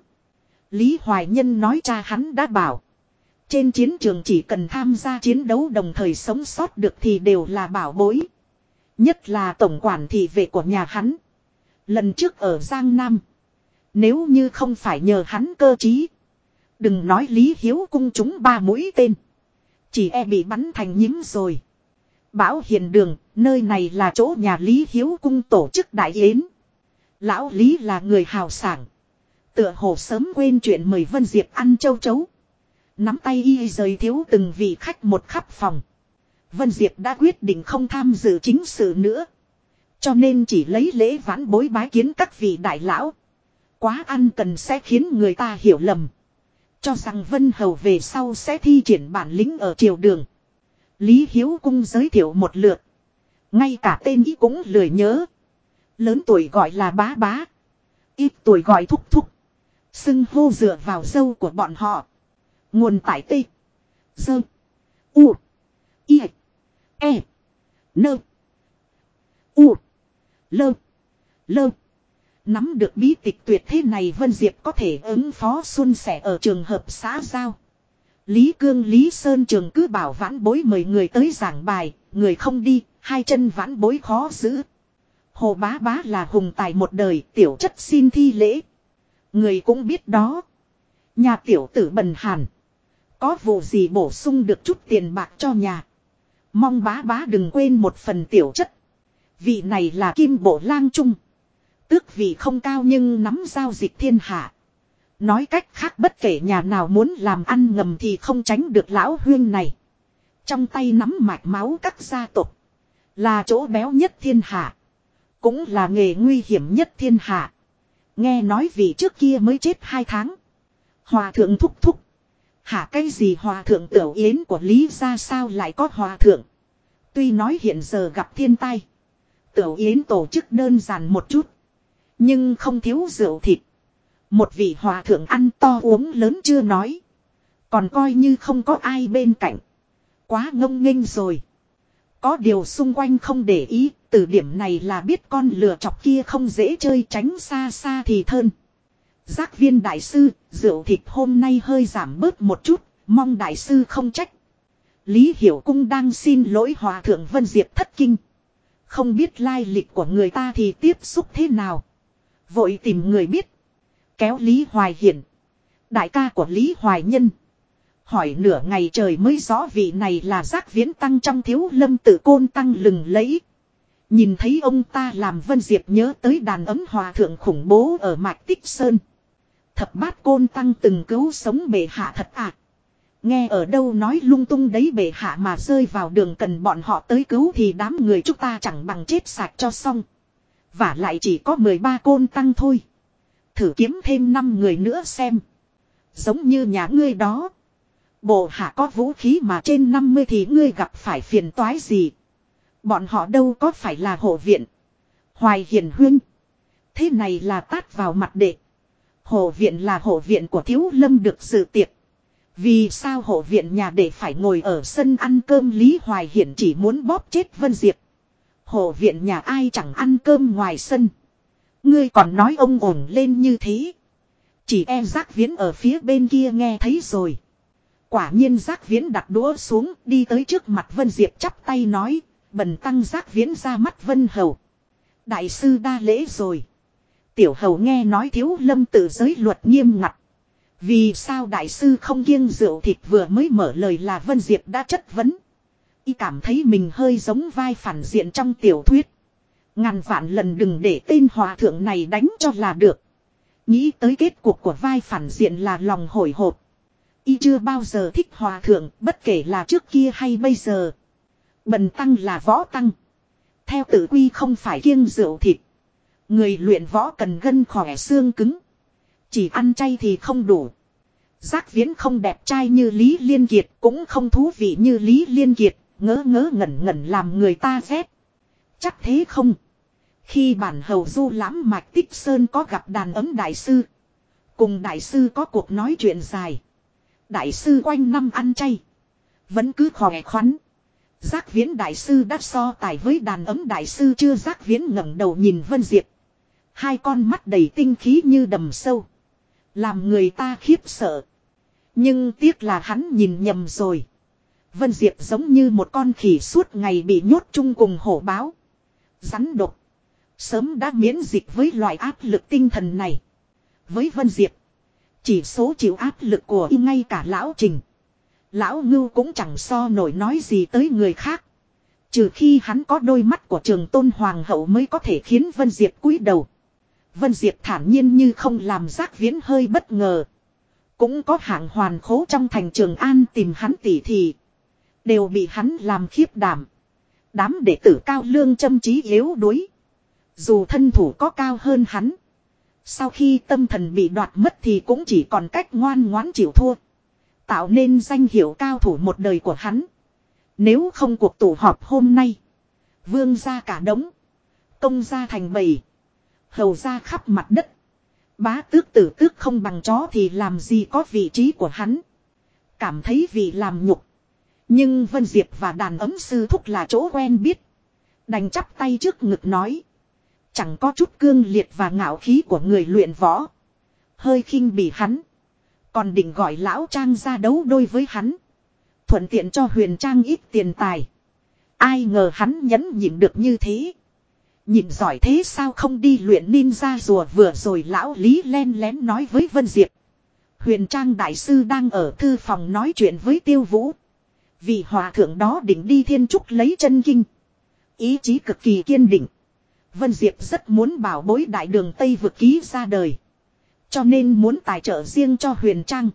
S1: Lý Hoài Nhân nói cha hắn đã bảo. Trên chiến trường chỉ cần tham gia chiến đấu đồng thời sống sót được thì đều là bảo bối. Nhất là tổng quản thị vệ của nhà hắn. Lần trước ở Giang Nam. Nếu như không phải nhờ hắn cơ trí. Đừng nói Lý Hiếu cung chúng ba mũi tên. Chỉ e bị bắn thành nhím rồi. Bảo hiền đường, nơi này là chỗ nhà Lý Hiếu cung tổ chức đại yến. Lão Lý là người hào sảng. Tựa hồ sớm quên chuyện mời Vân Diệp ăn châu chấu. Nắm tay y rời thiếu từng vị khách một khắp phòng. Vân Diệp đã quyết định không tham dự chính sự nữa. Cho nên chỉ lấy lễ vãn bối bái kiến các vị đại lão. Quá ăn cần sẽ khiến người ta hiểu lầm. Cho rằng Vân Hầu về sau sẽ thi triển bản lĩnh ở triều đường. Lý Hiếu Cung giới thiệu một lượt. Ngay cả tên ý cũng lười nhớ. Lớn tuổi gọi là bá bá. Ít tuổi gọi thúc thúc. Xưng hô dựa vào dâu của bọn họ. Nguồn tải tê. Dơ. U. Y. E. Nơ. U. Lơ. Lơ. Nắm được bí tịch tuyệt thế này Vân Diệp có thể ứng phó xuân sẻ ở trường hợp xã giao. Lý Cương Lý Sơn trường cứ bảo vãn bối mời người tới giảng bài, người không đi, hai chân vãn bối khó giữ. Hồ bá bá là hùng tài một đời, tiểu chất xin thi lễ. Người cũng biết đó. Nhà tiểu tử bần hàn. Có vụ gì bổ sung được chút tiền bạc cho nhà. Mong bá bá đừng quên một phần tiểu chất. Vị này là kim bộ lang trung. Tước vị không cao nhưng nắm giao dịch thiên hạ. Nói cách khác bất kể nhà nào muốn làm ăn ngầm thì không tránh được lão huyên này. Trong tay nắm mạch máu các gia tộc. Là chỗ béo nhất thiên hạ. Cũng là nghề nguy hiểm nhất thiên hạ. Nghe nói vì trước kia mới chết hai tháng. Hòa thượng thúc thúc. Hả cái gì hòa thượng tiểu yến của Lý ra sao lại có hòa thượng. Tuy nói hiện giờ gặp thiên tai. Tiểu yến tổ chức đơn giản một chút. Nhưng không thiếu rượu thịt. Một vị hòa thượng ăn to uống lớn chưa nói. Còn coi như không có ai bên cạnh. Quá ngông nghênh rồi. Có điều xung quanh không để ý, từ điểm này là biết con lừa chọc kia không dễ chơi tránh xa xa thì thơn. Giác viên đại sư, rượu thịt hôm nay hơi giảm bớt một chút, mong đại sư không trách. Lý Hiểu Cung đang xin lỗi Hòa Thượng Vân Diệp thất kinh. Không biết lai lịch của người ta thì tiếp xúc thế nào. Vội tìm người biết. Kéo Lý Hoài Hiển. Đại ca của Lý Hoài Nhân. Hỏi nửa ngày trời mới rõ vị này là giác viễn tăng trong thiếu lâm tự côn tăng lừng lẫy. Nhìn thấy ông ta làm Vân Diệp nhớ tới đàn ấm hòa thượng khủng bố ở Mạch Tích Sơn. Thập bát côn tăng từng cứu sống bệ hạ thật ạ. À. Nghe ở đâu nói lung tung đấy bệ hạ mà rơi vào đường cần bọn họ tới cứu thì đám người chúng ta chẳng bằng chết sạch cho xong. Và lại chỉ có 13 côn tăng thôi. Thử kiếm thêm 5 người nữa xem. Giống như nhà ngươi đó. Bộ hạ có vũ khí mà trên 50 thì ngươi gặp phải phiền toái gì. Bọn họ đâu có phải là hộ viện. Hoài hiền huyên. Thế này là tát vào mặt đệ. Hộ viện là hộ viện của thiếu lâm được sự tiệc. Vì sao hộ viện nhà đệ phải ngồi ở sân ăn cơm Lý Hoài Hiển chỉ muốn bóp chết Vân Diệp. Hộ viện nhà ai chẳng ăn cơm ngoài sân. Ngươi còn nói ông ổn lên như thế. Chỉ e giác viễn ở phía bên kia nghe thấy rồi. Quả nhiên giác viễn đặt đũa xuống, đi tới trước mặt Vân Diệp chắp tay nói. Bần tăng giác viễn ra mắt Vân Hầu. Đại sư đa lễ rồi. Tiểu hầu nghe nói thiếu lâm tự giới luật nghiêm ngặt. Vì sao đại sư không kiêng rượu thịt vừa mới mở lời là Vân Diệp đã chất vấn. Y cảm thấy mình hơi giống vai phản diện trong tiểu thuyết. Ngàn vạn lần đừng để tên hòa thượng này đánh cho là được. Nghĩ tới kết cục của vai phản diện là lòng hồi hộp. Y chưa bao giờ thích hòa thượng bất kể là trước kia hay bây giờ. Bần tăng là võ tăng. Theo tự quy không phải kiêng rượu thịt. Người luyện võ cần gân khỏe xương cứng. Chỉ ăn chay thì không đủ. Giác viễn không đẹp trai như Lý Liên Kiệt cũng không thú vị như Lý Liên Kiệt, ngớ ngớ ngẩn ngẩn làm người ta ghét. Chắc thế không? Khi bản hầu du lãm mạch tích sơn có gặp đàn ấm đại sư. Cùng đại sư có cuộc nói chuyện dài. Đại sư quanh năm ăn chay. Vẫn cứ khỏe khoắn. Giác viễn đại sư đắt so tài với đàn ấm đại sư chưa giác viễn ngẩng đầu nhìn Vân Diệp. Hai con mắt đầy tinh khí như đầm sâu. Làm người ta khiếp sợ. Nhưng tiếc là hắn nhìn nhầm rồi. Vân Diệp giống như một con khỉ suốt ngày bị nhốt chung cùng hổ báo. Rắn độc. Sớm đã miễn dịch với loại áp lực tinh thần này. Với Vân Diệp. Chỉ số chịu áp lực của y ngay cả lão trình. Lão ngưu cũng chẳng so nổi nói gì tới người khác. Trừ khi hắn có đôi mắt của trường tôn hoàng hậu mới có thể khiến Vân Diệp cúi đầu. Vân Diệp thản nhiên như không làm giác viễn hơi bất ngờ. Cũng có hạng hoàn khố trong thành trường an tìm hắn tỉ thì. Đều bị hắn làm khiếp đảm. Đám đệ tử cao lương châm trí yếu đuối. Dù thân thủ có cao hơn hắn. Sau khi tâm thần bị đoạt mất thì cũng chỉ còn cách ngoan ngoãn chịu thua. Tạo nên danh hiệu cao thủ một đời của hắn. Nếu không cuộc tụ họp hôm nay. Vương ra cả đống. Công ra thành bầy. Hầu ra khắp mặt đất. Bá tước tử tước không bằng chó thì làm gì có vị trí của hắn. Cảm thấy vị làm nhục. Nhưng Vân Diệp và đàn ấm sư thúc là chỗ quen biết. Đành chắp tay trước ngực nói. Chẳng có chút cương liệt và ngạo khí của người luyện võ. Hơi khinh bỉ hắn. Còn định gọi lão trang ra đấu đôi với hắn. Thuận tiện cho huyền trang ít tiền tài. Ai ngờ hắn nhẫn nhịn được như thế. Nhìn giỏi thế sao không đi luyện ninja rùa vừa rồi lão Lý len lén nói với Vân Diệp. Huyền Trang Đại Sư đang ở thư phòng nói chuyện với Tiêu Vũ. Vì hòa thượng đó định đi thiên trúc lấy chân kinh. Ý chí cực kỳ kiên định. Vân Diệp rất muốn bảo bối đại đường Tây vực ký ra đời. Cho nên muốn tài trợ riêng cho huyền trang.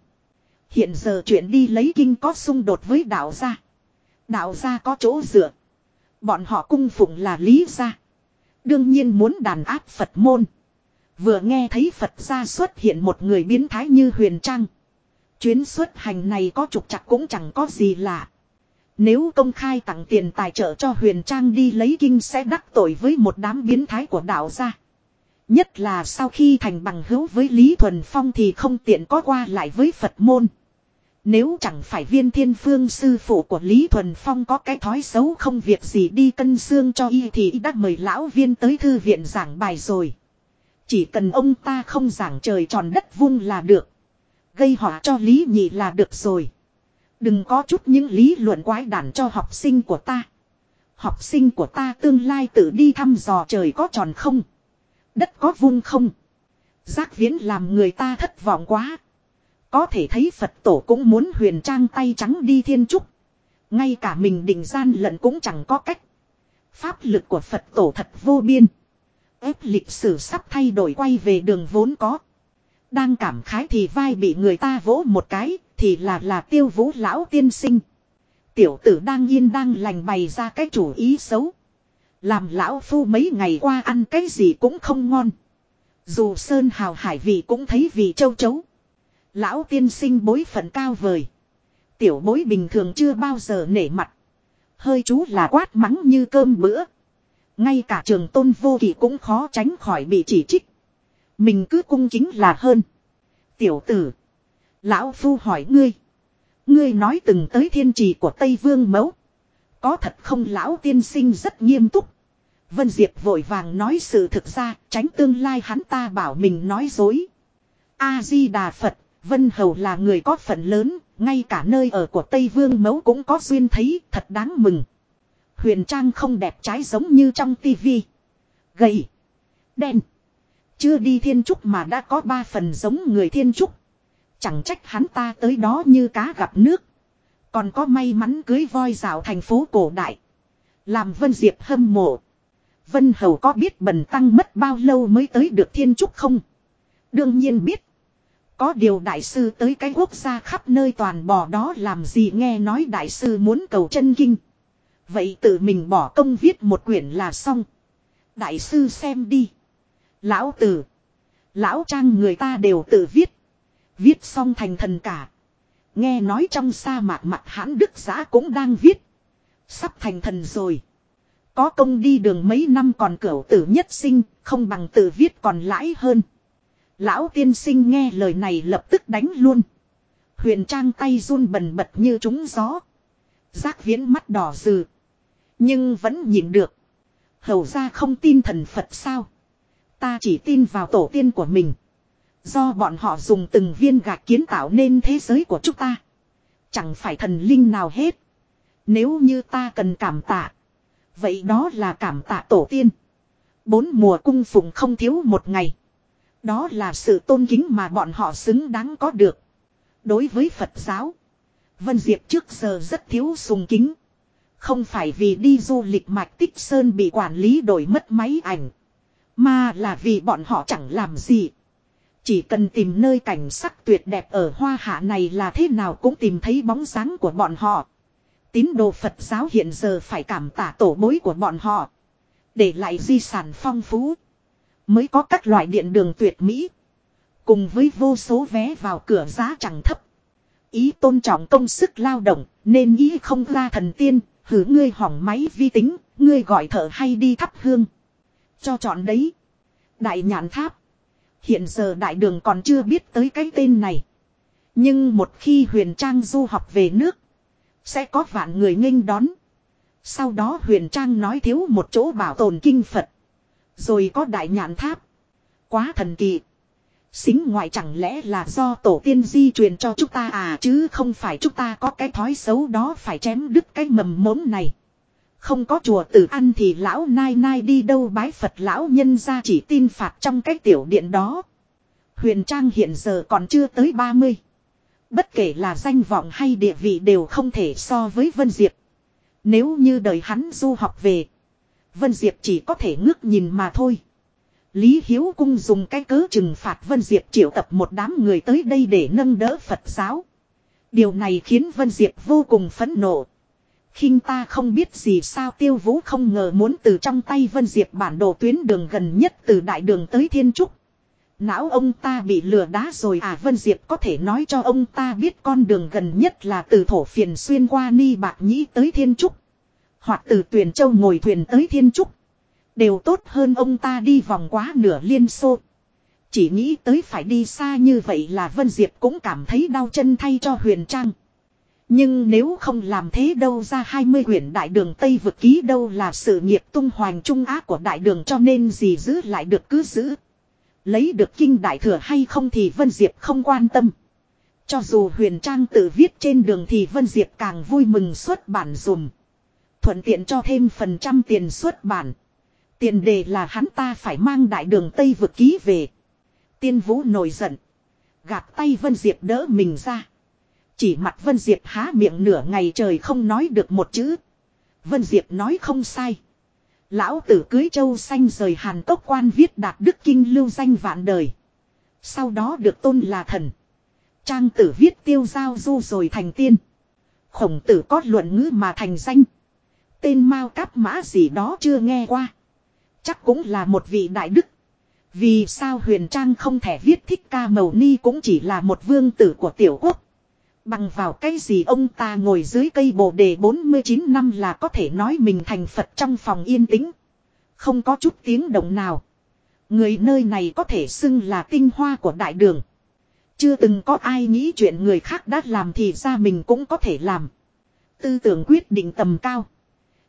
S1: Hiện giờ chuyện đi lấy kinh có xung đột với đạo gia. Đạo gia có chỗ dựa. Bọn họ cung phụng là lý gia. Đương nhiên muốn đàn áp Phật môn. Vừa nghe thấy Phật gia xuất hiện một người biến thái như huyền trang. Chuyến xuất hành này có trục chặt cũng chẳng có gì lạ. Nếu công khai tặng tiền tài trợ cho huyền trang đi lấy kinh sẽ đắc tội với một đám biến thái của đạo gia. Nhất là sau khi thành bằng hữu với Lý Thuần Phong thì không tiện có qua lại với Phật môn. Nếu chẳng phải viên thiên phương sư phụ của Lý Thuần Phong có cái thói xấu không việc gì đi cân xương cho y thì y đã mời lão viên tới thư viện giảng bài rồi. Chỉ cần ông ta không giảng trời tròn đất vung là được. Gây họa cho Lý Nhị là được rồi. Đừng có chút những lý luận quái đản cho học sinh của ta. Học sinh của ta tương lai tự đi thăm dò trời có tròn không. Đất có vung không. Giác viễn làm người ta thất vọng quá. Có thể thấy Phật tổ cũng muốn huyền trang tay trắng đi thiên trúc. Ngay cả mình định gian lận cũng chẳng có cách. Pháp lực của Phật tổ thật vô biên. ép lịch sử sắp thay đổi quay về đường vốn có. Đang cảm khái thì vai bị người ta vỗ một cái, thì là là tiêu vũ lão tiên sinh. Tiểu tử đang yên đang lành bày ra cái chủ ý xấu. Làm lão phu mấy ngày qua ăn cái gì cũng không ngon. Dù sơn hào hải vị cũng thấy vì châu chấu. Lão tiên sinh bối phận cao vời. Tiểu bối bình thường chưa bao giờ nể mặt. Hơi chú là quát mắng như cơm bữa. Ngay cả trường tôn vô kỷ cũng khó tránh khỏi bị chỉ trích. Mình cứ cung chính là hơn. Tiểu tử. Lão Phu hỏi ngươi. Ngươi nói từng tới thiên trì của Tây Vương Mẫu. Có thật không lão tiên sinh rất nghiêm túc. Vân Diệp vội vàng nói sự thực ra, tránh tương lai hắn ta bảo mình nói dối. A-di-đà Phật, Vân Hầu là người có phận lớn, ngay cả nơi ở của Tây Vương Mẫu cũng có duyên thấy, thật đáng mừng. Huyền Trang không đẹp trái giống như trong tivi. Gầy. Đen. Chưa đi thiên trúc mà đã có ba phần giống người thiên trúc. Chẳng trách hắn ta tới đó như cá gặp nước. Còn có may mắn cưới voi rào thành phố cổ đại. Làm Vân Diệp hâm mộ. Vân Hầu có biết bần tăng mất bao lâu mới tới được thiên trúc không? Đương nhiên biết. Có điều đại sư tới cái quốc gia khắp nơi toàn bò đó làm gì nghe nói đại sư muốn cầu chân kinh. Vậy tự mình bỏ công viết một quyển là xong. Đại sư xem đi. Lão tử. Lão trang người ta đều tự viết. Viết xong thành thần cả. Nghe nói trong sa mạc mặt hãn đức giã cũng đang viết. Sắp thành thần rồi. Có công đi đường mấy năm còn cửu tử nhất sinh, không bằng tự viết còn lãi hơn. Lão tiên sinh nghe lời này lập tức đánh luôn. Huyền trang tay run bần bật như trúng gió. Giác viễn mắt đỏ dừ. Nhưng vẫn nhìn được. Hầu ra không tin thần Phật sao. Ta chỉ tin vào tổ tiên của mình. Do bọn họ dùng từng viên gạch kiến tạo nên thế giới của chúng ta. Chẳng phải thần linh nào hết. Nếu như ta cần cảm tạ. Vậy đó là cảm tạ tổ tiên. Bốn mùa cung phụng không thiếu một ngày. Đó là sự tôn kính mà bọn họ xứng đáng có được. Đối với Phật giáo. Vân Diệp trước giờ rất thiếu sùng kính. Không phải vì đi du lịch mạch tích sơn bị quản lý đổi mất máy ảnh. Mà là vì bọn họ chẳng làm gì. Chỉ cần tìm nơi cảnh sắc tuyệt đẹp ở hoa hạ này là thế nào cũng tìm thấy bóng dáng của bọn họ. Tín đồ Phật giáo hiện giờ phải cảm tạ tổ bối của bọn họ. Để lại di sản phong phú. Mới có các loại điện đường tuyệt mỹ. Cùng với vô số vé vào cửa giá chẳng thấp. Ý tôn trọng công sức lao động, nên ý không ra thần tiên, hử ngươi hỏng máy vi tính, ngươi gọi thợ hay đi thắp hương. Cho chọn đấy. Đại nhãn tháp. Hiện giờ đại đường còn chưa biết tới cái tên này. Nhưng một khi huyền trang du học về nước. Sẽ có vạn người nghênh đón. Sau đó huyền trang nói thiếu một chỗ bảo tồn kinh Phật. Rồi có đại nhãn tháp. Quá thần kỳ. Xính ngoại chẳng lẽ là do tổ tiên di truyền cho chúng ta à chứ không phải chúng ta có cái thói xấu đó phải chém đứt cái mầm mống này. Không có chùa tử ăn thì lão nai nai đi đâu bái Phật lão nhân ra chỉ tin phạt trong cái tiểu điện đó. Huyền Trang hiện giờ còn chưa tới 30. Bất kể là danh vọng hay địa vị đều không thể so với Vân Diệp. Nếu như đời hắn du học về. Vân Diệp chỉ có thể ngước nhìn mà thôi. Lý Hiếu Cung dùng cái cớ trừng phạt Vân Diệp triệu tập một đám người tới đây để nâng đỡ Phật giáo. Điều này khiến Vân Diệp vô cùng phẫn nộ khinh ta không biết gì sao tiêu vũ không ngờ muốn từ trong tay Vân Diệp bản đồ tuyến đường gần nhất từ đại đường tới Thiên Trúc. Não ông ta bị lừa đá rồi à Vân Diệp có thể nói cho ông ta biết con đường gần nhất là từ thổ phiền xuyên qua Ni Bạc Nhĩ tới Thiên Trúc. Hoặc từ Tuyền Châu ngồi thuyền tới Thiên Trúc. Đều tốt hơn ông ta đi vòng quá nửa liên xô. Chỉ nghĩ tới phải đi xa như vậy là Vân Diệp cũng cảm thấy đau chân thay cho Huyền Trang. Nhưng nếu không làm thế đâu ra 20 quyển đại đường Tây vực ký đâu là sự nghiệp tung hoành trung ác của đại đường cho nên gì giữ lại được cứ giữ. Lấy được kinh đại thừa hay không thì Vân Diệp không quan tâm. Cho dù huyền trang tự viết trên đường thì Vân Diệp càng vui mừng xuất bản dùm. Thuận tiện cho thêm phần trăm tiền xuất bản. Tiền đề là hắn ta phải mang đại đường Tây vực ký về. Tiên vũ nổi giận. Gạt tay Vân Diệp đỡ mình ra. Chỉ mặt Vân Diệp há miệng nửa ngày trời không nói được một chữ. Vân Diệp nói không sai. Lão tử cưới châu xanh rời hàn cốc quan viết đạt đức kinh lưu danh vạn đời. Sau đó được tôn là thần. Trang tử viết tiêu giao du rồi thành tiên. Khổng tử có luận ngữ mà thành danh. Tên Mao Cáp Mã gì đó chưa nghe qua. Chắc cũng là một vị đại đức. Vì sao huyền trang không thể viết thích ca mầu ni cũng chỉ là một vương tử của tiểu quốc. Bằng vào cái gì ông ta ngồi dưới cây bồ đề 49 năm là có thể nói mình thành Phật trong phòng yên tĩnh. Không có chút tiếng động nào. Người nơi này có thể xưng là tinh hoa của đại đường. Chưa từng có ai nghĩ chuyện người khác đã làm thì ra mình cũng có thể làm. Tư tưởng quyết định tầm cao.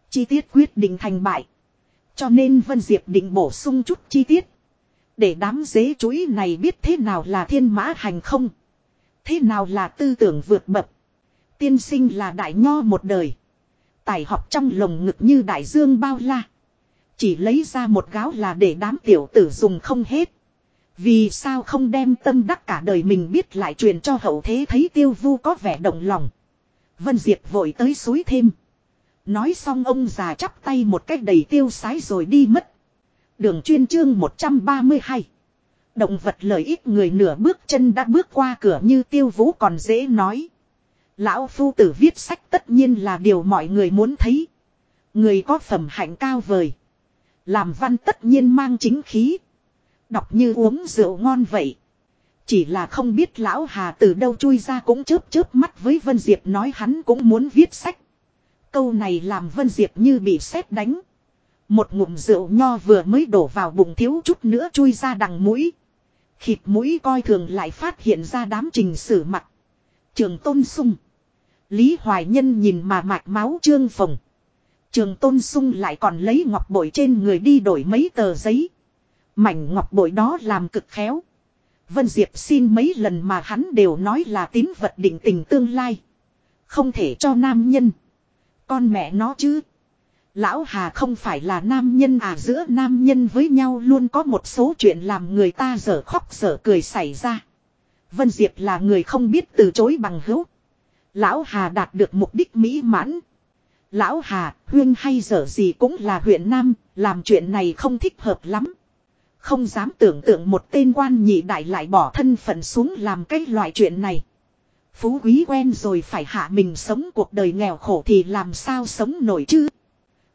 S1: Chi tiết quyết định thành bại. Cho nên Vân Diệp định bổ sung chút chi tiết. Để đám dế chuối này biết thế nào là thiên mã hành không. Thế nào là tư tưởng vượt bậc? Tiên sinh là đại nho một đời. Tài học trong lồng ngực như đại dương bao la. Chỉ lấy ra một gáo là để đám tiểu tử dùng không hết. Vì sao không đem tâm đắc cả đời mình biết lại truyền cho hậu thế thấy tiêu vu có vẻ động lòng. Vân Diệp vội tới suối thêm. Nói xong ông già chắp tay một cách đầy tiêu sái rồi đi mất. Đường chuyên chương 132. Động vật lợi ích người nửa bước chân đã bước qua cửa như tiêu vũ còn dễ nói. Lão phu tử viết sách tất nhiên là điều mọi người muốn thấy. Người có phẩm hạnh cao vời. Làm văn tất nhiên mang chính khí. Đọc như uống rượu ngon vậy. Chỉ là không biết lão hà từ đâu chui ra cũng chớp chớp mắt với Vân Diệp nói hắn cũng muốn viết sách. Câu này làm Vân Diệp như bị sét đánh. Một ngụm rượu nho vừa mới đổ vào bụng thiếu chút nữa chui ra đằng mũi. Khịt mũi coi thường lại phát hiện ra đám trình sử mặt. Trường Tôn Sung. Lý Hoài Nhân nhìn mà mạch máu trương phồng. Trường Tôn Sung lại còn lấy ngọc bội trên người đi đổi mấy tờ giấy. Mảnh ngọc bội đó làm cực khéo. Vân Diệp xin mấy lần mà hắn đều nói là tín vật định tình tương lai. Không thể cho nam nhân. Con mẹ nó chứ. Lão Hà không phải là nam nhân à giữa nam nhân với nhau luôn có một số chuyện làm người ta dở khóc dở cười xảy ra. Vân Diệp là người không biết từ chối bằng hữu. Lão Hà đạt được mục đích mỹ mãn. Lão Hà, huyên hay dở gì cũng là huyện Nam, làm chuyện này không thích hợp lắm. Không dám tưởng tượng một tên quan nhị đại lại bỏ thân phận xuống làm cái loại chuyện này. Phú quý quen rồi phải hạ mình sống cuộc đời nghèo khổ thì làm sao sống nổi chứ.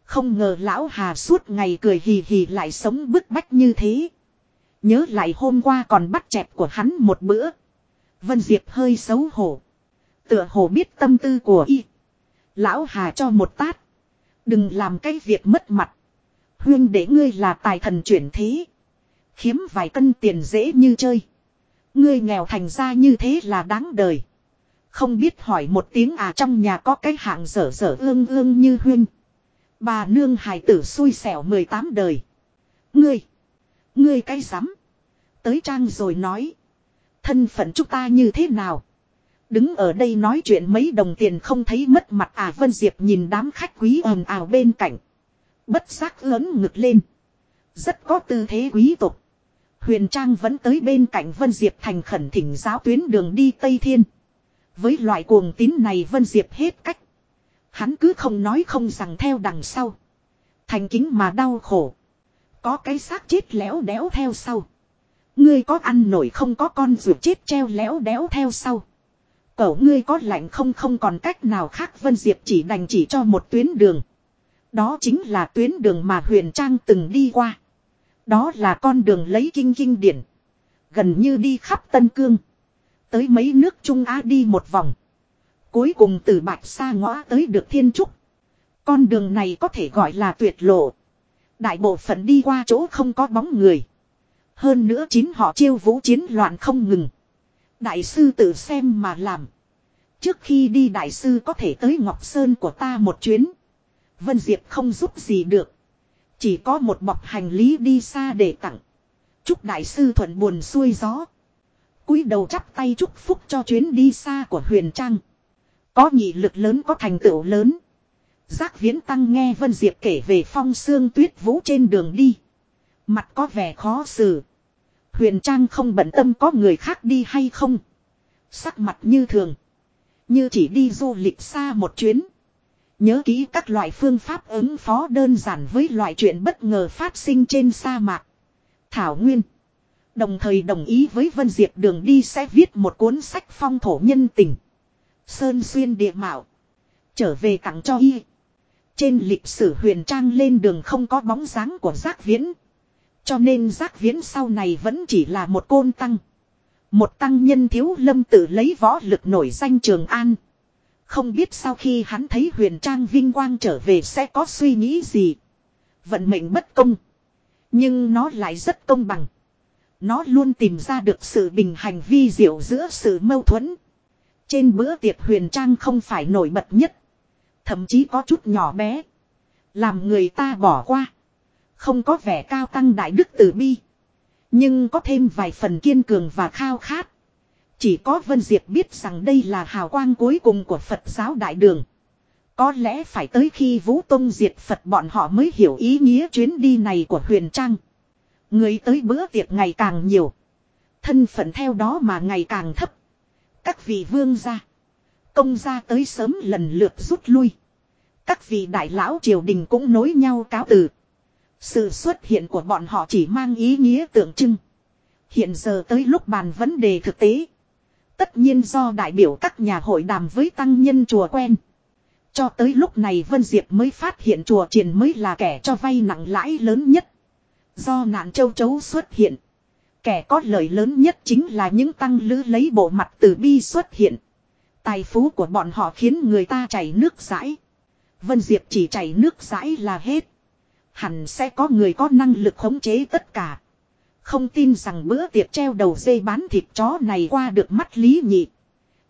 S1: Không ngờ lão Hà suốt ngày cười hì hì lại sống bức bách như thế. Nhớ lại hôm qua còn bắt chẹp của hắn một bữa. Vân Diệp hơi xấu hổ. Tựa hồ biết tâm tư của y. Lão Hà cho một tát. Đừng làm cái việc mất mặt. Huyên để ngươi là tài thần chuyển thế. Khiếm vài cân tiền dễ như chơi. Ngươi nghèo thành ra như thế là đáng đời. Không biết hỏi một tiếng à trong nhà có cái hạng dở dở ương ương như huyên. Bà nương hài tử xui xẻo 18 đời. Ngươi. Ngươi cái rắm Tới trang rồi nói. Thân phận chúng ta như thế nào? Đứng ở đây nói chuyện mấy đồng tiền không thấy mất mặt à Vân Diệp nhìn đám khách quý ồn ào bên cạnh. Bất giác lớn ngực lên. Rất có tư thế quý tục. Huyền Trang vẫn tới bên cạnh Vân Diệp thành khẩn thỉnh giáo tuyến đường đi Tây Thiên. Với loại cuồng tín này Vân Diệp hết cách. Hắn cứ không nói không rằng theo đằng sau. Thành kính mà đau khổ. Có cái xác chết léo đéo theo sau. Ngươi có ăn nổi không có con ruột chết treo léo đéo theo sau. Cậu ngươi có lạnh không không còn cách nào khác Vân Diệp chỉ đành chỉ cho một tuyến đường. Đó chính là tuyến đường mà huyền trang từng đi qua. Đó là con đường lấy kinh kinh điển. Gần như đi khắp Tân Cương. Tới mấy nước Trung Á đi một vòng. Cuối cùng từ Bạch xa ngõ tới được Thiên Trúc. Con đường này có thể gọi là tuyệt lộ. Đại bộ phận đi qua chỗ không có bóng người. Hơn nữa chín họ chiêu vũ chiến loạn không ngừng. Đại sư tự xem mà làm. Trước khi đi đại sư có thể tới Ngọc Sơn của ta một chuyến. Vân Diệp không giúp gì được. Chỉ có một bọc hành lý đi xa để tặng. Chúc đại sư thuận buồn xuôi gió. cúi đầu chắp tay chúc phúc cho chuyến đi xa của huyền trang. Có nhị lực lớn, có thành tựu lớn. Giác viễn tăng nghe Vân Diệp kể về phong sương tuyết vũ trên đường đi. Mặt có vẻ khó xử. Huyền Trang không bận tâm có người khác đi hay không. Sắc mặt như thường. Như chỉ đi du lịch xa một chuyến. Nhớ kỹ các loại phương pháp ứng phó đơn giản với loại chuyện bất ngờ phát sinh trên sa mạc. Thảo Nguyên. Đồng thời đồng ý với Vân Diệp đường đi sẽ viết một cuốn sách phong thổ nhân tình. Sơn xuyên địa mạo. Trở về tặng cho y. Trên lịch sử huyền trang lên đường không có bóng dáng của giác viễn. Cho nên giác viễn sau này vẫn chỉ là một côn tăng. Một tăng nhân thiếu lâm tự lấy võ lực nổi danh Trường An. Không biết sau khi hắn thấy huyền trang vinh quang trở về sẽ có suy nghĩ gì. Vận mệnh bất công. Nhưng nó lại rất công bằng. Nó luôn tìm ra được sự bình hành vi diệu giữa sự mâu thuẫn. Trên bữa tiệc huyền trang không phải nổi bật nhất. Thậm chí có chút nhỏ bé. Làm người ta bỏ qua. Không có vẻ cao tăng đại đức từ bi. Nhưng có thêm vài phần kiên cường và khao khát. Chỉ có Vân Diệp biết rằng đây là hào quang cuối cùng của Phật giáo đại đường. Có lẽ phải tới khi Vũ Tông diệt Phật bọn họ mới hiểu ý nghĩa chuyến đi này của Huyền Trang. Người tới bữa tiệc ngày càng nhiều. Thân phận theo đó mà ngày càng thấp. Các vị vương gia. Công gia tới sớm lần lượt rút lui. Các vị đại lão triều đình cũng nối nhau cáo từ. Sự xuất hiện của bọn họ chỉ mang ý nghĩa tượng trưng. Hiện giờ tới lúc bàn vấn đề thực tế. Tất nhiên do đại biểu các nhà hội đàm với tăng nhân chùa quen. Cho tới lúc này Vân Diệp mới phát hiện chùa triền mới là kẻ cho vay nặng lãi lớn nhất. Do nạn châu chấu xuất hiện. Kẻ có lợi lớn nhất chính là những tăng lữ lấy bộ mặt từ bi xuất hiện. Tài phú của bọn họ khiến người ta chảy nước rãi. Vân Diệp chỉ chảy nước rãi là hết. Hẳn sẽ có người có năng lực khống chế tất cả. Không tin rằng bữa tiệc treo đầu dây bán thịt chó này qua được mắt lý nhị.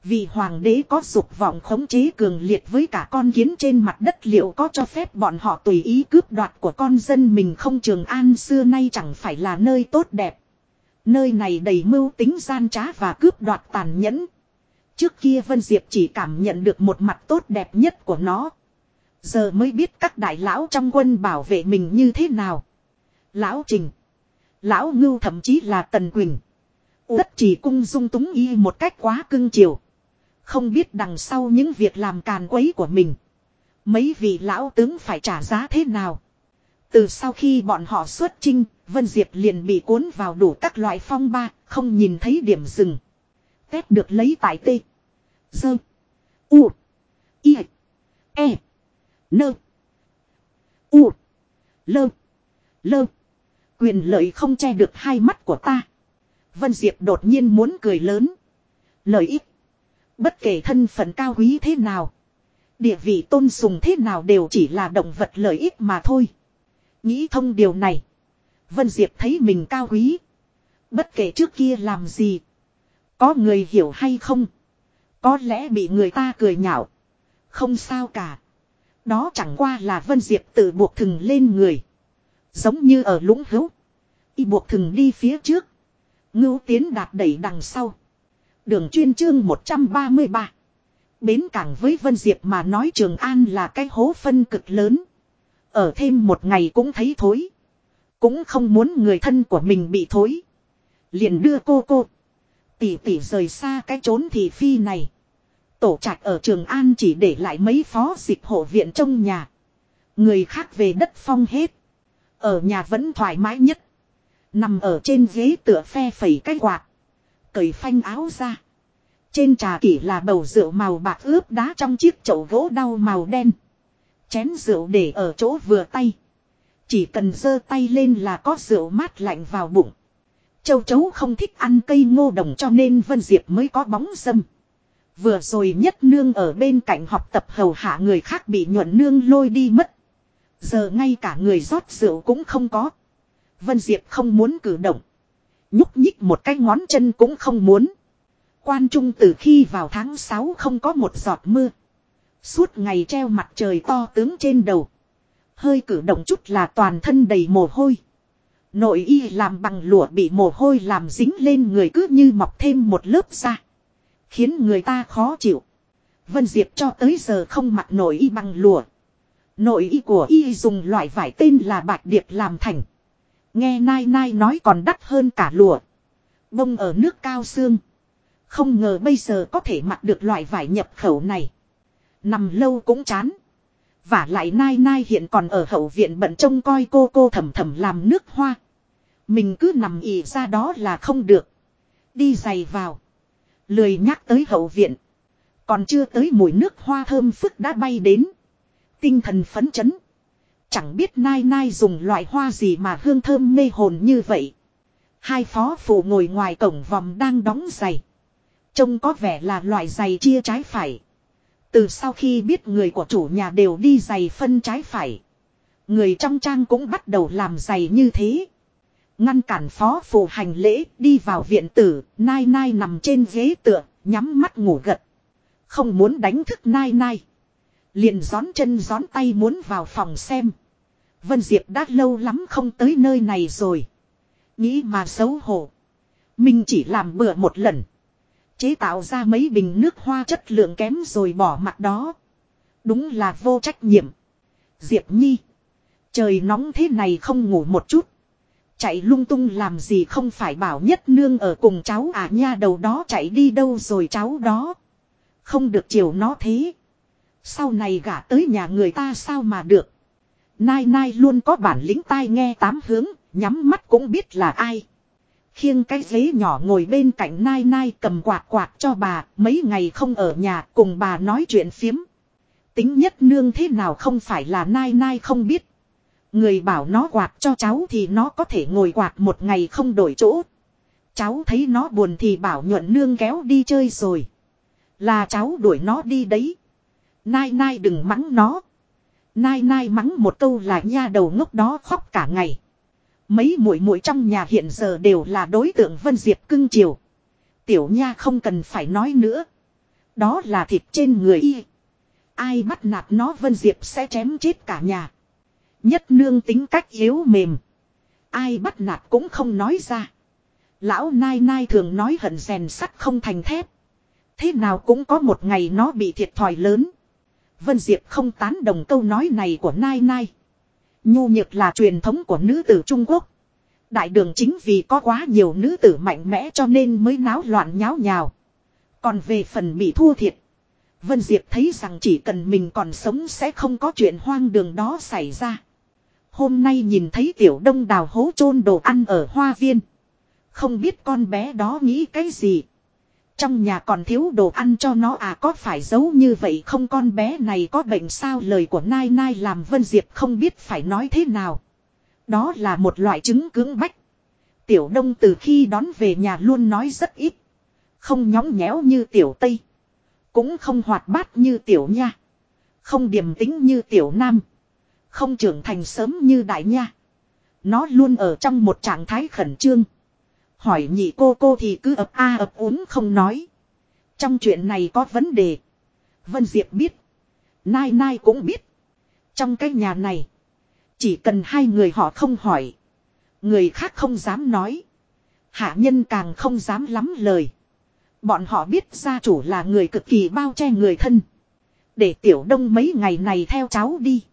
S1: Vì hoàng đế có dục vọng khống chế cường liệt với cả con kiến trên mặt đất liệu có cho phép bọn họ tùy ý cướp đoạt của con dân mình không trường an xưa nay chẳng phải là nơi tốt đẹp. Nơi này đầy mưu tính gian trá và cướp đoạt tàn nhẫn. Trước kia Vân Diệp chỉ cảm nhận được một mặt tốt đẹp nhất của nó. Giờ mới biết các đại lão trong quân bảo vệ mình như thế nào. Lão Trình. Lão Ngưu thậm chí là Tần Quỳnh. Tất chỉ cung dung túng y một cách quá cưng chiều. Không biết đằng sau những việc làm càn quấy của mình. Mấy vị lão tướng phải trả giá thế nào. Từ sau khi bọn họ xuất chinh, Vân Diệp liền bị cuốn vào đủ các loại phong ba, không nhìn thấy điểm dừng. Tết được lấy tại tê. Dơ. U. Y. E. Nơ. U. Lơ. Lơ. Quyền lợi không che được hai mắt của ta. Vân Diệp đột nhiên muốn cười lớn. Lợi ích. Bất kể thân phận cao quý thế nào. Địa vị tôn sùng thế nào đều chỉ là động vật lợi ích mà thôi. Nghĩ thông điều này. Vân Diệp thấy mình cao quý. Bất kể trước kia làm gì. Có người hiểu hay không. Có lẽ bị người ta cười nhạo. Không sao cả. Đó chẳng qua là Vân Diệp tự buộc thừng lên người. Giống như ở lũng hữu. Y buộc thừng đi phía trước. Ngưu tiến đạt đẩy đằng sau. Đường chuyên chương 133. Bến cảng với Vân Diệp mà nói Trường An là cái hố phân cực lớn. Ở thêm một ngày cũng thấy thối. Cũng không muốn người thân của mình bị thối. Liền đưa cô cô. Tỷ tỷ rời xa cái trốn thị phi này. Tổ trạch ở Trường An chỉ để lại mấy phó dịch hộ viện trong nhà. Người khác về đất phong hết. Ở nhà vẫn thoải mái nhất. Nằm ở trên ghế tựa phe phẩy cái quạt. Cởi phanh áo ra. Trên trà kỷ là bầu rượu màu bạc ướp đá trong chiếc chậu gỗ đau màu đen. Chén rượu để ở chỗ vừa tay. Chỉ cần giơ tay lên là có rượu mát lạnh vào bụng. Châu chấu không thích ăn cây ngô đồng cho nên Vân Diệp mới có bóng dâm. Vừa rồi nhất nương ở bên cạnh học tập hầu hạ người khác bị nhuận nương lôi đi mất. Giờ ngay cả người rót rượu cũng không có. Vân Diệp không muốn cử động. Nhúc nhích một cái ngón chân cũng không muốn. Quan trung từ khi vào tháng 6 không có một giọt mưa. Suốt ngày treo mặt trời to tướng trên đầu. Hơi cử động chút là toàn thân đầy mồ hôi. Nội y làm bằng lụa bị mồ hôi làm dính lên người cứ như mọc thêm một lớp da. Khiến người ta khó chịu. Vân Diệp cho tới giờ không mặc nội y bằng lụa. Nội y của y dùng loại vải tên là bạch điệp làm thành. Nghe nai nai nói còn đắt hơn cả lụa. Bông ở nước cao xương. Không ngờ bây giờ có thể mặc được loại vải nhập khẩu này. Nằm lâu cũng chán. Và lại nai nai hiện còn ở hậu viện bận trông coi cô cô thầm thầm làm nước hoa. Mình cứ nằm ỉ ra đó là không được. Đi giày vào. Lười nhắc tới hậu viện. Còn chưa tới mùi nước hoa thơm phức đã bay đến. Tinh thần phấn chấn. Chẳng biết nai nai dùng loại hoa gì mà hương thơm mê hồn như vậy. Hai phó phụ ngồi ngoài cổng vòng đang đóng giày. Trông có vẻ là loại giày chia trái phải. Từ sau khi biết người của chủ nhà đều đi giày phân trái phải. Người trong trang cũng bắt đầu làm giày như thế. Ngăn cản phó phụ hành lễ đi vào viện tử, nai nai nằm trên ghế tựa, nhắm mắt ngủ gật. Không muốn đánh thức nai nai. Liền gión chân gión tay muốn vào phòng xem. Vân Diệp đã lâu lắm không tới nơi này rồi. Nghĩ mà xấu hổ. Mình chỉ làm bữa một lần. Chế tạo ra mấy bình nước hoa chất lượng kém rồi bỏ mặt đó. Đúng là vô trách nhiệm. Diệp Nhi. Trời nóng thế này không ngủ một chút. Chạy lung tung làm gì không phải bảo nhất nương ở cùng cháu à nha đầu đó chạy đi đâu rồi cháu đó. Không được chiều nó thế. Sau này gả tới nhà người ta sao mà được. Nai nai luôn có bản lĩnh tai nghe tám hướng, nhắm mắt cũng biết là ai. Khiêng cái ghế nhỏ ngồi bên cạnh Nai Nai cầm quạt quạt cho bà, mấy ngày không ở nhà cùng bà nói chuyện phiếm. Tính nhất nương thế nào không phải là Nai Nai không biết. Người bảo nó quạt cho cháu thì nó có thể ngồi quạt một ngày không đổi chỗ. Cháu thấy nó buồn thì bảo nhuận nương kéo đi chơi rồi. Là cháu đuổi nó đi đấy. Nai nai đừng mắng nó. Nai nai mắng một câu là nha đầu ngốc đó khóc cả ngày. Mấy muội muội trong nhà hiện giờ đều là đối tượng Vân Diệp cưng chiều. Tiểu nha không cần phải nói nữa. Đó là thịt trên người y. Ai bắt nạt nó Vân Diệp sẽ chém chết cả nhà. Nhất nương tính cách yếu mềm. Ai bắt nạt cũng không nói ra. Lão nai nai thường nói hận rèn sắt không thành thép. Thế nào cũng có một ngày nó bị thiệt thòi lớn. Vân Diệp không tán đồng câu nói này của nai nai. Nhu nhược là truyền thống của nữ tử Trung Quốc. Đại đường chính vì có quá nhiều nữ tử mạnh mẽ cho nên mới náo loạn nháo nhào. Còn về phần bị thua thiệt. Vân Diệp thấy rằng chỉ cần mình còn sống sẽ không có chuyện hoang đường đó xảy ra. Hôm nay nhìn thấy tiểu đông đào hố chôn đồ ăn ở hoa viên. Không biết con bé đó nghĩ cái gì. Trong nhà còn thiếu đồ ăn cho nó à có phải giấu như vậy không con bé này có bệnh sao lời của Nai Nai làm Vân Diệp không biết phải nói thế nào. Đó là một loại chứng cưỡng bách. Tiểu Đông từ khi đón về nhà luôn nói rất ít. Không nhõng nhẽo như Tiểu Tây. Cũng không hoạt bát như Tiểu Nha. Không điềm tĩnh như Tiểu Nam. Không trưởng thành sớm như Đại Nha. Nó luôn ở trong một trạng thái khẩn trương. Hỏi nhị cô cô thì cứ ập a ập úng không nói. Trong chuyện này có vấn đề. Vân Diệp biết. Nai Nai cũng biết. Trong cái nhà này. Chỉ cần hai người họ không hỏi. Người khác không dám nói. Hạ nhân càng không dám lắm lời. Bọn họ biết gia chủ là người cực kỳ bao che người thân. Để tiểu đông mấy ngày này theo cháu đi.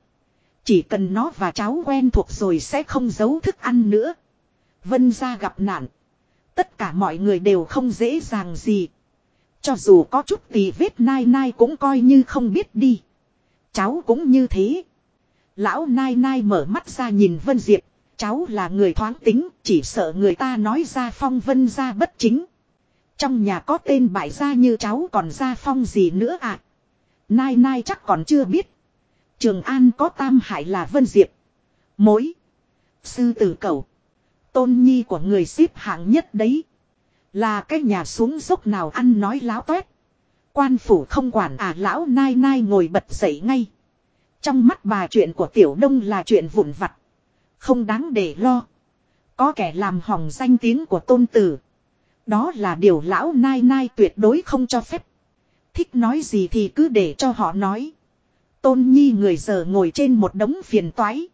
S1: Chỉ cần nó và cháu quen thuộc rồi sẽ không giấu thức ăn nữa. Vân ra gặp nạn. Tất cả mọi người đều không dễ dàng gì. Cho dù có chút tì vết nai nai cũng coi như không biết đi. Cháu cũng như thế. Lão nai nai mở mắt ra nhìn Vân Diệp. Cháu là người thoáng tính, chỉ sợ người ta nói ra phong vân ra bất chính. Trong nhà có tên bại gia như cháu còn ra phong gì nữa à? Nai nai chắc còn chưa biết. Trường An có tam hải là Vân Diệp. Mối. Sư tử cầu. Tôn nhi của người xếp hạng nhất đấy. Là cái nhà xuống dốc nào ăn nói láo toét. Quan phủ không quản à lão nai nai ngồi bật dậy ngay. Trong mắt bà chuyện của tiểu đông là chuyện vụn vặt. Không đáng để lo. Có kẻ làm hỏng danh tiếng của tôn tử. Đó là điều lão nai nai tuyệt đối không cho phép. Thích nói gì thì cứ để cho họ nói. Tôn nhi người giờ ngồi trên một đống phiền toái.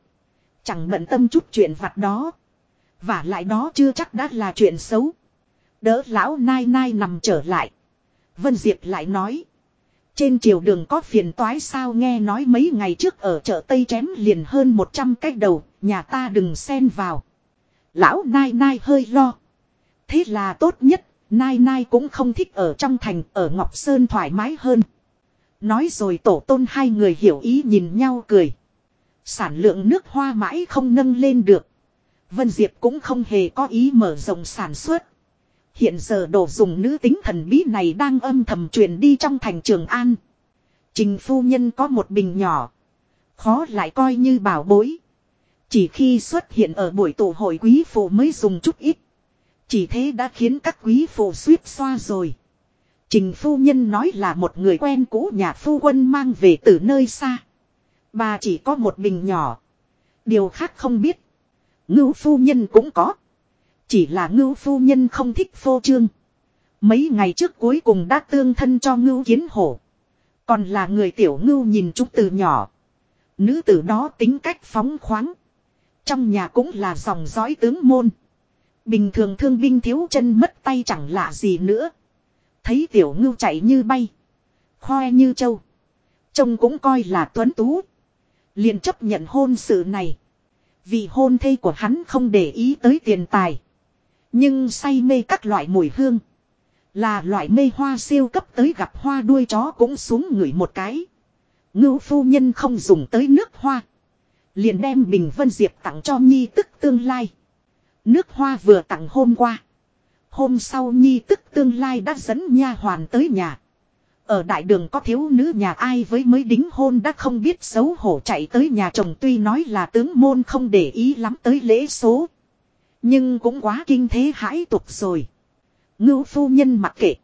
S1: Chẳng bận tâm chút chuyện vặt đó. Và lại đó chưa chắc đã là chuyện xấu. Đỡ lão nai nai nằm trở lại. Vân Diệp lại nói. Trên triều đường có phiền toái sao nghe nói mấy ngày trước ở chợ Tây chém liền hơn 100 cách đầu, nhà ta đừng xen vào. Lão nai nai hơi lo. Thế là tốt nhất, nai nai cũng không thích ở trong thành, ở Ngọc Sơn thoải mái hơn. Nói rồi tổ tôn hai người hiểu ý nhìn nhau cười. Sản lượng nước hoa mãi không nâng lên được. Vân Diệp cũng không hề có ý mở rộng sản xuất. Hiện giờ đồ dùng nữ tính thần bí này đang âm thầm truyền đi trong thành trường An. Trình phu nhân có một bình nhỏ. Khó lại coi như bảo bối. Chỉ khi xuất hiện ở buổi tụ hội quý phụ mới dùng chút ít. Chỉ thế đã khiến các quý phụ suýt xoa rồi. Trình phu nhân nói là một người quen cũ nhà phu quân mang về từ nơi xa. Bà chỉ có một bình nhỏ. Điều khác không biết. Ngưu phu nhân cũng có. Chỉ là ngưu phu nhân không thích phô trương. Mấy ngày trước cuối cùng đã tương thân cho ngưu kiến hổ. Còn là người tiểu ngưu nhìn chúng từ nhỏ. Nữ tử đó tính cách phóng khoáng. Trong nhà cũng là dòng dõi tướng môn. Bình thường thương binh thiếu chân mất tay chẳng lạ gì nữa. Thấy tiểu ngưu chạy như bay. Khoe như trâu. Trông cũng coi là tuấn tú. liền chấp nhận hôn sự này. Vì hôn thê của hắn không để ý tới tiền tài. Nhưng say mê các loại mùi hương. Là loại mê hoa siêu cấp tới gặp hoa đuôi chó cũng xuống ngửi một cái. Ngưu phu nhân không dùng tới nước hoa. Liền đem Bình Vân Diệp tặng cho Nhi tức tương lai. Nước hoa vừa tặng hôm qua. Hôm sau Nhi tức tương lai đã dẫn nha hoàn tới nhà. Ở đại đường có thiếu nữ nhà ai với mới đính hôn đã không biết xấu hổ chạy tới nhà chồng tuy nói là tướng môn không để ý lắm tới lễ số. Nhưng cũng quá kinh thế hãi tục rồi. Ngưu phu nhân mặc kệ.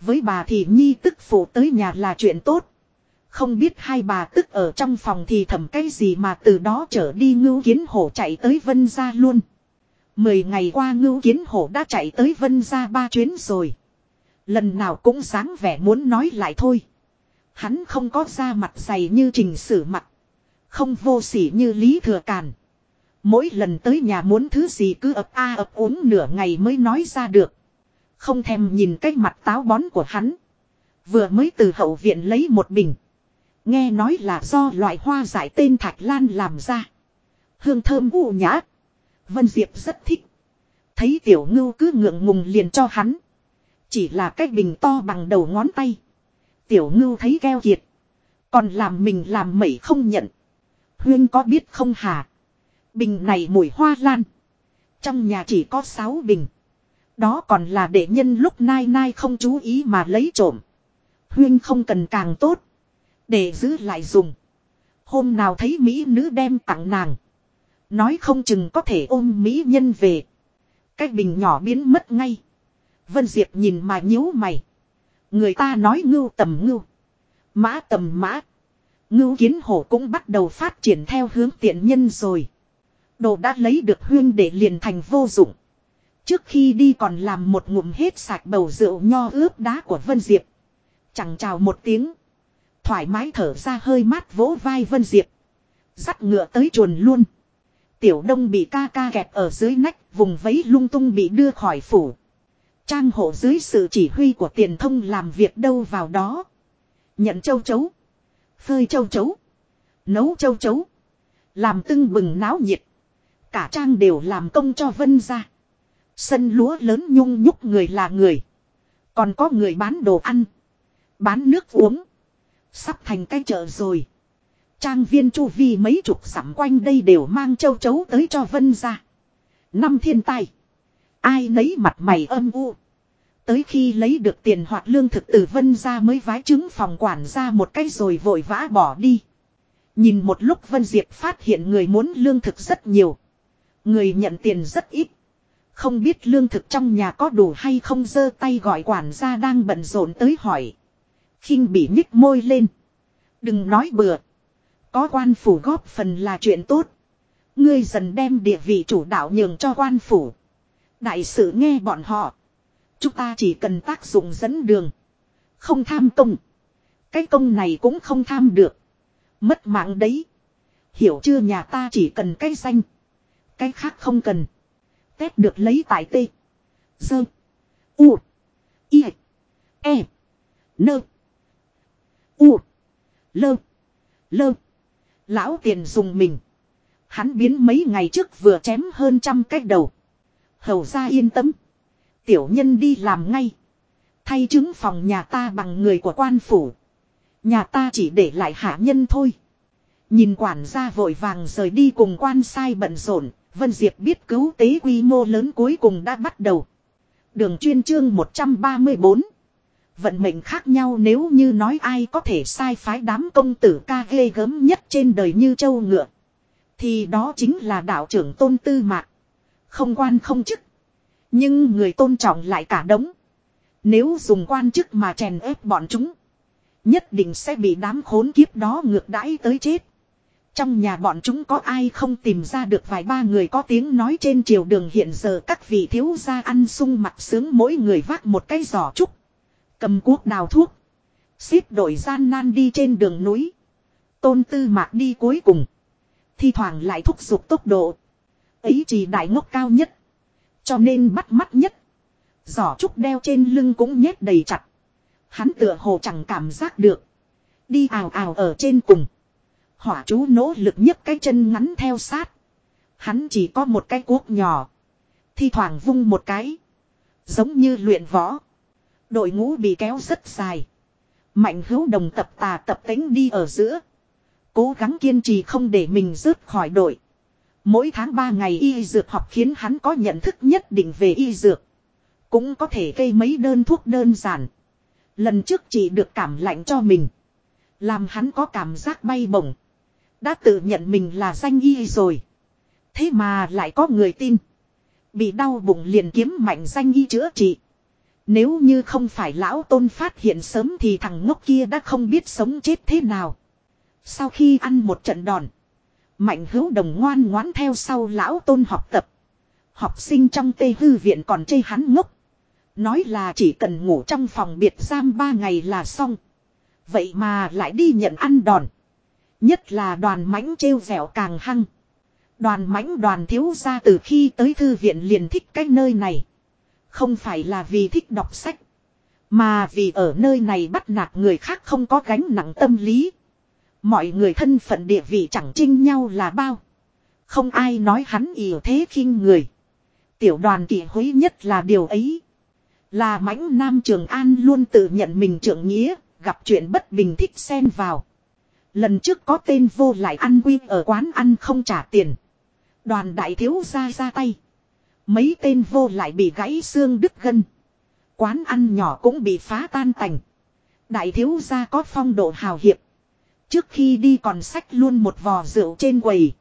S1: Với bà thì nhi tức phụ tới nhà là chuyện tốt. Không biết hai bà tức ở trong phòng thì thầm cái gì mà từ đó trở đi ngưu kiến hổ chạy tới vân gia luôn. Mười ngày qua ngưu kiến hổ đã chạy tới vân gia ba chuyến rồi. Lần nào cũng dáng vẻ muốn nói lại thôi. Hắn không có da mặt dày như trình sử mặt. Không vô sỉ như Lý Thừa Càn. Mỗi lần tới nhà muốn thứ gì cứ ập a ập uống nửa ngày mới nói ra được. Không thèm nhìn cái mặt táo bón của hắn. Vừa mới từ hậu viện lấy một bình. Nghe nói là do loại hoa giải tên thạch lan làm ra. Hương thơm u nhã. Vân Diệp rất thích. Thấy tiểu ngưu cứ ngượng ngùng liền cho hắn. Chỉ là cái bình to bằng đầu ngón tay. Tiểu ngưu thấy keo kiệt. Còn làm mình làm mẩy không nhận. Huyên có biết không hả? Bình này mùi hoa lan. Trong nhà chỉ có 6 bình. Đó còn là để nhân lúc nai nai không chú ý mà lấy trộm. Huyên không cần càng tốt. Để giữ lại dùng. Hôm nào thấy Mỹ nữ đem tặng nàng. Nói không chừng có thể ôm Mỹ nhân về. Cái bình nhỏ biến mất ngay. Vân Diệp nhìn mà nhíu mày. Người ta nói ngưu tầm ngưu. Mã tầm mã. Ngưu kiến hổ cũng bắt đầu phát triển theo hướng tiện nhân rồi. Đồ đã lấy được huyên để liền thành vô dụng. Trước khi đi còn làm một ngụm hết sạch bầu rượu nho ướp đá của Vân Diệp. Chẳng chào một tiếng. Thoải mái thở ra hơi mát vỗ vai Vân Diệp. Dắt ngựa tới chuồn luôn. Tiểu đông bị ca ca kẹt ở dưới nách, vùng vấy lung tung bị đưa khỏi phủ. Trang hộ dưới sự chỉ huy của tiền thông làm việc đâu vào đó. Nhận châu chấu. Phơi châu chấu. Nấu châu chấu. Làm tưng bừng náo nhiệt. Cả trang đều làm công cho vân ra. Sân lúa lớn nhung nhúc người là người. Còn có người bán đồ ăn. Bán nước uống. Sắp thành cái chợ rồi. Trang viên chu vi mấy chục sẵm quanh đây đều mang châu chấu tới cho vân ra. Năm thiên tai. Ai nấy mặt mày âm u. Tới khi lấy được tiền hoặc lương thực từ vân ra mới vái chứng phòng quản ra một cái rồi vội vã bỏ đi. Nhìn một lúc Vân Diệp phát hiện người muốn lương thực rất nhiều. Người nhận tiền rất ít. Không biết lương thực trong nhà có đủ hay không giơ tay gọi quản gia đang bận rộn tới hỏi. khinh bị nhích môi lên. Đừng nói bừa. Có quan phủ góp phần là chuyện tốt. Ngươi dần đem địa vị chủ đạo nhường cho quan phủ. Đại sự nghe bọn họ. Chúng ta chỉ cần tác dụng dẫn đường. Không tham công. Cái công này cũng không tham được. Mất mạng đấy. Hiểu chưa nhà ta chỉ cần cái danh. Cái khác không cần. Tết được lấy tại tê. Dơ. U. Y. E. Nơ. U. Lơ. Lơ. Lão tiền dùng mình. Hắn biến mấy ngày trước vừa chém hơn trăm cái đầu. Hầu ra yên tâm. Tiểu nhân đi làm ngay. Thay chứng phòng nhà ta bằng người của quan phủ. Nhà ta chỉ để lại hạ nhân thôi. Nhìn quản gia vội vàng rời đi cùng quan sai bận rộn. Vân Diệp biết cứu tế quy mô lớn cuối cùng đã bắt đầu. Đường chuyên chương 134. Vận mệnh khác nhau nếu như nói ai có thể sai phái đám công tử ca ghê gớm nhất trên đời như châu ngựa. Thì đó chính là đạo trưởng tôn tư mạc. Không quan không chức. Nhưng người tôn trọng lại cả đống. Nếu dùng quan chức mà chèn ép bọn chúng. Nhất định sẽ bị đám khốn kiếp đó ngược đãi tới chết. Trong nhà bọn chúng có ai không tìm ra được vài ba người có tiếng nói trên triều đường hiện giờ các vị thiếu gia ăn sung mặt sướng mỗi người vác một cái giỏ trúc. Cầm cuốc đào thuốc. Xếp đội gian nan đi trên đường núi. Tôn tư mạc đi cuối cùng. Thi thoảng lại thúc giục tốc độ. Ấy chỉ đại ngốc cao nhất. Cho nên bắt mắt nhất. Giỏ trúc đeo trên lưng cũng nhét đầy chặt. Hắn tựa hồ chẳng cảm giác được. Đi ào ào ở trên cùng. Hỏa chú nỗ lực nhấc cái chân ngắn theo sát. Hắn chỉ có một cái cuốc nhỏ. Thi thoảng vung một cái. Giống như luyện võ. Đội ngũ bị kéo rất dài. Mạnh hữu đồng tập tà tập tính đi ở giữa. Cố gắng kiên trì không để mình rớt khỏi đội. Mỗi tháng 3 ngày y dược học khiến hắn có nhận thức nhất định về y dược. Cũng có thể gây mấy đơn thuốc đơn giản. Lần trước chỉ được cảm lạnh cho mình. Làm hắn có cảm giác bay bổng. Đã tự nhận mình là danh y rồi. Thế mà lại có người tin. Bị đau bụng liền kiếm mạnh danh y chữa trị. Nếu như không phải lão tôn phát hiện sớm thì thằng ngốc kia đã không biết sống chết thế nào. Sau khi ăn một trận đòn. Mạnh hữu đồng ngoan ngoãn theo sau lão tôn học tập. Học sinh trong tê hư viện còn chê hắn ngốc. Nói là chỉ cần ngủ trong phòng biệt giam ba ngày là xong. Vậy mà lại đi nhận ăn đòn. Nhất là đoàn mãnh trêu vẻo càng hăng. Đoàn mãnh đoàn thiếu ra từ khi tới thư viện liền thích cái nơi này. Không phải là vì thích đọc sách. Mà vì ở nơi này bắt nạt người khác không có gánh nặng tâm lý. Mọi người thân phận địa vị chẳng chinh nhau là bao. Không ai nói hắn ỉa thế khinh người. Tiểu đoàn kỷ hối nhất là điều ấy. Là mãnh nam trường an luôn tự nhận mình trưởng nghĩa, gặp chuyện bất bình thích xen vào. Lần trước có tên vô lại ăn quy ở quán ăn không trả tiền. Đoàn đại thiếu ra ra tay. Mấy tên vô lại bị gãy xương đứt gân. Quán ăn nhỏ cũng bị phá tan tành. Đại thiếu gia có phong độ hào hiệp. Trước khi đi còn sách luôn một vò rượu trên quầy.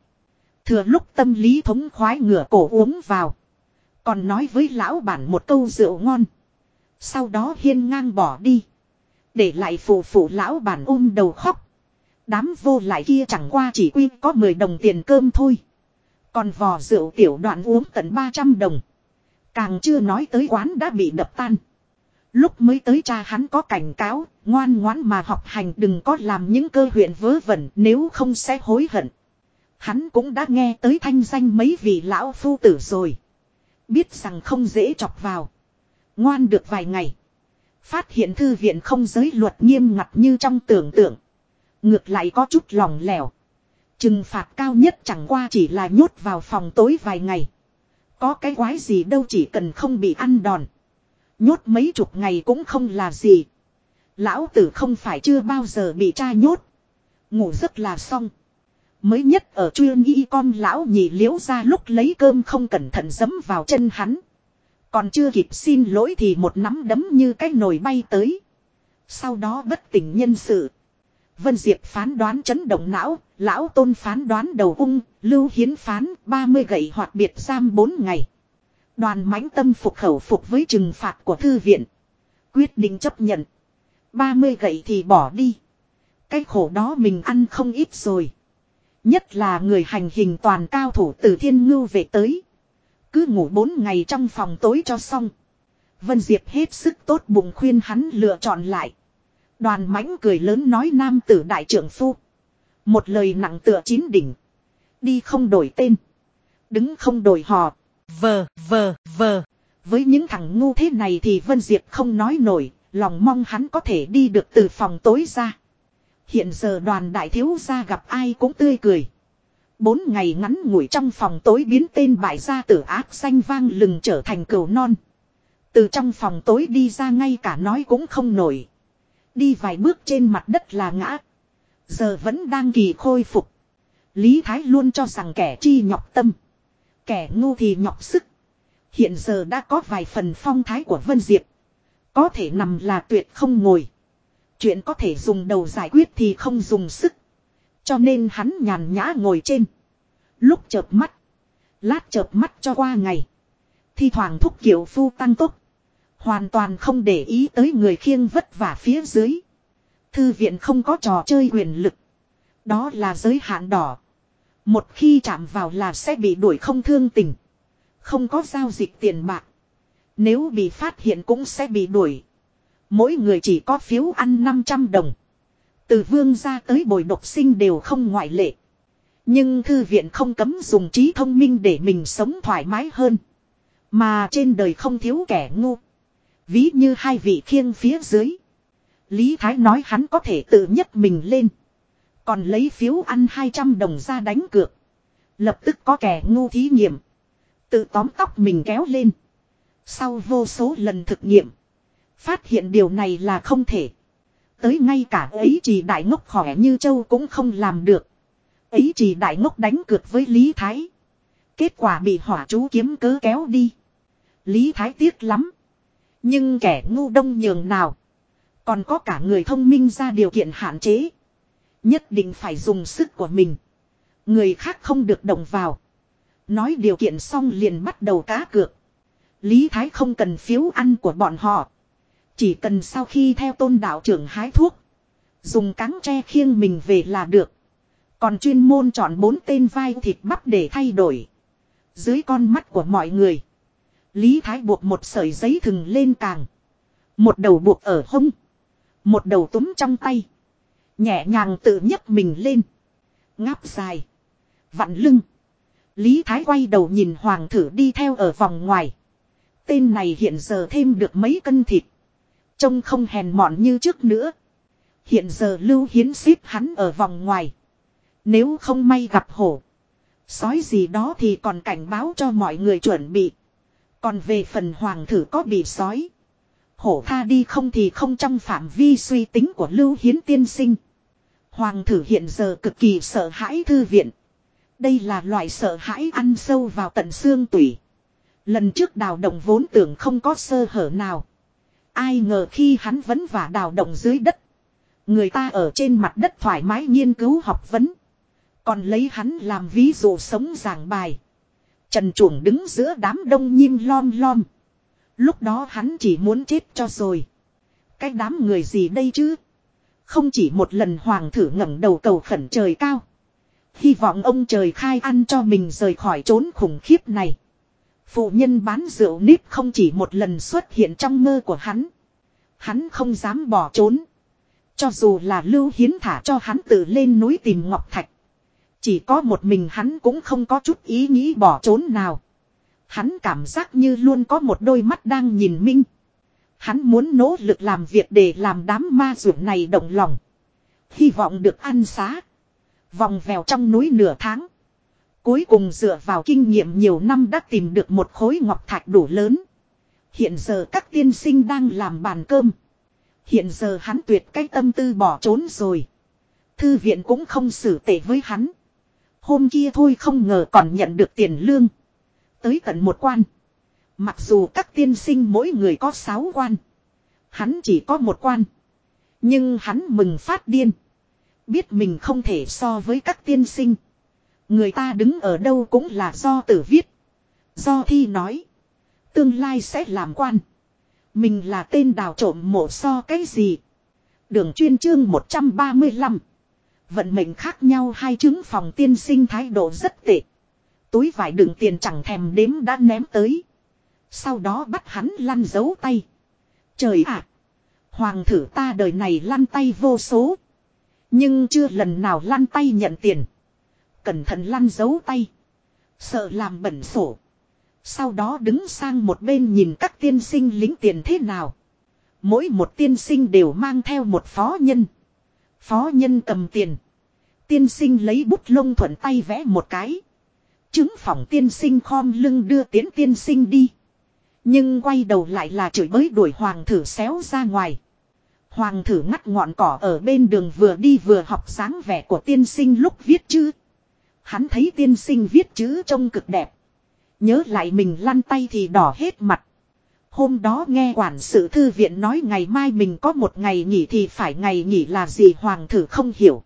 S1: Thừa lúc tâm lý thống khoái ngửa cổ uống vào. Còn nói với lão bản một câu rượu ngon. Sau đó hiên ngang bỏ đi. Để lại phụ phụ lão bản ôm đầu khóc. Đám vô lại kia chẳng qua chỉ quy có 10 đồng tiền cơm thôi. Còn vò rượu tiểu đoạn uống tận 300 đồng. Càng chưa nói tới quán đã bị đập tan. Lúc mới tới cha hắn có cảnh cáo, ngoan ngoãn mà học hành đừng có làm những cơ huyện vớ vẩn nếu không sẽ hối hận. Hắn cũng đã nghe tới thanh danh mấy vị lão phu tử rồi. Biết rằng không dễ chọc vào. Ngoan được vài ngày. Phát hiện thư viện không giới luật nghiêm ngặt như trong tưởng tượng. Ngược lại có chút lòng lẻo. Trừng phạt cao nhất chẳng qua chỉ là nhốt vào phòng tối vài ngày. Có cái quái gì đâu chỉ cần không bị ăn đòn. Nhốt mấy chục ngày cũng không là gì. Lão tử không phải chưa bao giờ bị tra nhốt. Ngủ rất là xong. Mới nhất ở chuyên y con lão nhị liễu ra lúc lấy cơm không cẩn thận dấm vào chân hắn. Còn chưa kịp xin lỗi thì một nắm đấm như cái nồi bay tới. Sau đó bất tỉnh nhân sự. Vân Diệp phán đoán chấn động não, lão tôn phán đoán đầu ung, lưu hiến phán 30 gậy hoạt biệt giam 4 ngày. Đoàn mãnh tâm phục khẩu phục với trừng phạt của thư viện. Quyết định chấp nhận. 30 gậy thì bỏ đi. Cái khổ đó mình ăn không ít rồi. Nhất là người hành hình toàn cao thủ từ thiên ngưu về tới. Cứ ngủ 4 ngày trong phòng tối cho xong. Vân Diệp hết sức tốt bụng khuyên hắn lựa chọn lại. Đoàn mãnh cười lớn nói nam tử đại trưởng phu. Một lời nặng tựa chín đỉnh. Đi không đổi tên. Đứng không đổi họ. Vờ, vờ, vờ. Với những thằng ngu thế này thì Vân Diệp không nói nổi. Lòng mong hắn có thể đi được từ phòng tối ra. Hiện giờ đoàn đại thiếu gia gặp ai cũng tươi cười. Bốn ngày ngắn ngủi trong phòng tối biến tên bại gia tử ác xanh vang lừng trở thành cừu non. Từ trong phòng tối đi ra ngay cả nói cũng không nổi. Đi vài bước trên mặt đất là ngã. Giờ vẫn đang kỳ khôi phục. Lý Thái luôn cho rằng kẻ chi nhọc tâm. Kẻ ngu thì nhọc sức. Hiện giờ đã có vài phần phong thái của Vân Diệp. Có thể nằm là tuyệt không ngồi. Chuyện có thể dùng đầu giải quyết thì không dùng sức. Cho nên hắn nhàn nhã ngồi trên. Lúc chợp mắt. Lát chợp mắt cho qua ngày. Thi thoảng thúc kiểu phu tăng tốc. Hoàn toàn không để ý tới người khiêng vất vả phía dưới. Thư viện không có trò chơi quyền lực. Đó là giới hạn đỏ. Một khi chạm vào là sẽ bị đuổi không thương tình. Không có giao dịch tiền bạc. Nếu bị phát hiện cũng sẽ bị đuổi. Mỗi người chỉ có phiếu ăn 500 đồng. Từ vương ra tới bồi độc sinh đều không ngoại lệ. Nhưng thư viện không cấm dùng trí thông minh để mình sống thoải mái hơn. Mà trên đời không thiếu kẻ ngu. Ví như hai vị khiêng phía dưới. Lý Thái nói hắn có thể tự nhất mình lên. Còn lấy phiếu ăn 200 đồng ra đánh cược. Lập tức có kẻ ngu thí nghiệm. Tự tóm tóc mình kéo lên. Sau vô số lần thực nghiệm. Phát hiện điều này là không thể. Tới ngay cả ấy chỉ đại ngốc khỏe như châu cũng không làm được. Ấy chỉ đại ngốc đánh cược với Lý Thái. Kết quả bị hỏa chú kiếm cớ kéo đi. Lý Thái tiếc lắm. Nhưng kẻ ngu đông nhường nào. Còn có cả người thông minh ra điều kiện hạn chế. Nhất định phải dùng sức của mình. Người khác không được động vào. Nói điều kiện xong liền bắt đầu cá cược. Lý Thái không cần phiếu ăn của bọn họ. Chỉ cần sau khi theo tôn đạo trưởng hái thuốc. Dùng cáng tre khiêng mình về là được. Còn chuyên môn chọn bốn tên vai thịt bắp để thay đổi. Dưới con mắt của mọi người. Lý Thái buộc một sợi giấy thừng lên càng. Một đầu buộc ở hông. Một đầu túm trong tay. Nhẹ nhàng tự nhấc mình lên. Ngáp dài. Vặn lưng. Lý Thái quay đầu nhìn hoàng thử đi theo ở vòng ngoài. Tên này hiện giờ thêm được mấy cân thịt. Trông không hèn mọn như trước nữa. Hiện giờ lưu hiến xếp hắn ở vòng ngoài. Nếu không may gặp hổ. Sói gì đó thì còn cảnh báo cho mọi người chuẩn bị. Còn về phần hoàng thử có bị sói. Hổ tha đi không thì không trong phạm vi suy tính của lưu hiến tiên sinh. Hoàng thử hiện giờ cực kỳ sợ hãi thư viện. Đây là loại sợ hãi ăn sâu vào tận xương tủy. Lần trước đào động vốn tưởng không có sơ hở nào. Ai ngờ khi hắn vẫn và đào động dưới đất. Người ta ở trên mặt đất thoải mái nghiên cứu học vấn. Còn lấy hắn làm ví dụ sống giảng bài. Trần chuồng đứng giữa đám đông nhim lom lom. Lúc đó hắn chỉ muốn chết cho rồi. Cái đám người gì đây chứ? Không chỉ một lần hoàng thử ngẩng đầu cầu khẩn trời cao. Hy vọng ông trời khai ăn cho mình rời khỏi trốn khủng khiếp này. Phụ nhân bán rượu nếp không chỉ một lần xuất hiện trong mơ của hắn. Hắn không dám bỏ trốn. Cho dù là lưu hiến thả cho hắn tự lên núi tìm ngọc thạch. Chỉ có một mình hắn cũng không có chút ý nghĩ bỏ trốn nào. Hắn cảm giác như luôn có một đôi mắt đang nhìn Minh. Hắn muốn nỗ lực làm việc để làm đám ma ruột này động lòng. Hy vọng được ăn xá. Vòng vèo trong núi nửa tháng. Cuối cùng dựa vào kinh nghiệm nhiều năm đã tìm được một khối ngọc thạch đủ lớn. Hiện giờ các tiên sinh đang làm bàn cơm. Hiện giờ hắn tuyệt cái tâm tư bỏ trốn rồi. Thư viện cũng không xử tệ với hắn. Hôm kia thôi không ngờ còn nhận được tiền lương. Tới tận một quan. Mặc dù các tiên sinh mỗi người có sáu quan. Hắn chỉ có một quan. Nhưng hắn mừng phát điên. Biết mình không thể so với các tiên sinh. Người ta đứng ở đâu cũng là do tử viết. Do thi nói. Tương lai sẽ làm quan. Mình là tên đào trộm mộ so cái gì. Đường chuyên chương 135. Vận mệnh khác nhau hai chứng phòng tiên sinh thái độ rất tệ. Túi vải đựng tiền chẳng thèm đếm đã ném tới. Sau đó bắt hắn lăn giấu tay. Trời ạ! hoàng thử ta đời này lăn tay vô số. Nhưng chưa lần nào lăn tay nhận tiền. Cẩn thận lăn giấu tay. Sợ làm bẩn sổ. Sau đó đứng sang một bên nhìn các tiên sinh lính tiền thế nào. Mỗi một tiên sinh đều mang theo một phó nhân. Phó nhân cầm tiền. Tiên sinh lấy bút lông thuận tay vẽ một cái. Chứng phòng tiên sinh khom lưng đưa tiến tiên sinh đi. Nhưng quay đầu lại là chửi bới đuổi hoàng thử xéo ra ngoài. Hoàng thử ngắt ngọn cỏ ở bên đường vừa đi vừa học sáng vẻ của tiên sinh lúc viết chữ. Hắn thấy tiên sinh viết chữ trông cực đẹp. Nhớ lại mình lăn tay thì đỏ hết mặt. Hôm đó nghe quản sự thư viện nói ngày mai mình có một ngày nghỉ thì phải ngày nghỉ là gì hoàng thử không hiểu.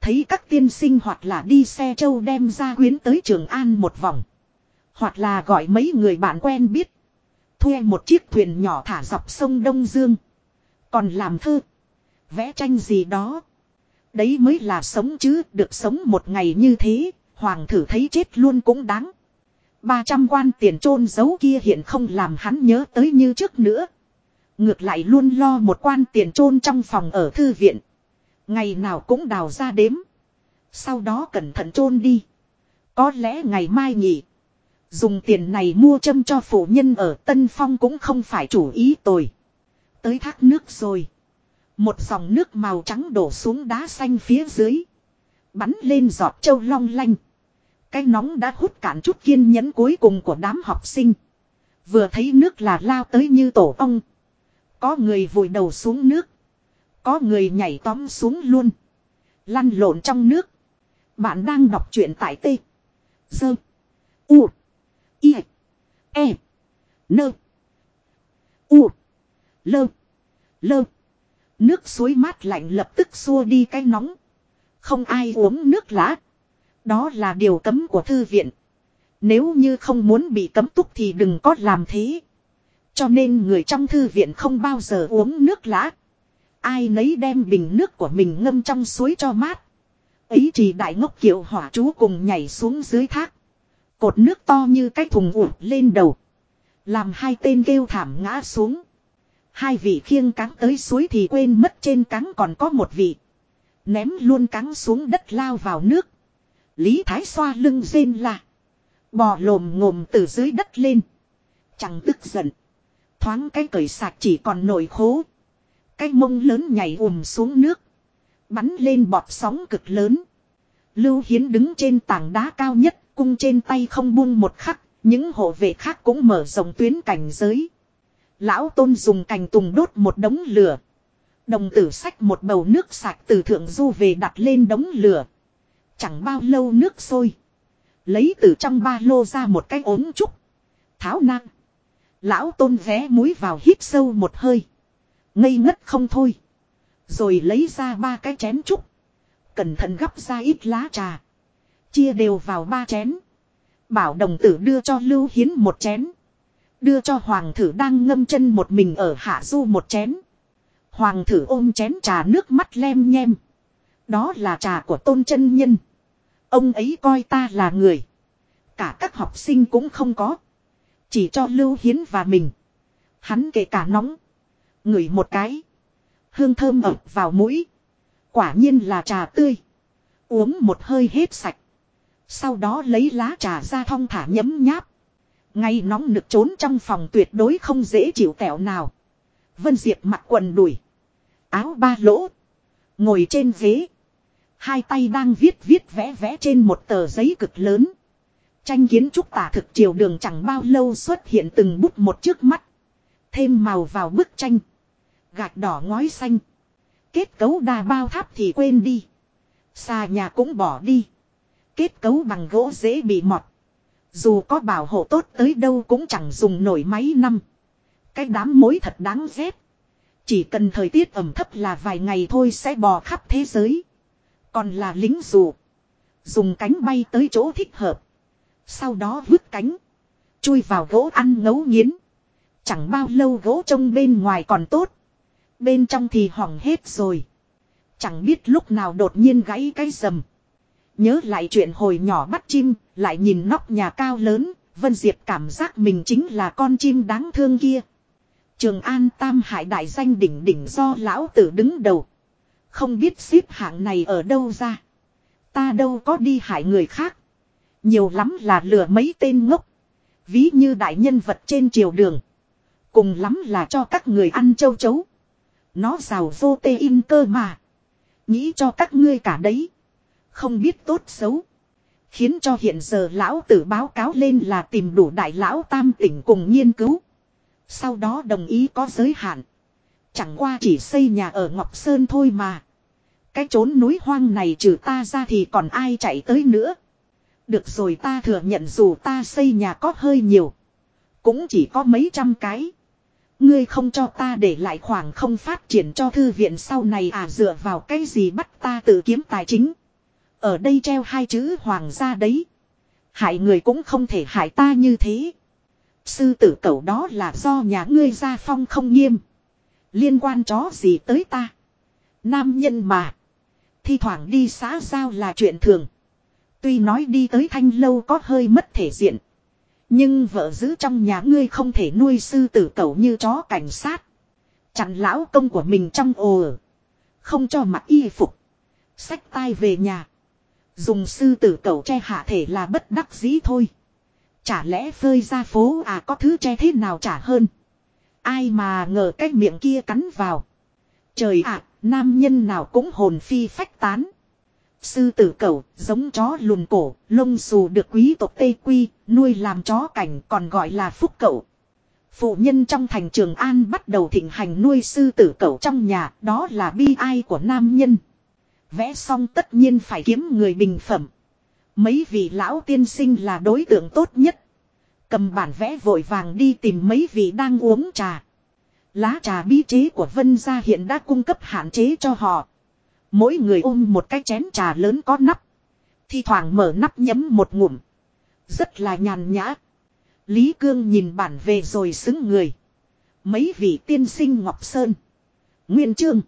S1: Thấy các tiên sinh hoặc là đi xe châu đem ra quyến tới Trường An một vòng. Hoặc là gọi mấy người bạn quen biết. Thuê một chiếc thuyền nhỏ thả dọc sông Đông Dương. Còn làm thơ. Vẽ tranh gì đó. Đấy mới là sống chứ, được sống một ngày như thế, hoàng thử thấy chết luôn cũng đáng. 300 quan tiền chôn giấu kia hiện không làm hắn nhớ tới như trước nữa. Ngược lại luôn lo một quan tiền chôn trong phòng ở thư viện. Ngày nào cũng đào ra đếm. Sau đó cẩn thận chôn đi. Có lẽ ngày mai nghỉ. Dùng tiền này mua châm cho phụ nhân ở Tân Phong cũng không phải chủ ý tồi. Tới thác nước rồi. Một dòng nước màu trắng đổ xuống đá xanh phía dưới. Bắn lên giọt châu long lanh. Cái nóng đã hút cạn chút kiên nhẫn cuối cùng của đám học sinh. Vừa thấy nước là lao tới như tổ ong. Có người vùi đầu xuống nước. Có người nhảy tóm xuống luôn. Lăn lộn trong nước. Bạn đang đọc truyện tại T. Dơ. U. Y. E. Nơ. U. Lơ. Lơ. Nước suối mát lạnh lập tức xua đi cái nóng. Không ai uống nước lá. Đó là điều cấm của thư viện. Nếu như không muốn bị cấm túc thì đừng có làm thế. Cho nên người trong thư viện không bao giờ uống nước lá. Ai nấy đem bình nước của mình ngâm trong suối cho mát. Ấy chỉ đại ngốc kiệu hỏa chú cùng nhảy xuống dưới thác. Cột nước to như cái thùng ụt lên đầu. Làm hai tên kêu thảm ngã xuống. Hai vị khiêng cáng tới suối thì quên mất trên cáng còn có một vị. Ném luôn cáng xuống đất lao vào nước. Lý Thái xoa lưng rên là. Bò lồm ngồm từ dưới đất lên. Chẳng tức giận. Thoáng cái cởi sạc chỉ còn nổi khố. Cái mông lớn nhảy ùm xuống nước. Bắn lên bọt sóng cực lớn. Lưu Hiến đứng trên tảng đá cao nhất, cung trên tay không buông một khắc, những hộ vệ khác cũng mở rộng tuyến cảnh giới. Lão Tôn dùng cành tùng đốt một đống lửa. Đồng tử sách một bầu nước sạch từ thượng du về đặt lên đống lửa. Chẳng bao lâu nước sôi. Lấy từ trong ba lô ra một cái ốm trúc. Tháo năng. Lão Tôn vé muối vào hít sâu một hơi. Ngây ngất không thôi. Rồi lấy ra ba cái chén trúc. Cẩn thận gắp ra ít lá trà. Chia đều vào ba chén. Bảo đồng tử đưa cho Lưu Hiến một chén. Đưa cho Hoàng thử đang ngâm chân một mình ở hạ du một chén. Hoàng thử ôm chén trà nước mắt lem nhem. Đó là trà của tôn chân nhân. Ông ấy coi ta là người. Cả các học sinh cũng không có. Chỉ cho Lưu Hiến và mình. Hắn kể cả nóng. Ngửi một cái. Hương thơm ập vào mũi. Quả nhiên là trà tươi. Uống một hơi hết sạch. Sau đó lấy lá trà ra thong thả nhấm nháp. Ngay nóng nực trốn trong phòng tuyệt đối không dễ chịu tẹo nào. Vân Diệp mặc quần đùi. Áo ba lỗ. Ngồi trên ghế. Hai tay đang viết viết vẽ vẽ trên một tờ giấy cực lớn. Tranh kiến trúc tả thực chiều đường chẳng bao lâu xuất hiện từng bút một trước mắt. Thêm màu vào bức tranh. Gạch đỏ ngói xanh. Kết cấu đa bao tháp thì quên đi. Xa nhà cũng bỏ đi. Kết cấu bằng gỗ dễ bị mọt. Dù có bảo hộ tốt tới đâu cũng chẳng dùng nổi mấy năm. Cái đám mối thật đáng ghét. Chỉ cần thời tiết ẩm thấp là vài ngày thôi sẽ bò khắp thế giới. Còn là lính dù. Dùng cánh bay tới chỗ thích hợp. Sau đó vứt cánh. Chui vào gỗ ăn ngấu nghiến. Chẳng bao lâu gỗ trông bên ngoài còn tốt. Bên trong thì hỏng hết rồi. Chẳng biết lúc nào đột nhiên gãy cái rầm. Nhớ lại chuyện hồi nhỏ bắt chim, lại nhìn nóc nhà cao lớn, Vân Diệp cảm giác mình chính là con chim đáng thương kia. Trường An Tam Hải đại danh đỉnh đỉnh do lão tử đứng đầu. Không biết xếp hạng này ở đâu ra. Ta đâu có đi hại người khác. Nhiều lắm là lừa mấy tên ngốc. Ví như đại nhân vật trên triều đường. Cùng lắm là cho các người ăn châu chấu. Nó rào vô tê in cơ mà. Nghĩ cho các ngươi cả đấy. Không biết tốt xấu. Khiến cho hiện giờ lão tử báo cáo lên là tìm đủ đại lão tam tỉnh cùng nghiên cứu. Sau đó đồng ý có giới hạn. Chẳng qua chỉ xây nhà ở Ngọc Sơn thôi mà. Cái chốn núi hoang này trừ ta ra thì còn ai chạy tới nữa. Được rồi ta thừa nhận dù ta xây nhà có hơi nhiều. Cũng chỉ có mấy trăm cái. Ngươi không cho ta để lại khoảng không phát triển cho thư viện sau này à dựa vào cái gì bắt ta tự kiếm tài chính. Ở đây treo hai chữ hoàng gia đấy. Hại người cũng không thể hại ta như thế. Sư tử cẩu đó là do nhà ngươi gia phong không nghiêm. Liên quan chó gì tới ta. Nam nhân mà. Thi thoảng đi xã giao là chuyện thường. Tuy nói đi tới thanh lâu có hơi mất thể diện. Nhưng vợ giữ trong nhà ngươi không thể nuôi sư tử cẩu như chó cảnh sát. Chặn lão công của mình trong ồ Không cho mặc y phục. Xách tay về nhà. Dùng sư tử cẩu che hạ thể là bất đắc dĩ thôi. Chả lẽ phơi ra phố à có thứ che thế nào chả hơn. Ai mà ngờ cái miệng kia cắn vào. Trời ạ, nam nhân nào cũng hồn phi phách tán. Sư tử cẩu, giống chó lùn cổ, lông xù được quý tộc Tây Quy, nuôi làm chó cảnh còn gọi là phúc cẩu. Phụ nhân trong thành trường An bắt đầu thịnh hành nuôi sư tử cẩu trong nhà, đó là bi ai của nam nhân. Vẽ xong tất nhiên phải kiếm người bình phẩm. Mấy vị lão tiên sinh là đối tượng tốt nhất. Cầm bản vẽ vội vàng đi tìm mấy vị đang uống trà. Lá trà bí chế của Vân Gia hiện đã cung cấp hạn chế cho họ. Mỗi người ôm một cái chén trà lớn có nắp. Thi thoảng mở nắp nhấm một ngụm. Rất là nhàn nhã. Lý Cương nhìn bản về rồi xứng người. Mấy vị tiên sinh Ngọc Sơn. Nguyên Trương.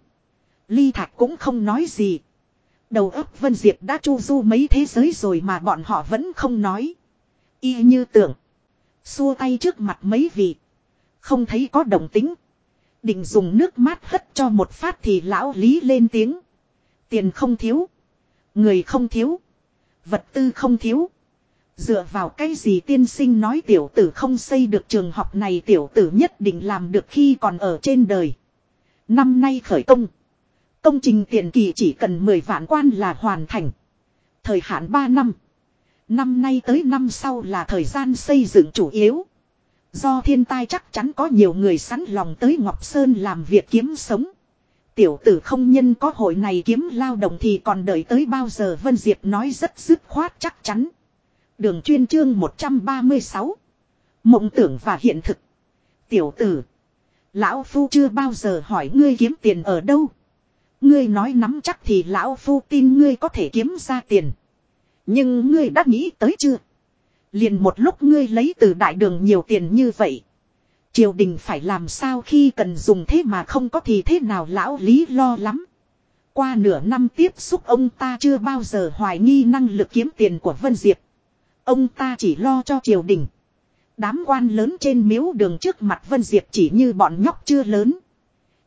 S1: Ly Thạch cũng không nói gì. Đầu óc Vân Diệp đã chu du mấy thế giới rồi mà bọn họ vẫn không nói. Y như tưởng. Xua tay trước mặt mấy vị. Không thấy có đồng tính. Định dùng nước mát hất cho một phát thì lão lý lên tiếng. Tiền không thiếu. Người không thiếu. Vật tư không thiếu. Dựa vào cái gì tiên sinh nói tiểu tử không xây được trường học này tiểu tử nhất định làm được khi còn ở trên đời. Năm nay khởi công. Công trình tiền kỳ chỉ cần 10 vạn quan là hoàn thành. Thời hạn 3 năm. Năm nay tới năm sau là thời gian xây dựng chủ yếu. Do thiên tai chắc chắn có nhiều người sẵn lòng tới Ngọc Sơn làm việc kiếm sống. Tiểu tử không nhân có hội này kiếm lao động thì còn đợi tới bao giờ Vân Diệp nói rất dứt khoát chắc chắn. Đường chuyên chương 136. Mộng tưởng và hiện thực. Tiểu tử. Lão Phu chưa bao giờ hỏi ngươi kiếm tiền ở đâu. Ngươi nói nắm chắc thì Lão Phu tin ngươi có thể kiếm ra tiền. Nhưng ngươi đã nghĩ tới chưa? Liền một lúc ngươi lấy từ đại đường nhiều tiền như vậy. Triều đình phải làm sao khi cần dùng thế mà không có thì thế nào lão lý lo lắm. Qua nửa năm tiếp xúc ông ta chưa bao giờ hoài nghi năng lực kiếm tiền của Vân Diệp. Ông ta chỉ lo cho triều đình. Đám quan lớn trên miếu đường trước mặt Vân Diệp chỉ như bọn nhóc chưa lớn.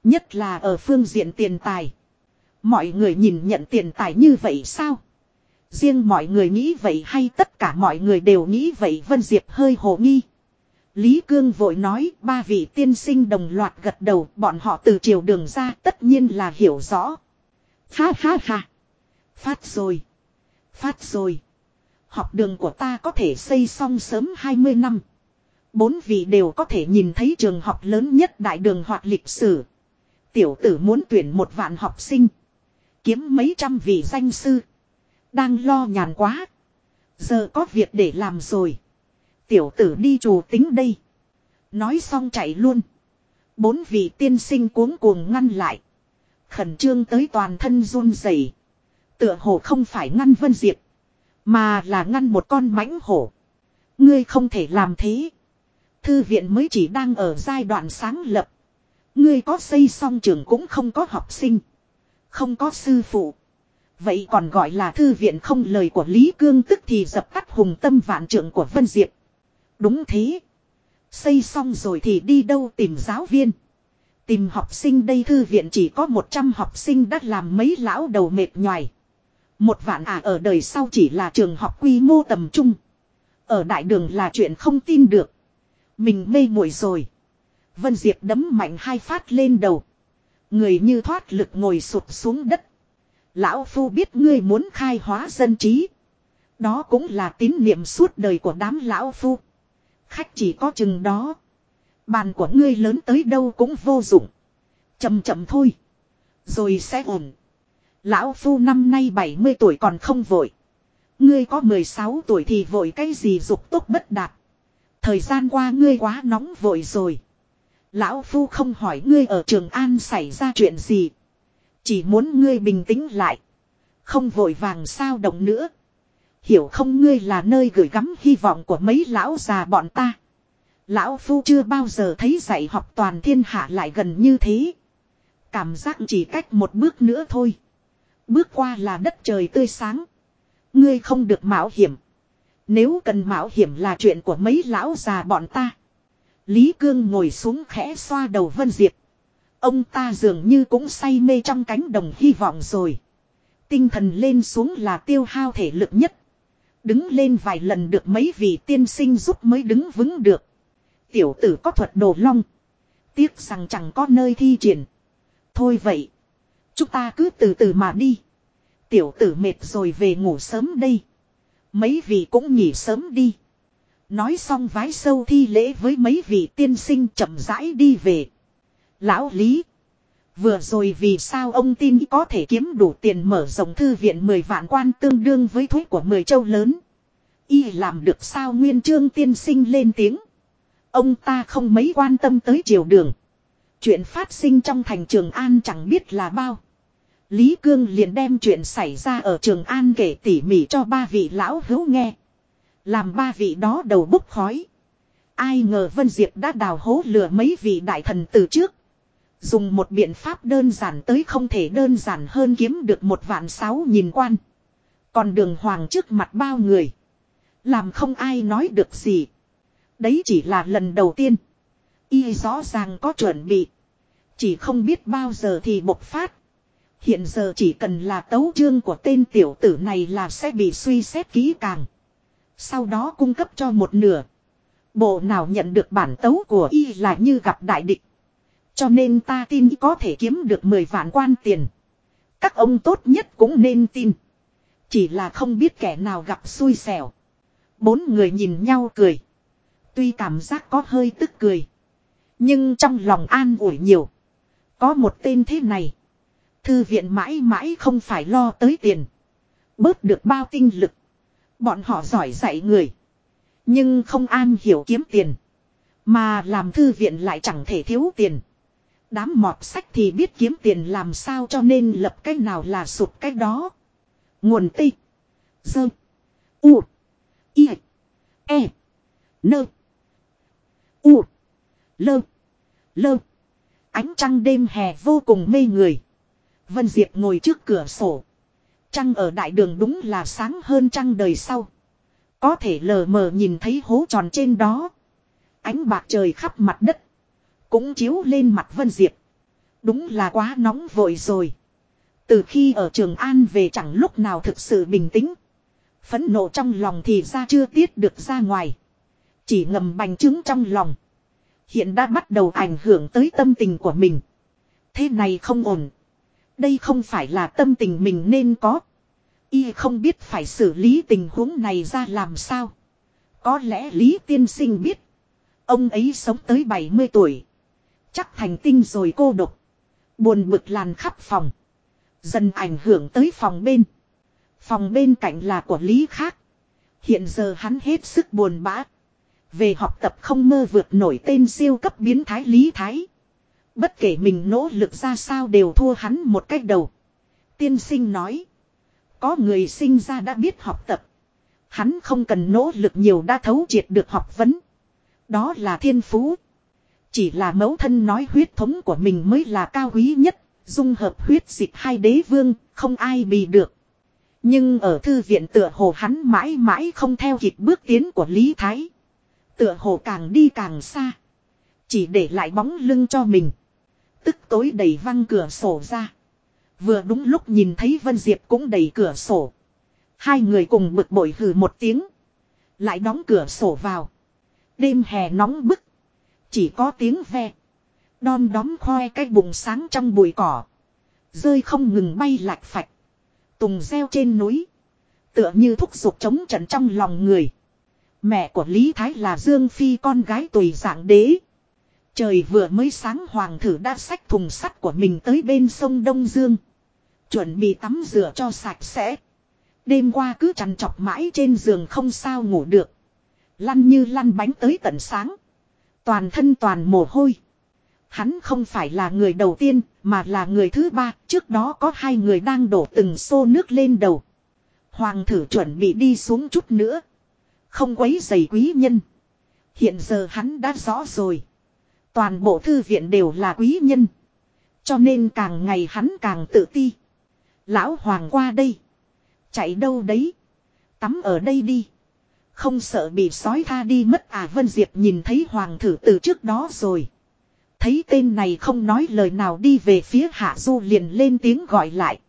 S1: Nhất là ở phương diện tiền tài. Mọi người nhìn nhận tiền tài như vậy sao? Riêng mọi người nghĩ vậy hay tất cả mọi người đều nghĩ vậy Vân Diệp hơi hồ nghi. Lý Cương vội nói, ba vị tiên sinh đồng loạt gật đầu, bọn họ từ chiều đường ra, tất nhiên là hiểu rõ. Ha ha ha. Phát rồi. Phát rồi. Học đường của ta có thể xây xong sớm 20 năm. Bốn vị đều có thể nhìn thấy trường học lớn nhất đại đường hoặc lịch sử. Tiểu tử muốn tuyển một vạn học sinh. Kiếm mấy trăm vị danh sư. Đang lo nhàn quá. Giờ có việc để làm rồi. Tiểu tử đi chủ tính đây. Nói xong chạy luôn. Bốn vị tiên sinh cuống cuồng ngăn lại. Khẩn trương tới toàn thân run rẩy. Tựa hồ không phải ngăn Vân Diệp. Mà là ngăn một con mãnh hổ. Ngươi không thể làm thế. Thư viện mới chỉ đang ở giai đoạn sáng lập. Ngươi có xây xong trường cũng không có học sinh. Không có sư phụ. Vậy còn gọi là thư viện không lời của Lý Cương tức thì dập tắt hùng tâm vạn trưởng của Vân Diệp. Đúng thế. Xây xong rồi thì đi đâu tìm giáo viên. Tìm học sinh đây thư viện chỉ có 100 học sinh đã làm mấy lão đầu mệt nhoài. Một vạn à ở đời sau chỉ là trường học quy mô tầm trung. Ở đại đường là chuyện không tin được. Mình mê muội rồi. Vân Diệp đấm mạnh hai phát lên đầu. Người như thoát lực ngồi sụp xuống đất. Lão Phu biết ngươi muốn khai hóa dân trí. Đó cũng là tín niệm suốt đời của đám Lão Phu. Khách chỉ có chừng đó. Bàn của ngươi lớn tới đâu cũng vô dụng. Chậm chậm thôi. Rồi sẽ ổn. Lão Phu năm nay 70 tuổi còn không vội. Ngươi có 16 tuổi thì vội cái gì dục tốt bất đạt. Thời gian qua ngươi quá nóng vội rồi. Lão Phu không hỏi ngươi ở Trường An xảy ra chuyện gì. Chỉ muốn ngươi bình tĩnh lại. Không vội vàng sao động nữa. Hiểu không ngươi là nơi gửi gắm hy vọng của mấy lão già bọn ta. Lão Phu chưa bao giờ thấy dạy học toàn thiên hạ lại gần như thế. Cảm giác chỉ cách một bước nữa thôi. Bước qua là đất trời tươi sáng. Ngươi không được mạo hiểm. Nếu cần mạo hiểm là chuyện của mấy lão già bọn ta. Lý Cương ngồi xuống khẽ xoa đầu Vân Diệp. Ông ta dường như cũng say mê trong cánh đồng hy vọng rồi. Tinh thần lên xuống là tiêu hao thể lực nhất. Đứng lên vài lần được mấy vị tiên sinh giúp mới đứng vững được. Tiểu tử có thuật đồ long. Tiếc rằng chẳng có nơi thi triển. Thôi vậy. Chúng ta cứ từ từ mà đi. Tiểu tử mệt rồi về ngủ sớm đây. Mấy vị cũng nghỉ sớm đi. Nói xong vái sâu thi lễ với mấy vị tiên sinh chậm rãi đi về. Lão Lý. Vừa rồi vì sao ông tin có thể kiếm đủ tiền mở rộng thư viện 10 vạn quan tương đương với thuế của 10 châu lớn. Y làm được sao nguyên trương tiên sinh lên tiếng. Ông ta không mấy quan tâm tới triều đường. Chuyện phát sinh trong thành Trường An chẳng biết là bao. Lý Cương liền đem chuyện xảy ra ở Trường An kể tỉ mỉ cho ba vị lão hữu nghe. Làm ba vị đó đầu bốc khói. Ai ngờ Vân Diệp đã đào hố lừa mấy vị đại thần từ trước. Dùng một biện pháp đơn giản tới không thể đơn giản hơn kiếm được một vạn sáu nhìn quan. Còn đường hoàng trước mặt bao người. Làm không ai nói được gì. Đấy chỉ là lần đầu tiên. Y rõ ràng có chuẩn bị. Chỉ không biết bao giờ thì bộc phát. Hiện giờ chỉ cần là tấu chương của tên tiểu tử này là sẽ bị suy xét kỹ càng. Sau đó cung cấp cho một nửa. Bộ nào nhận được bản tấu của y là như gặp đại địch. Cho nên ta tin có thể kiếm được 10 vạn quan tiền. Các ông tốt nhất cũng nên tin. Chỉ là không biết kẻ nào gặp xui xẻo. Bốn người nhìn nhau cười. Tuy cảm giác có hơi tức cười. Nhưng trong lòng an ủi nhiều. Có một tên thế này. Thư viện mãi mãi không phải lo tới tiền. Bớt được bao tinh lực. Bọn họ giỏi dạy người. Nhưng không an hiểu kiếm tiền. Mà làm thư viện lại chẳng thể thiếu tiền. Đám mọt sách thì biết kiếm tiền làm sao cho nên lập cách nào là sụt cách đó. Nguồn tây. Dơ. U. I. E. Nơ. U. Lơ. Lơ. Ánh trăng đêm hè vô cùng mê người. Vân Diệp ngồi trước cửa sổ. Trăng ở đại đường đúng là sáng hơn trăng đời sau. Có thể lờ mờ nhìn thấy hố tròn trên đó. Ánh bạc trời khắp mặt đất. Cũng chiếu lên mặt Vân Diệp. Đúng là quá nóng vội rồi. Từ khi ở Trường An về chẳng lúc nào thực sự bình tĩnh. Phẫn nộ trong lòng thì ra chưa tiết được ra ngoài. Chỉ ngầm bành trướng trong lòng. Hiện đã bắt đầu ảnh hưởng tới tâm tình của mình. Thế này không ổn. Đây không phải là tâm tình mình nên có. Y không biết phải xử lý tình huống này ra làm sao. Có lẽ Lý Tiên Sinh biết. Ông ấy sống tới 70 tuổi. Chắc thành tinh rồi cô độc. Buồn bực làn khắp phòng. Dần ảnh hưởng tới phòng bên. Phòng bên cạnh là của Lý khác. Hiện giờ hắn hết sức buồn bã. Về học tập không mơ vượt nổi tên siêu cấp biến thái Lý Thái. Bất kể mình nỗ lực ra sao đều thua hắn một cách đầu. Tiên sinh nói. Có người sinh ra đã biết học tập. Hắn không cần nỗ lực nhiều đã thấu triệt được học vấn. Đó là thiên phú. Chỉ là mẫu thân nói huyết thống của mình mới là cao quý nhất. Dung hợp huyết dịch hai đế vương, không ai bị được. Nhưng ở thư viện tựa hồ hắn mãi mãi không theo kịp bước tiến của Lý Thái. Tựa hồ càng đi càng xa. Chỉ để lại bóng lưng cho mình. Tức tối đẩy văng cửa sổ ra. Vừa đúng lúc nhìn thấy Vân Diệp cũng đẩy cửa sổ. Hai người cùng bực bội hừ một tiếng. Lại đóng cửa sổ vào. Đêm hè nóng bức. Chỉ có tiếng ve. Đom đóm khoe cái bụng sáng trong bụi cỏ. Rơi không ngừng bay lạch phạch. Tùng reo trên núi. Tựa như thúc giục chống trận trong lòng người. Mẹ của Lý Thái là Dương Phi con gái tùy dạng đế. Trời vừa mới sáng hoàng thử đã xách thùng sắt của mình tới bên sông Đông Dương. Chuẩn bị tắm rửa cho sạch sẽ. Đêm qua cứ chằn chọc mãi trên giường không sao ngủ được. Lăn như lăn bánh tới tận sáng. Toàn thân toàn mồ hôi. Hắn không phải là người đầu tiên, mà là người thứ ba, trước đó có hai người đang đổ từng xô nước lên đầu. Hoàng thử chuẩn bị đi xuống chút nữa. Không quấy giày quý nhân. Hiện giờ hắn đã rõ rồi. Toàn bộ thư viện đều là quý nhân. Cho nên càng ngày hắn càng tự ti. Lão Hoàng qua đây. Chạy đâu đấy. Tắm ở đây đi. Không sợ bị sói tha đi mất à Vân Diệp nhìn thấy Hoàng thử từ trước đó rồi. Thấy tên này không nói lời nào đi về phía Hạ Du liền lên tiếng gọi lại.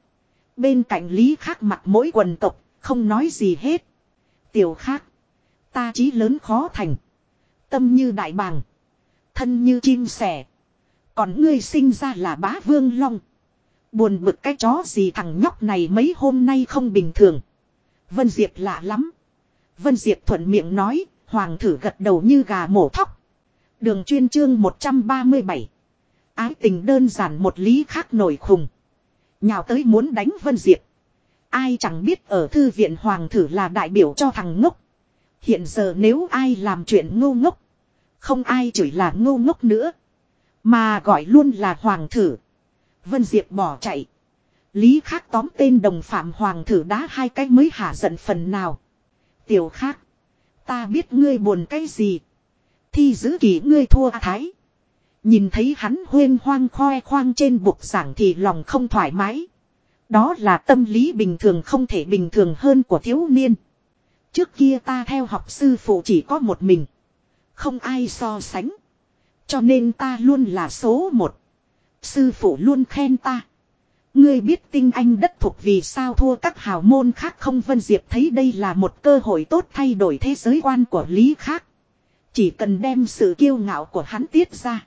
S1: Bên cạnh Lý khác mặt mỗi quần tộc, không nói gì hết. Tiểu khác. Ta chí lớn khó thành. Tâm như đại bàng. Thân như chim sẻ. Còn ngươi sinh ra là bá vương long. Buồn bực cái chó gì thằng nhóc này mấy hôm nay không bình thường. Vân Diệp lạ lắm. Vân Diệp thuận miệng nói, hoàng thử gật đầu như gà mổ thóc. Đường chuyên chương 137. Ái tình đơn giản một lý khác nổi khùng. Nhào tới muốn đánh Vân Diệp. Ai chẳng biết ở thư viện hoàng thử là đại biểu cho thằng ngốc. Hiện giờ nếu ai làm chuyện ngu ngốc. Không ai chửi là ngu ngốc nữa. Mà gọi luôn là hoàng thử. Vân Diệp bỏ chạy. Lý khác tóm tên đồng phạm hoàng thử đá hai cái mới hả giận phần nào. Tiểu khác. Ta biết ngươi buồn cái gì. Thi giữ kỳ ngươi thua thái. Nhìn thấy hắn huyên hoang khoe khoang trên bục giảng thì lòng không thoải mái. Đó là tâm lý bình thường không thể bình thường hơn của thiếu niên. Trước kia ta theo học sư phụ chỉ có một mình. Không ai so sánh. Cho nên ta luôn là số một. Sư phụ luôn khen ta. Ngươi biết tinh anh đất thuộc vì sao thua các hào môn khác không Vân Diệp thấy đây là một cơ hội tốt thay đổi thế giới quan của Lý khác. Chỉ cần đem sự kiêu ngạo của hắn tiết ra.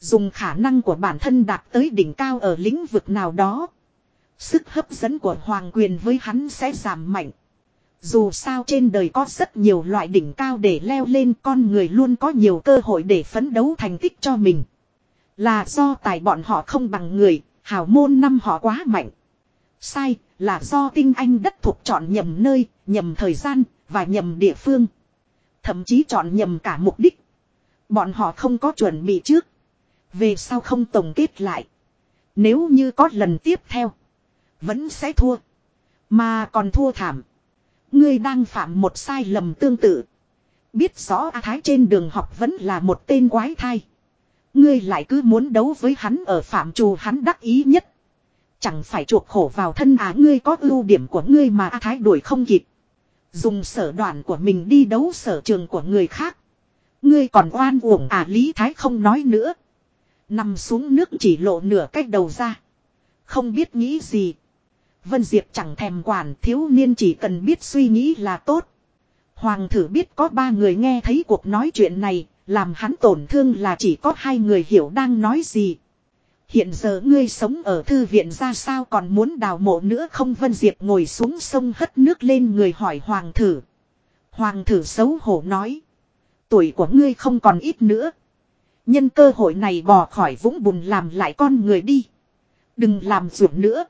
S1: Dùng khả năng của bản thân đạt tới đỉnh cao ở lĩnh vực nào đó. Sức hấp dẫn của hoàng quyền với hắn sẽ giảm mạnh. Dù sao trên đời có rất nhiều loại đỉnh cao để leo lên con người luôn có nhiều cơ hội để phấn đấu thành tích cho mình. Là do tài bọn họ không bằng người, hào môn năm họ quá mạnh. Sai, là do tinh anh đất thuộc chọn nhầm nơi, nhầm thời gian, và nhầm địa phương. Thậm chí chọn nhầm cả mục đích. Bọn họ không có chuẩn bị trước. Về sau không tổng kết lại. Nếu như có lần tiếp theo. Vẫn sẽ thua. Mà còn thua thảm. Ngươi đang phạm một sai lầm tương tự. Biết rõ A Thái trên đường học vẫn là một tên quái thai. Ngươi lại cứ muốn đấu với hắn ở phạm trù hắn đắc ý nhất. Chẳng phải chuộc khổ vào thân á ngươi có ưu điểm của ngươi mà A Thái đuổi không kịp. Dùng sở đoạn của mình đi đấu sở trường của người khác. Ngươi còn oan uổng à Lý Thái không nói nữa. Nằm xuống nước chỉ lộ nửa cách đầu ra. Không biết nghĩ gì. Vân Diệp chẳng thèm quản thiếu niên chỉ cần biết suy nghĩ là tốt. Hoàng thử biết có ba người nghe thấy cuộc nói chuyện này, làm hắn tổn thương là chỉ có hai người hiểu đang nói gì. Hiện giờ ngươi sống ở thư viện ra sao còn muốn đào mộ nữa không Vân Diệp ngồi xuống sông hất nước lên người hỏi Hoàng thử. Hoàng thử xấu hổ nói. Tuổi của ngươi không còn ít nữa. Nhân cơ hội này bỏ khỏi vũng bùn làm lại con người đi. Đừng làm ruộng nữa.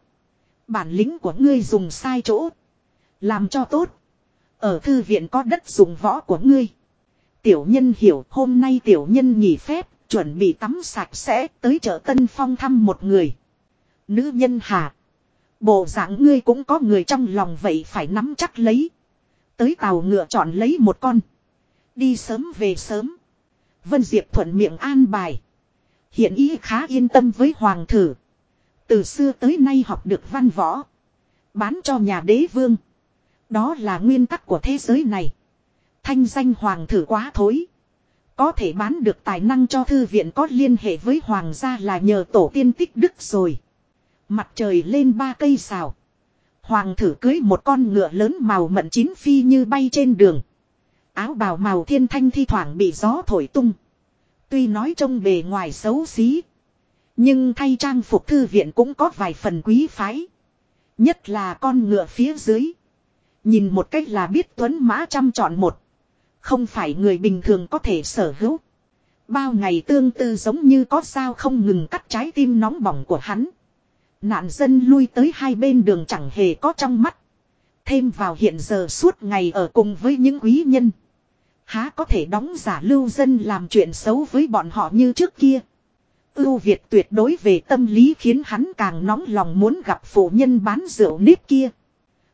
S1: Bản lĩnh của ngươi dùng sai chỗ. Làm cho tốt. Ở thư viện có đất dùng võ của ngươi. Tiểu nhân hiểu hôm nay tiểu nhân nghỉ phép, chuẩn bị tắm sạch sẽ tới chợ Tân Phong thăm một người. Nữ nhân hà. Bộ dạng ngươi cũng có người trong lòng vậy phải nắm chắc lấy. Tới tàu ngựa chọn lấy một con. Đi sớm về sớm. Vân Diệp thuận miệng an bài. Hiện ý khá yên tâm với hoàng thử. Từ xưa tới nay học được văn võ. Bán cho nhà đế vương. Đó là nguyên tắc của thế giới này. Thanh danh hoàng thử quá thối. Có thể bán được tài năng cho thư viện có liên hệ với hoàng gia là nhờ tổ tiên tích đức rồi. Mặt trời lên ba cây xào. Hoàng thử cưới một con ngựa lớn màu mận chín phi như bay trên đường. Áo bào màu thiên thanh thi thoảng bị gió thổi tung. Tuy nói trông bề ngoài xấu xí. Nhưng thay trang phục thư viện cũng có vài phần quý phái. Nhất là con ngựa phía dưới. Nhìn một cách là biết tuấn mã trăm chọn một. Không phải người bình thường có thể sở hữu. Bao ngày tương tư giống như có sao không ngừng cắt trái tim nóng bỏng của hắn. Nạn dân lui tới hai bên đường chẳng hề có trong mắt. Thêm vào hiện giờ suốt ngày ở cùng với những quý nhân. Há có thể đóng giả lưu dân làm chuyện xấu với bọn họ như trước kia. Ưu Việt tuyệt đối về tâm lý khiến hắn càng nóng lòng muốn gặp phụ nhân bán rượu nếp kia.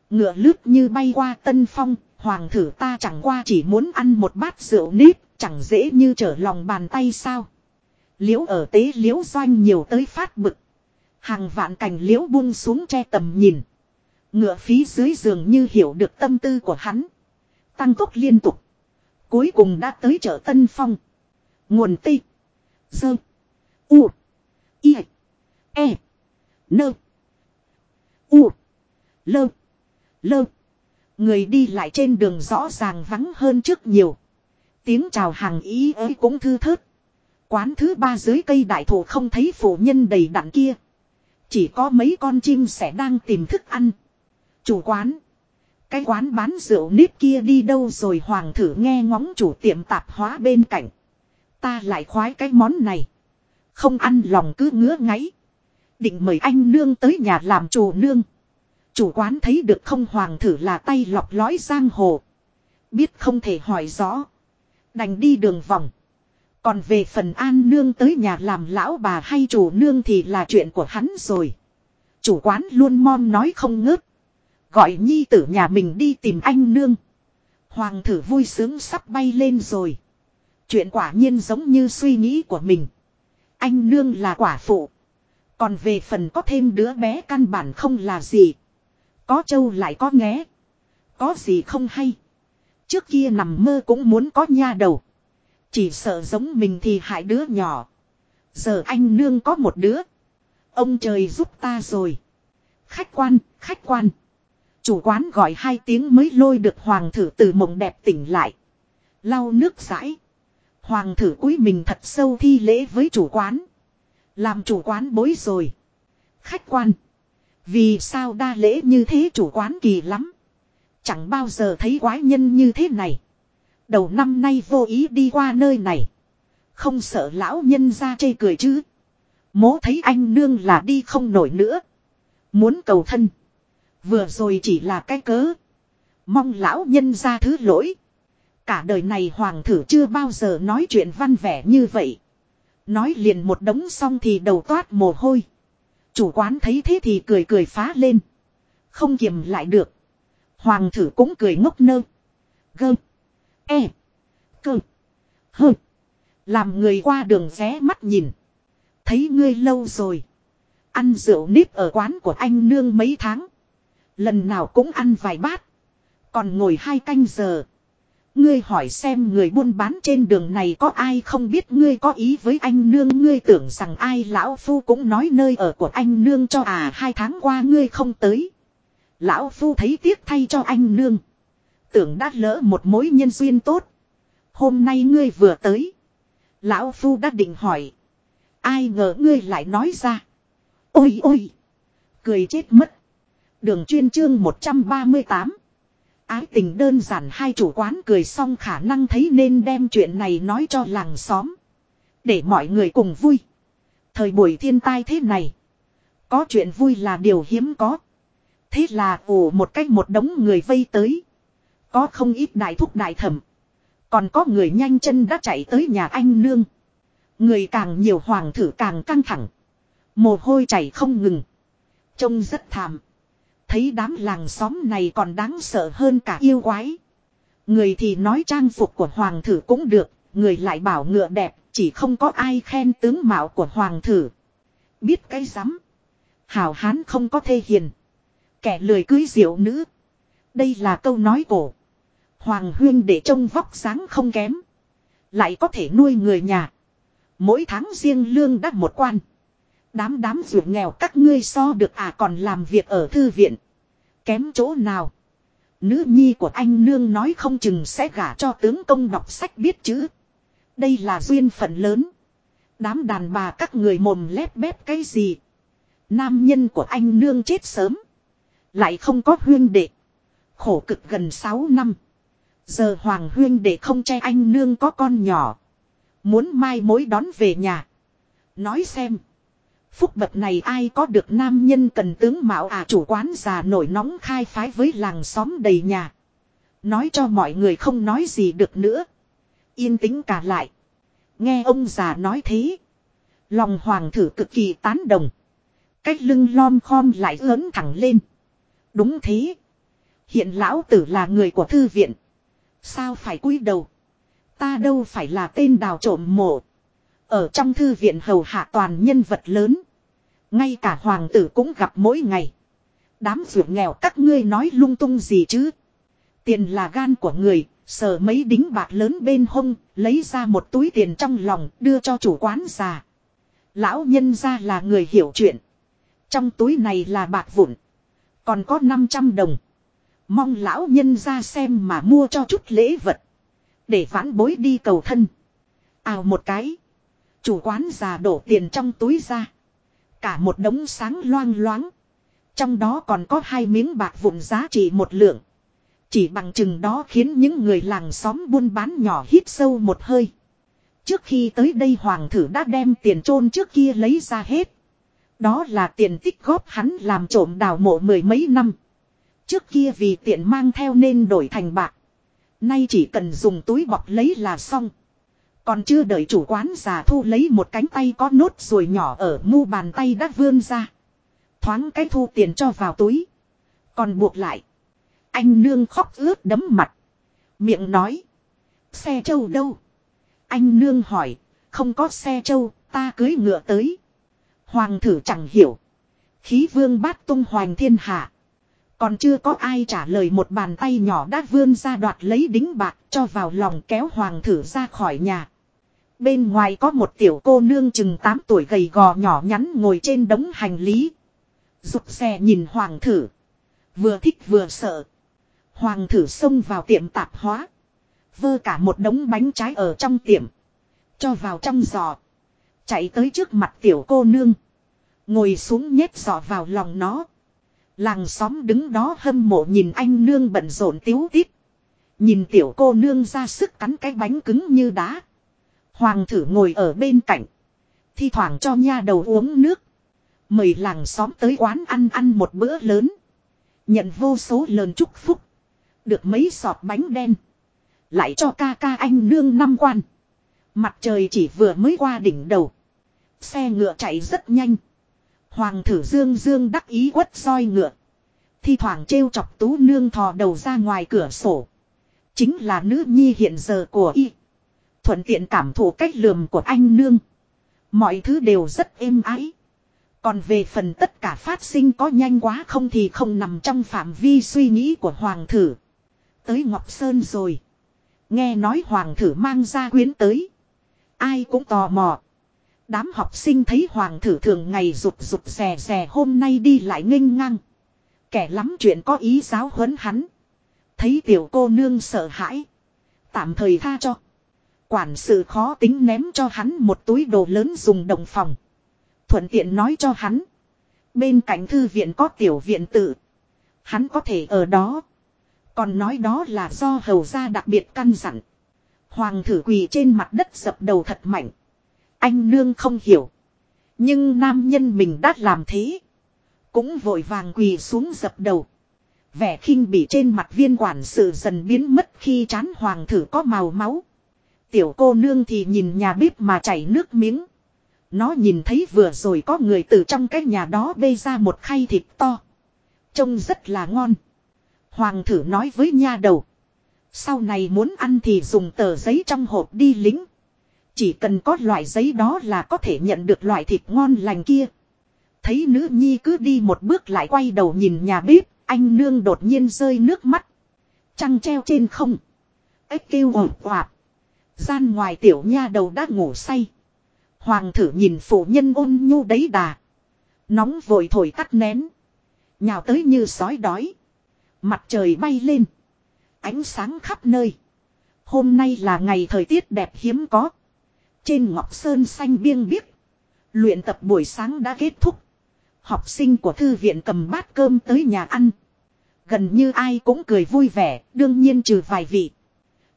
S1: Ngựa lướt như bay qua tân phong, hoàng thử ta chẳng qua chỉ muốn ăn một bát rượu nếp, chẳng dễ như trở lòng bàn tay sao. Liễu ở tế liễu doanh nhiều tới phát bực. Hàng vạn cành liễu buông xuống che tầm nhìn. Ngựa phí dưới giường như hiểu được tâm tư của hắn. Tăng tốc liên tục. Cuối cùng đã tới chợ Tân Phong. Nguồn tây. Dơ. U. I. E. Nơ. U. Lơ. Lơ. Người đi lại trên đường rõ ràng vắng hơn trước nhiều. Tiếng chào hàng ý ấy cũng thư thớt. Quán thứ ba dưới cây đại thụ không thấy phụ nhân đầy đặn kia. Chỉ có mấy con chim sẻ đang tìm thức ăn. Chủ quán. Cái quán bán rượu nếp kia đi đâu rồi hoàng thử nghe ngóng chủ tiệm tạp hóa bên cạnh. Ta lại khoái cái món này. Không ăn lòng cứ ngứa ngáy. Định mời anh nương tới nhà làm chủ nương. Chủ quán thấy được không hoàng thử là tay lọc lõi giang hồ. Biết không thể hỏi rõ. Đành đi đường vòng. Còn về phần an nương tới nhà làm lão bà hay chủ nương thì là chuyện của hắn rồi. Chủ quán luôn mom nói không ngớt. Gọi nhi tử nhà mình đi tìm anh nương. Hoàng thử vui sướng sắp bay lên rồi. Chuyện quả nhiên giống như suy nghĩ của mình. Anh nương là quả phụ. Còn về phần có thêm đứa bé căn bản không là gì. Có châu lại có nghé. Có gì không hay. Trước kia nằm mơ cũng muốn có nha đầu. Chỉ sợ giống mình thì hại đứa nhỏ. Giờ anh nương có một đứa. Ông trời giúp ta rồi. Khách quan, khách quan. Chủ quán gọi hai tiếng mới lôi được hoàng thử từ mộng đẹp tỉnh lại. Lau nước rãi. Hoàng thử cúi mình thật sâu thi lễ với chủ quán. Làm chủ quán bối rồi. Khách quan. Vì sao đa lễ như thế chủ quán kỳ lắm. Chẳng bao giờ thấy quái nhân như thế này. Đầu năm nay vô ý đi qua nơi này. Không sợ lão nhân ra chê cười chứ. Mố thấy anh nương là đi không nổi nữa. Muốn cầu thân. Vừa rồi chỉ là cái cớ. Mong lão nhân ra thứ lỗi. Cả đời này hoàng thử chưa bao giờ nói chuyện văn vẻ như vậy. Nói liền một đống xong thì đầu toát mồ hôi. Chủ quán thấy thế thì cười cười phá lên. Không kiềm lại được. Hoàng thử cũng cười ngốc nơ. Gơ. E. Cơ. Hơ. Làm người qua đường ré mắt nhìn. Thấy ngươi lâu rồi. Ăn rượu nếp ở quán của anh nương mấy tháng. Lần nào cũng ăn vài bát. Còn ngồi hai canh giờ. Ngươi hỏi xem người buôn bán trên đường này có ai không biết ngươi có ý với anh nương ngươi tưởng rằng ai lão phu cũng nói nơi ở của anh nương cho à hai tháng qua ngươi không tới. Lão phu thấy tiếc thay cho anh nương. Tưởng đã lỡ một mối nhân duyên tốt. Hôm nay ngươi vừa tới. Lão phu đã định hỏi. Ai ngờ ngươi lại nói ra. Ôi ôi. Cười chết mất. Đường chuyên chương 138. Ái tình đơn giản hai chủ quán cười xong khả năng thấy nên đem chuyện này nói cho làng xóm. Để mọi người cùng vui. Thời buổi thiên tai thế này. Có chuyện vui là điều hiếm có. Thế là ủ một cách một đống người vây tới. Có không ít đại thúc đại thẩm. Còn có người nhanh chân đã chạy tới nhà anh nương. Người càng nhiều hoàng thử càng căng thẳng. Mồ hôi chảy không ngừng. Trông rất thảm. Thấy đám làng xóm này còn đáng sợ hơn cả yêu quái. Người thì nói trang phục của hoàng thử cũng được, người lại bảo ngựa đẹp, chỉ không có ai khen tướng mạo của hoàng thử. Biết cái rắm Hảo hán không có thê hiền. Kẻ lười cưới diệu nữ. Đây là câu nói cổ. Hoàng huyên để trông vóc dáng không kém. Lại có thể nuôi người nhà. Mỗi tháng riêng lương đắt một quan. Đám đám ruột nghèo các ngươi so được à còn làm việc ở thư viện. Kém chỗ nào. Nữ nhi của anh nương nói không chừng sẽ gả cho tướng công đọc sách biết chữ. Đây là duyên phận lớn. Đám đàn bà các người mồm lép bép cái gì. Nam nhân của anh nương chết sớm. Lại không có huyên đệ. Khổ cực gần 6 năm. Giờ Hoàng huyên đệ không che anh nương có con nhỏ. Muốn mai mối đón về nhà. Nói xem. Phúc bậc này ai có được nam nhân cần tướng mạo à chủ quán già nổi nóng khai phái với làng xóm đầy nhà. Nói cho mọi người không nói gì được nữa. Yên tĩnh cả lại. Nghe ông già nói thế. Lòng hoàng thử cực kỳ tán đồng. Cách lưng lom khom lại ớn thẳng lên. Đúng thế. Hiện lão tử là người của thư viện. Sao phải cúi đầu. Ta đâu phải là tên đào trộm mộ. Ở trong thư viện hầu hạ toàn nhân vật lớn. Ngay cả hoàng tử cũng gặp mỗi ngày. Đám ruột nghèo các ngươi nói lung tung gì chứ. Tiền là gan của người, sờ mấy đính bạc lớn bên hông, lấy ra một túi tiền trong lòng, đưa cho chủ quán già. Lão nhân ra là người hiểu chuyện. Trong túi này là bạc vụn. Còn có 500 đồng. Mong lão nhân ra xem mà mua cho chút lễ vật. Để vãn bối đi cầu thân. Ào một cái. Chủ quán già đổ tiền trong túi ra. Cả một đống sáng loang loáng. Trong đó còn có hai miếng bạc vụn giá trị một lượng. Chỉ bằng chừng đó khiến những người làng xóm buôn bán nhỏ hít sâu một hơi. Trước khi tới đây hoàng thử đã đem tiền chôn trước kia lấy ra hết. Đó là tiền tích góp hắn làm trộm đào mộ mười mấy năm. Trước kia vì tiện mang theo nên đổi thành bạc. Nay chỉ cần dùng túi bọc lấy là xong. Còn chưa đợi chủ quán già thu lấy một cánh tay có nốt rồi nhỏ ở mu bàn tay đã vươn ra. Thoáng cái thu tiền cho vào túi. Còn buộc lại. Anh nương khóc ướt đấm mặt. Miệng nói. Xe trâu đâu? Anh nương hỏi. Không có xe trâu, ta cưới ngựa tới. Hoàng thử chẳng hiểu. Khí vương bát tung hoành thiên hạ. Còn chưa có ai trả lời một bàn tay nhỏ đã vươn ra đoạt lấy đính bạc cho vào lòng kéo hoàng thử ra khỏi nhà. Bên ngoài có một tiểu cô nương chừng 8 tuổi gầy gò nhỏ nhắn ngồi trên đống hành lý. Rụt Xe nhìn hoàng thử. Vừa thích vừa sợ. Hoàng thử xông vào tiệm tạp hóa. Vơ cả một đống bánh trái ở trong tiệm. Cho vào trong giò. Chạy tới trước mặt tiểu cô nương. Ngồi xuống nhét giò vào lòng nó. Làng xóm đứng đó hâm mộ nhìn anh nương bận rộn tiếu tít. Nhìn tiểu cô nương ra sức cắn cái bánh cứng như đá. Hoàng thử ngồi ở bên cạnh. Thi thoảng cho nha đầu uống nước. Mời làng xóm tới quán ăn ăn một bữa lớn. Nhận vô số lần chúc phúc. Được mấy sọt bánh đen. Lại cho ca ca anh nương năm quan. Mặt trời chỉ vừa mới qua đỉnh đầu. Xe ngựa chạy rất nhanh. Hoàng thử dương dương đắc ý quất roi ngựa. Thi thoảng trêu chọc tú nương thò đầu ra ngoài cửa sổ. Chính là nữ nhi hiện giờ của y. Thuận tiện cảm thụ cách lườm của anh nương. Mọi thứ đều rất êm ái. Còn về phần tất cả phát sinh có nhanh quá không thì không nằm trong phạm vi suy nghĩ của Hoàng thử. Tới Ngọc Sơn rồi. Nghe nói Hoàng thử mang ra quyến tới. Ai cũng tò mò. Đám học sinh thấy Hoàng thử thường ngày rụt rụt rè rè hôm nay đi lại nghênh ngang. Kẻ lắm chuyện có ý giáo huấn hắn. Thấy tiểu cô nương sợ hãi. Tạm thời tha cho. Quản sự khó tính ném cho hắn một túi đồ lớn dùng đồng phòng. Thuận tiện nói cho hắn. Bên cạnh thư viện có tiểu viện tự. Hắn có thể ở đó. Còn nói đó là do hầu gia đặc biệt căn dặn. Hoàng thử quỳ trên mặt đất dập đầu thật mạnh. Anh nương không hiểu. Nhưng nam nhân mình đã làm thế. Cũng vội vàng quỳ xuống dập đầu. Vẻ khinh bị trên mặt viên quản sự dần biến mất khi chán hoàng thử có màu máu. Tiểu cô nương thì nhìn nhà bếp mà chảy nước miếng. Nó nhìn thấy vừa rồi có người từ trong cái nhà đó bê ra một khay thịt to. Trông rất là ngon. Hoàng thử nói với nha đầu. Sau này muốn ăn thì dùng tờ giấy trong hộp đi lính. Chỉ cần có loại giấy đó là có thể nhận được loại thịt ngon lành kia. Thấy nữ nhi cứ đi một bước lại quay đầu nhìn nhà bếp, anh nương đột nhiên rơi nước mắt. Trăng treo trên không. Ếch kêu ổn quạt. Gian ngoài tiểu nha đầu đã ngủ say. Hoàng thử nhìn phụ nhân ôn nhu đấy đà. Nóng vội thổi tắt nén. Nhào tới như sói đói. Mặt trời bay lên. Ánh sáng khắp nơi. Hôm nay là ngày thời tiết đẹp hiếm có. Trên ngọc sơn xanh biêng biếc. Luyện tập buổi sáng đã kết thúc. Học sinh của thư viện cầm bát cơm tới nhà ăn. Gần như ai cũng cười vui vẻ, đương nhiên trừ vài vị.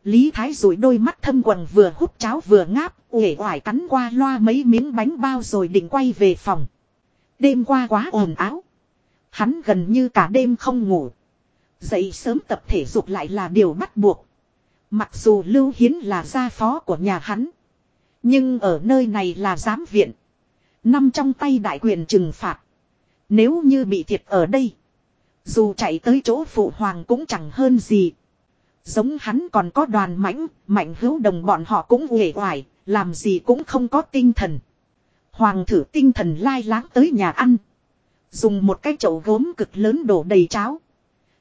S1: Lý Thái rủi đôi mắt thâm quần vừa hút cháo vừa ngáp, uể oải cắn qua loa mấy miếng bánh bao rồi định quay về phòng. Đêm qua quá ồn áo. Hắn gần như cả đêm không ngủ. Dậy sớm tập thể dục lại là điều bắt buộc. Mặc dù Lưu Hiến là gia phó của nhà hắn. Nhưng ở nơi này là giám viện. Nằm trong tay đại quyền trừng phạt. Nếu như bị thiệt ở đây. Dù chạy tới chỗ phụ hoàng cũng chẳng hơn gì. Giống hắn còn có đoàn mãnh, mạnh hữu đồng bọn họ cũng uể oải, làm gì cũng không có tinh thần. Hoàng thử tinh thần lai láng tới nhà ăn. Dùng một cái chậu gốm cực lớn đổ đầy cháo.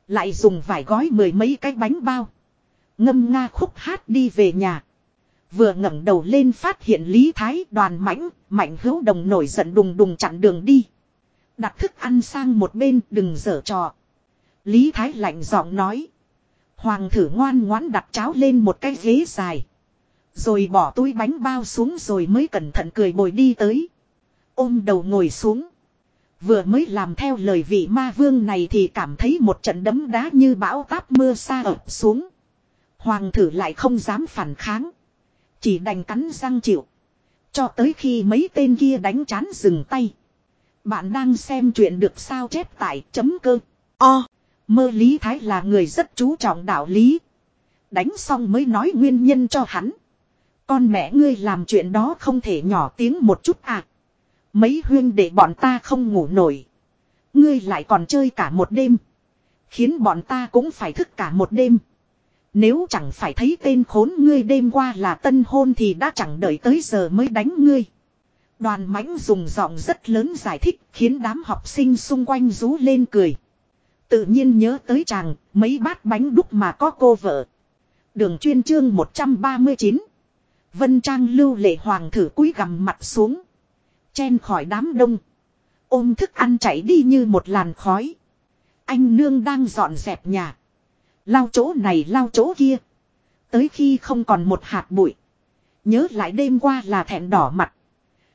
S1: Lại dùng vải gói mười mấy cái bánh bao. Ngâm nga khúc hát đi về nhà. Vừa ngẩng đầu lên phát hiện Lý Thái đoàn mãnh, mạnh hữu đồng nổi giận đùng đùng chặn đường đi. Đặt thức ăn sang một bên đừng dở trò. Lý Thái lạnh giọng nói. Hoàng thử ngoan ngoãn đặt cháo lên một cái ghế dài. Rồi bỏ túi bánh bao xuống rồi mới cẩn thận cười bồi đi tới. Ôm đầu ngồi xuống. Vừa mới làm theo lời vị ma vương này thì cảm thấy một trận đấm đá như bão táp mưa xa ập xuống. Hoàng thử lại không dám phản kháng. Chỉ đành cắn răng chịu. Cho tới khi mấy tên kia đánh chán dừng tay. Bạn đang xem chuyện được sao chép tại chấm cơ. O. Mơ Lý Thái là người rất chú trọng đạo lý. Đánh xong mới nói nguyên nhân cho hắn. Con mẹ ngươi làm chuyện đó không thể nhỏ tiếng một chút à. Mấy huyên để bọn ta không ngủ nổi. Ngươi lại còn chơi cả một đêm. Khiến bọn ta cũng phải thức cả một đêm. Nếu chẳng phải thấy tên khốn ngươi đêm qua là tân hôn thì đã chẳng đợi tới giờ mới đánh ngươi. Đoàn mãnh dùng giọng rất lớn giải thích khiến đám học sinh xung quanh rú lên cười. Tự nhiên nhớ tới chàng, mấy bát bánh đúc mà có cô vợ. Đường chuyên chương 139. Vân Trang lưu lệ hoàng thử cúi gằm mặt xuống. Chen khỏi đám đông. Ôm thức ăn chảy đi như một làn khói. Anh nương đang dọn dẹp nhà. lao chỗ này lao chỗ kia. Tới khi không còn một hạt bụi. Nhớ lại đêm qua là thẹn đỏ mặt.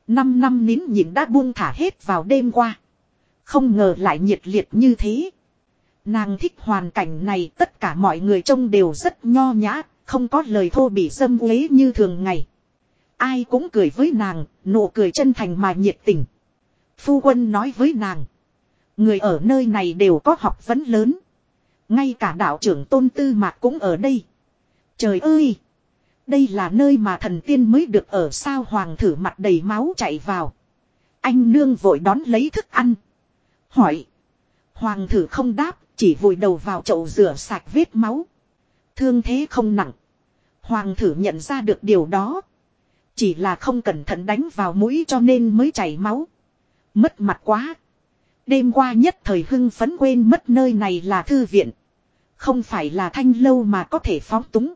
S1: Năm năm nín nhịn đã buông thả hết vào đêm qua. Không ngờ lại nhiệt liệt như thế. Nàng thích hoàn cảnh này tất cả mọi người trông đều rất nho nhã, không có lời thô bị dâm uế như thường ngày. Ai cũng cười với nàng, nụ cười chân thành mà nhiệt tình. Phu quân nói với nàng. Người ở nơi này đều có học vấn lớn. Ngay cả đạo trưởng tôn tư mạc cũng ở đây. Trời ơi! Đây là nơi mà thần tiên mới được ở sao hoàng thử mặt đầy máu chạy vào. Anh nương vội đón lấy thức ăn. Hỏi. Hoàng thử không đáp, chỉ vùi đầu vào chậu rửa sạch vết máu. Thương thế không nặng. Hoàng thử nhận ra được điều đó. Chỉ là không cẩn thận đánh vào mũi cho nên mới chảy máu. Mất mặt quá. Đêm qua nhất thời hưng phấn quên mất nơi này là thư viện. Không phải là thanh lâu mà có thể phóng túng.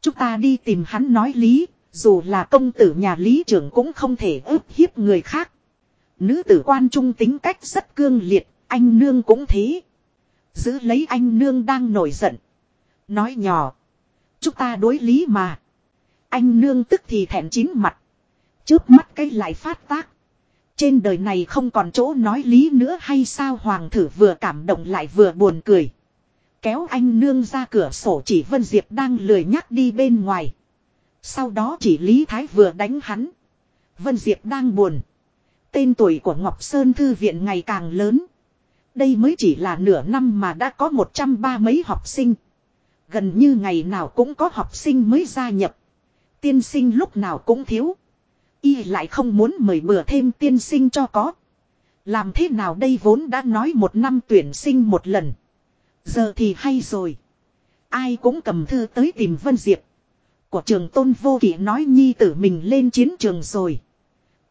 S1: Chúng ta đi tìm hắn nói lý, dù là công tử nhà lý trưởng cũng không thể ức hiếp người khác. Nữ tử quan trung tính cách rất cương liệt, anh nương cũng thế. Giữ lấy anh nương đang nổi giận. Nói nhỏ. Chúng ta đối lý mà. Anh nương tức thì thẹn chín mặt. Trước mắt cái lại phát tác. Trên đời này không còn chỗ nói lý nữa hay sao hoàng thử vừa cảm động lại vừa buồn cười. Kéo anh nương ra cửa sổ chỉ Vân Diệp đang lười nhắc đi bên ngoài. Sau đó chỉ Lý Thái vừa đánh hắn. Vân Diệp đang buồn. Tên tuổi của Ngọc Sơn Thư viện ngày càng lớn. Đây mới chỉ là nửa năm mà đã có một trăm ba mấy học sinh. Gần như ngày nào cũng có học sinh mới gia nhập. Tiên sinh lúc nào cũng thiếu. Y lại không muốn mời bừa thêm tiên sinh cho có. Làm thế nào đây vốn đã nói một năm tuyển sinh một lần. Giờ thì hay rồi. Ai cũng cầm thư tới tìm Vân Diệp. Của trường tôn vô kỷ nói nhi tử mình lên chiến trường rồi.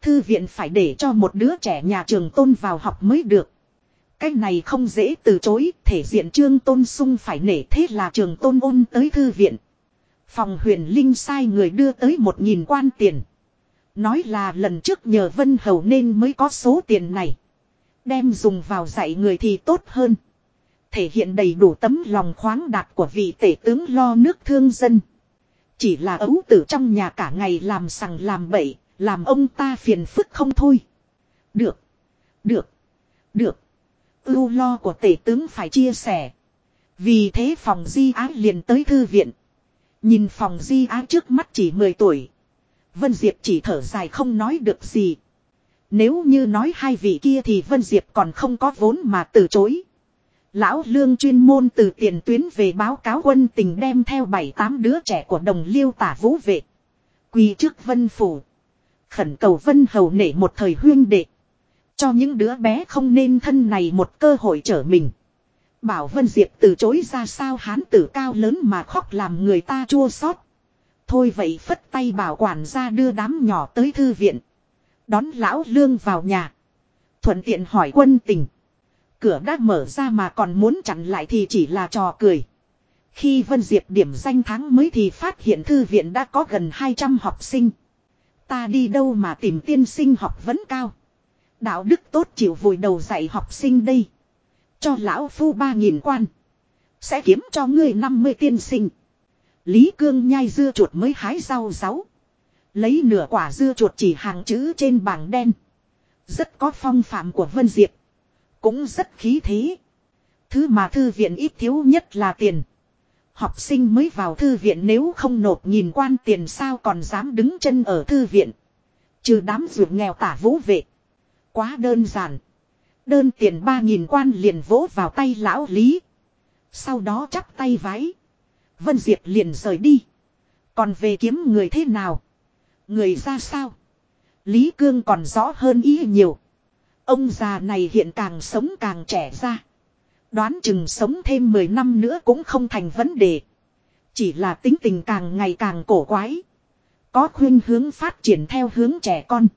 S1: Thư viện phải để cho một đứa trẻ nhà trường tôn vào học mới được. Cái này không dễ từ chối, thể diện trương tôn sung phải nể thế là trường tôn ôn tới thư viện. Phòng huyền linh sai người đưa tới một nghìn quan tiền. Nói là lần trước nhờ Vân Hầu nên mới có số tiền này. Đem dùng vào dạy người thì tốt hơn. Thể hiện đầy đủ tấm lòng khoáng đạt của vị tể tướng lo nước thương dân. Chỉ là ấu tử trong nhà cả ngày làm sằng làm bậy, làm ông ta phiền phức không thôi. Được. Được. Được. Ưu lo của tể tướng phải chia sẻ. Vì thế phòng di á liền tới thư viện. Nhìn phòng di á trước mắt chỉ 10 tuổi. Vân Diệp chỉ thở dài không nói được gì. Nếu như nói hai vị kia thì Vân Diệp còn không có vốn mà từ chối. Lão lương chuyên môn từ tiền tuyến về báo cáo quân tình đem theo bảy tám đứa trẻ của đồng liêu tả vũ vệ. Quỳ trước vân phủ. Khẩn cầu vân hầu nể một thời huyên đệ. Cho những đứa bé không nên thân này một cơ hội trở mình. Bảo Vân Diệp từ chối ra sao hán tử cao lớn mà khóc làm người ta chua xót. Thôi vậy phất tay bảo quản ra đưa đám nhỏ tới thư viện. Đón lão lương vào nhà. Thuận tiện hỏi quân tình. Cửa đã mở ra mà còn muốn chặn lại thì chỉ là trò cười. Khi Vân Diệp điểm danh tháng mới thì phát hiện thư viện đã có gần 200 học sinh. Ta đi đâu mà tìm tiên sinh học vấn cao. Đạo đức tốt chịu vùi đầu dạy học sinh đây. Cho lão phu ba nghìn quan. Sẽ kiếm cho ngươi 50 tiên sinh. Lý Cương nhai dưa chuột mới hái rau ráu. Lấy nửa quả dưa chuột chỉ hàng chữ trên bảng đen. Rất có phong phạm của Vân Diệp. Cũng rất khí thế. Thứ mà thư viện ít thiếu nhất là tiền. Học sinh mới vào thư viện nếu không nộp nhìn quan tiền sao còn dám đứng chân ở thư viện. Trừ đám ruột nghèo tả vũ vệ. Quá đơn giản. Đơn tiền ba nghìn quan liền vỗ vào tay lão Lý. Sau đó chắp tay váy. Vân Diệp liền rời đi. Còn về kiếm người thế nào? Người ra sao? Lý Cương còn rõ hơn ý nhiều. Ông già này hiện càng sống càng trẻ ra. Đoán chừng sống thêm 10 năm nữa cũng không thành vấn đề. Chỉ là tính tình càng ngày càng cổ quái. Có khuyên hướng phát triển theo hướng trẻ con.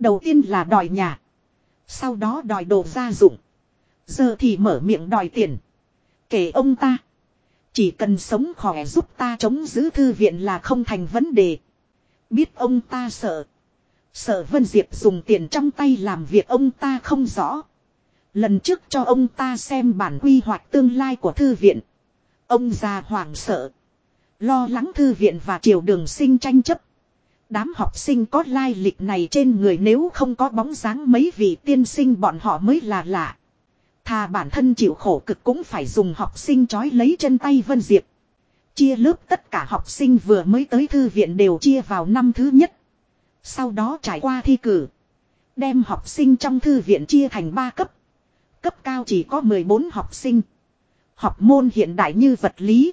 S1: Đầu tiên là đòi nhà. Sau đó đòi đồ gia dụng. Giờ thì mở miệng đòi tiền. Kể ông ta. Chỉ cần sống khỏe giúp ta chống giữ thư viện là không thành vấn đề. Biết ông ta sợ. Sợ Vân Diệp dùng tiền trong tay làm việc ông ta không rõ. Lần trước cho ông ta xem bản quy hoạch tương lai của thư viện. Ông già hoảng sợ. Lo lắng thư viện và triều đường sinh tranh chấp. Đám học sinh có lai lịch này trên người nếu không có bóng dáng mấy vị tiên sinh bọn họ mới là lạ. Thà bản thân chịu khổ cực cũng phải dùng học sinh trói lấy chân tay Vân Diệp. Chia lớp tất cả học sinh vừa mới tới thư viện đều chia vào năm thứ nhất. Sau đó trải qua thi cử. Đem học sinh trong thư viện chia thành 3 cấp. Cấp cao chỉ có 14 học sinh. Học môn hiện đại như vật lý.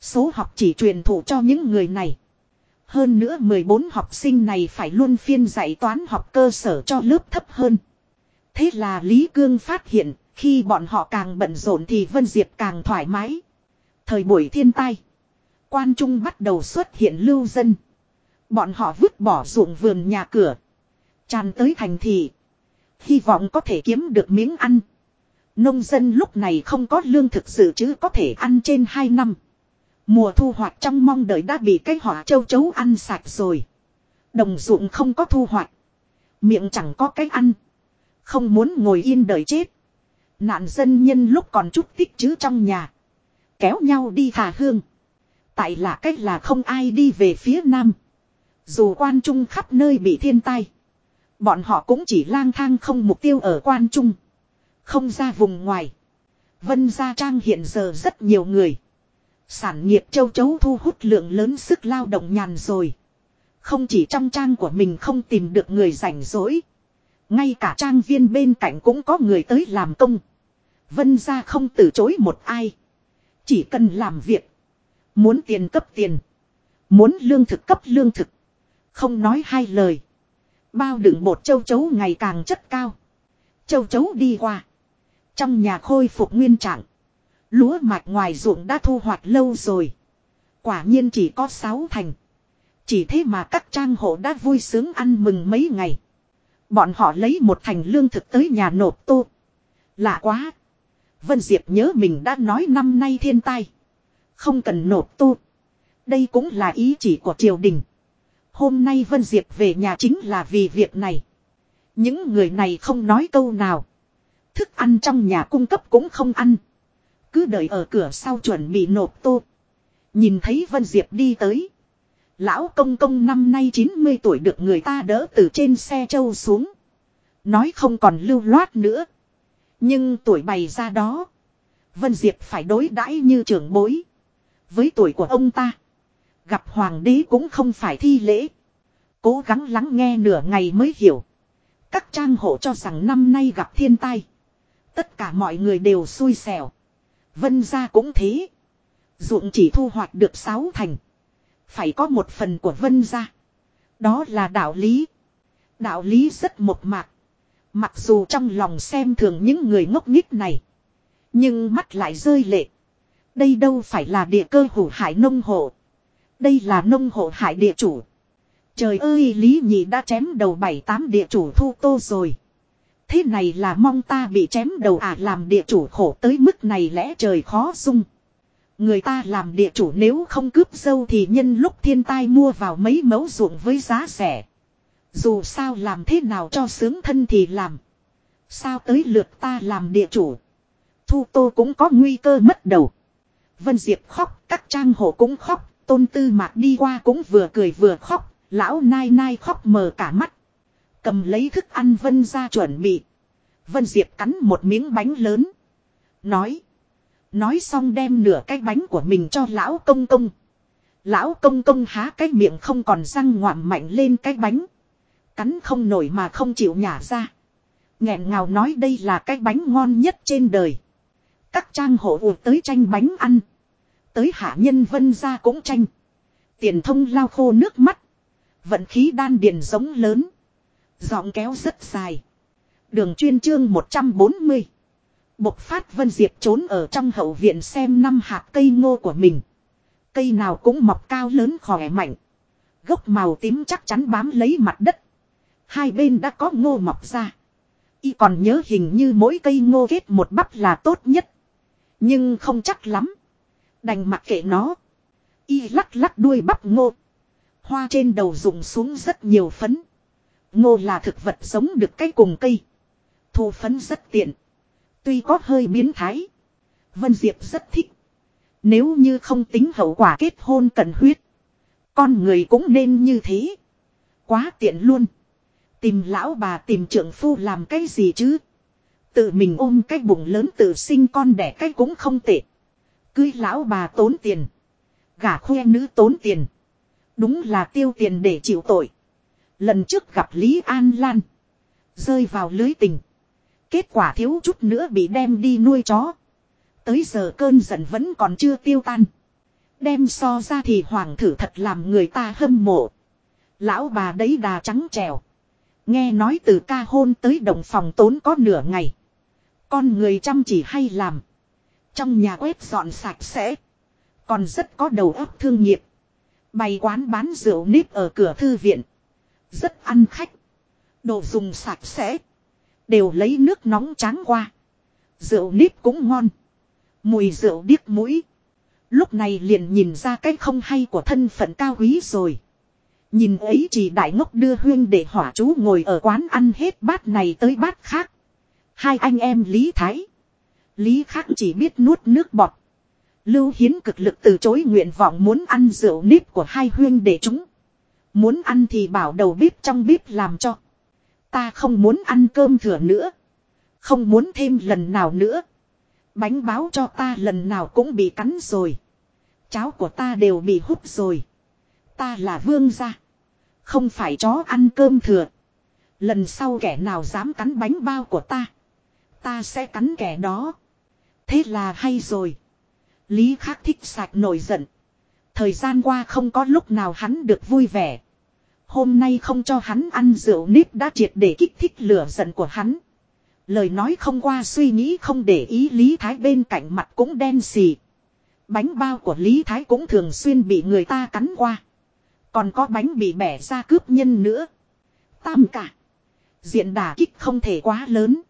S1: Số học chỉ truyền thụ cho những người này. Hơn nữa 14 học sinh này phải luôn phiên dạy toán học cơ sở cho lớp thấp hơn. Thế là Lý Cương phát hiện, khi bọn họ càng bận rộn thì Vân Diệp càng thoải mái. Thời buổi thiên tai, quan trung bắt đầu xuất hiện lưu dân. Bọn họ vứt bỏ ruộng vườn nhà cửa. Tràn tới thành thị. Hy vọng có thể kiếm được miếng ăn. Nông dân lúc này không có lương thực sự chứ có thể ăn trên 2 năm. Mùa thu hoạch trong mong đợi đã bị cái hỏa châu chấu ăn sạch rồi. Đồng ruộng không có thu hoạch. Miệng chẳng có cách ăn. Không muốn ngồi yên đợi chết. Nạn dân nhân lúc còn chút tích chứ trong nhà. Kéo nhau đi thả hương. Tại là cách là không ai đi về phía nam. Dù quan trung khắp nơi bị thiên tai. Bọn họ cũng chỉ lang thang không mục tiêu ở quan trung. Không ra vùng ngoài. Vân Gia Trang hiện giờ rất nhiều người. Sản nghiệp châu chấu thu hút lượng lớn sức lao động nhàn rồi. Không chỉ trong trang của mình không tìm được người rảnh rỗi. Ngay cả trang viên bên cạnh cũng có người tới làm công. Vân gia không từ chối một ai. Chỉ cần làm việc. Muốn tiền cấp tiền. Muốn lương thực cấp lương thực. Không nói hai lời. Bao đựng bột châu chấu ngày càng chất cao. Châu chấu đi qua. Trong nhà khôi phục nguyên trạng. Lúa mạch ngoài ruộng đã thu hoạch lâu rồi. Quả nhiên chỉ có sáu thành. Chỉ thế mà các trang hộ đã vui sướng ăn mừng mấy ngày. Bọn họ lấy một thành lương thực tới nhà nộp tô. Lạ quá. Vân Diệp nhớ mình đã nói năm nay thiên tai. Không cần nộp tô. Đây cũng là ý chỉ của triều đình. Hôm nay Vân Diệp về nhà chính là vì việc này. Những người này không nói câu nào. Thức ăn trong nhà cung cấp cũng không ăn. Cứ đợi ở cửa sau chuẩn bị nộp tô. Nhìn thấy Vân Diệp đi tới. Lão công công năm nay 90 tuổi được người ta đỡ từ trên xe châu xuống. Nói không còn lưu loát nữa. Nhưng tuổi bày ra đó. Vân Diệp phải đối đãi như trưởng bối. Với tuổi của ông ta. Gặp hoàng đế cũng không phải thi lễ. Cố gắng lắng nghe nửa ngày mới hiểu. Các trang hộ cho rằng năm nay gặp thiên tai. Tất cả mọi người đều xui xẻo. Vân gia cũng thế. Dụng chỉ thu hoạch được sáu thành. Phải có một phần của vân gia. Đó là đạo lý. Đạo lý rất một mạc. Mặc dù trong lòng xem thường những người ngốc nghích này. Nhưng mắt lại rơi lệ. Đây đâu phải là địa cơ hủ hại nông hộ. Đây là nông hộ hại địa chủ. Trời ơi, Lý Nhị đã chém đầu bảy tám địa chủ thu tô rồi. Thế này là mong ta bị chém đầu à làm địa chủ khổ tới mức này lẽ trời khó dung. Người ta làm địa chủ nếu không cướp dâu thì nhân lúc thiên tai mua vào mấy mẫu ruộng với giá rẻ. Dù sao làm thế nào cho sướng thân thì làm. Sao tới lượt ta làm địa chủ. Thu tô cũng có nguy cơ mất đầu. Vân Diệp khóc, các trang hộ cũng khóc, tôn tư mạc đi qua cũng vừa cười vừa khóc, lão nai nai khóc mờ cả mắt. Cầm lấy thức ăn Vân ra chuẩn bị. Vân Diệp cắn một miếng bánh lớn. Nói. Nói xong đem nửa cái bánh của mình cho lão công công. Lão công công há cái miệng không còn răng ngoạm mạnh lên cái bánh. Cắn không nổi mà không chịu nhả ra. nghẹn ngào nói đây là cái bánh ngon nhất trên đời. Các trang hộ ụt tới tranh bánh ăn. Tới hạ nhân vân ra cũng tranh. Tiền thông lao khô nước mắt. Vận khí đan điền giống lớn. Giọng kéo rất dài. Đường chuyên chương 140. Bộc phát Vân Diệp trốn ở trong hậu viện xem năm hạt cây ngô của mình. Cây nào cũng mọc cao lớn khỏe mạnh. Gốc màu tím chắc chắn bám lấy mặt đất. Hai bên đã có ngô mọc ra. Y còn nhớ hình như mỗi cây ngô kết một bắp là tốt nhất. Nhưng không chắc lắm. Đành mặc kệ nó. Y lắc lắc đuôi bắp ngô. Hoa trên đầu rụng xuống rất nhiều phấn. Ngô là thực vật sống được cái cùng cây. Thu phấn rất tiện. Tuy có hơi biến thái. Vân Diệp rất thích. Nếu như không tính hậu quả kết hôn cần huyết. Con người cũng nên như thế. Quá tiện luôn. Tìm lão bà, tìm trưởng phu làm cái gì chứ. Tự mình ôm cái bụng lớn tự sinh con đẻ cái cũng không tệ. Cưới lão bà tốn tiền. Gả khoe nữ tốn tiền. Đúng là tiêu tiền để chịu tội. Lần trước gặp Lý An Lan. Rơi vào lưới tình. Kết quả thiếu chút nữa bị đem đi nuôi chó. Tới giờ cơn giận vẫn còn chưa tiêu tan. Đem so ra thì hoàng thử thật làm người ta hâm mộ. Lão bà đấy đà trắng trèo. Nghe nói từ ca hôn tới đồng phòng tốn có nửa ngày. Con người chăm chỉ hay làm. Trong nhà quét dọn sạch sẽ. Còn rất có đầu óc thương nghiệp. Bày quán bán rượu nếp ở cửa thư viện. Rất ăn khách. Đồ dùng sạch sẽ. Đều lấy nước nóng tráng qua. Rượu nếp cũng ngon. Mùi rượu điếc mũi. Lúc này liền nhìn ra cái không hay của thân phận cao quý rồi. Nhìn ấy chỉ đại ngốc đưa huyên để hỏa chú ngồi ở quán ăn hết bát này tới bát khác. Hai anh em Lý Thái. Lý khác chỉ biết nuốt nước bọt. Lưu Hiến cực lực từ chối nguyện vọng muốn ăn rượu nếp của hai huyên để chúng. Muốn ăn thì bảo đầu bếp trong bếp làm cho. Ta không muốn ăn cơm thừa nữa. Không muốn thêm lần nào nữa. Bánh báo cho ta lần nào cũng bị cắn rồi. Cháo của ta đều bị hút rồi. Ta là vương gia. Không phải chó ăn cơm thừa. Lần sau kẻ nào dám cắn bánh bao của ta. Ta sẽ cắn kẻ đó. Thế là hay rồi. Lý khắc thích sạch nổi giận. Thời gian qua không có lúc nào hắn được vui vẻ. Hôm nay không cho hắn ăn rượu nếp đã triệt để kích thích lửa giận của hắn. Lời nói không qua suy nghĩ không để ý Lý Thái bên cạnh mặt cũng đen xì. Bánh bao của Lý Thái cũng thường xuyên bị người ta cắn qua. Còn có bánh bị bẻ ra cướp nhân nữa. Tam cả. Diện đả kích không thể quá lớn.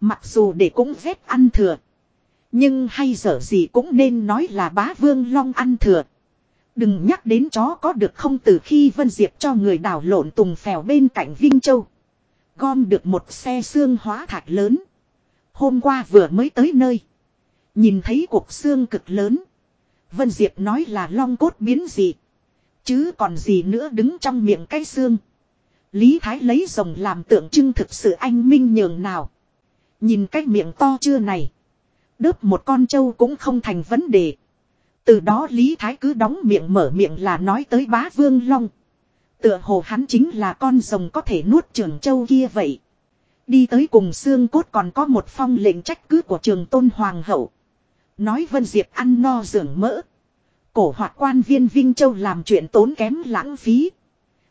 S1: Mặc dù để cũng ghét ăn thừa. Nhưng hay dở gì cũng nên nói là bá vương long ăn thừa. Đừng nhắc đến chó có được không từ khi Vân Diệp cho người đảo lộn tùng phèo bên cạnh Vinh Châu. Gom được một xe xương hóa thạch lớn. Hôm qua vừa mới tới nơi. Nhìn thấy cuộc xương cực lớn. Vân Diệp nói là long cốt biến gì. Chứ còn gì nữa đứng trong miệng cái xương. Lý Thái lấy rồng làm tượng trưng thực sự anh minh nhường nào. Nhìn cái miệng to chưa này. Đớp một con trâu cũng không thành vấn đề. Từ đó Lý Thái cứ đóng miệng mở miệng là nói tới bá vương long. Tựa hồ hắn chính là con rồng có thể nuốt trường châu kia vậy. Đi tới cùng xương cốt còn có một phong lệnh trách cứ của trường tôn hoàng hậu. Nói Vân Diệp ăn no dưỡng mỡ. Cổ hoạt quan viên Vinh Châu làm chuyện tốn kém lãng phí.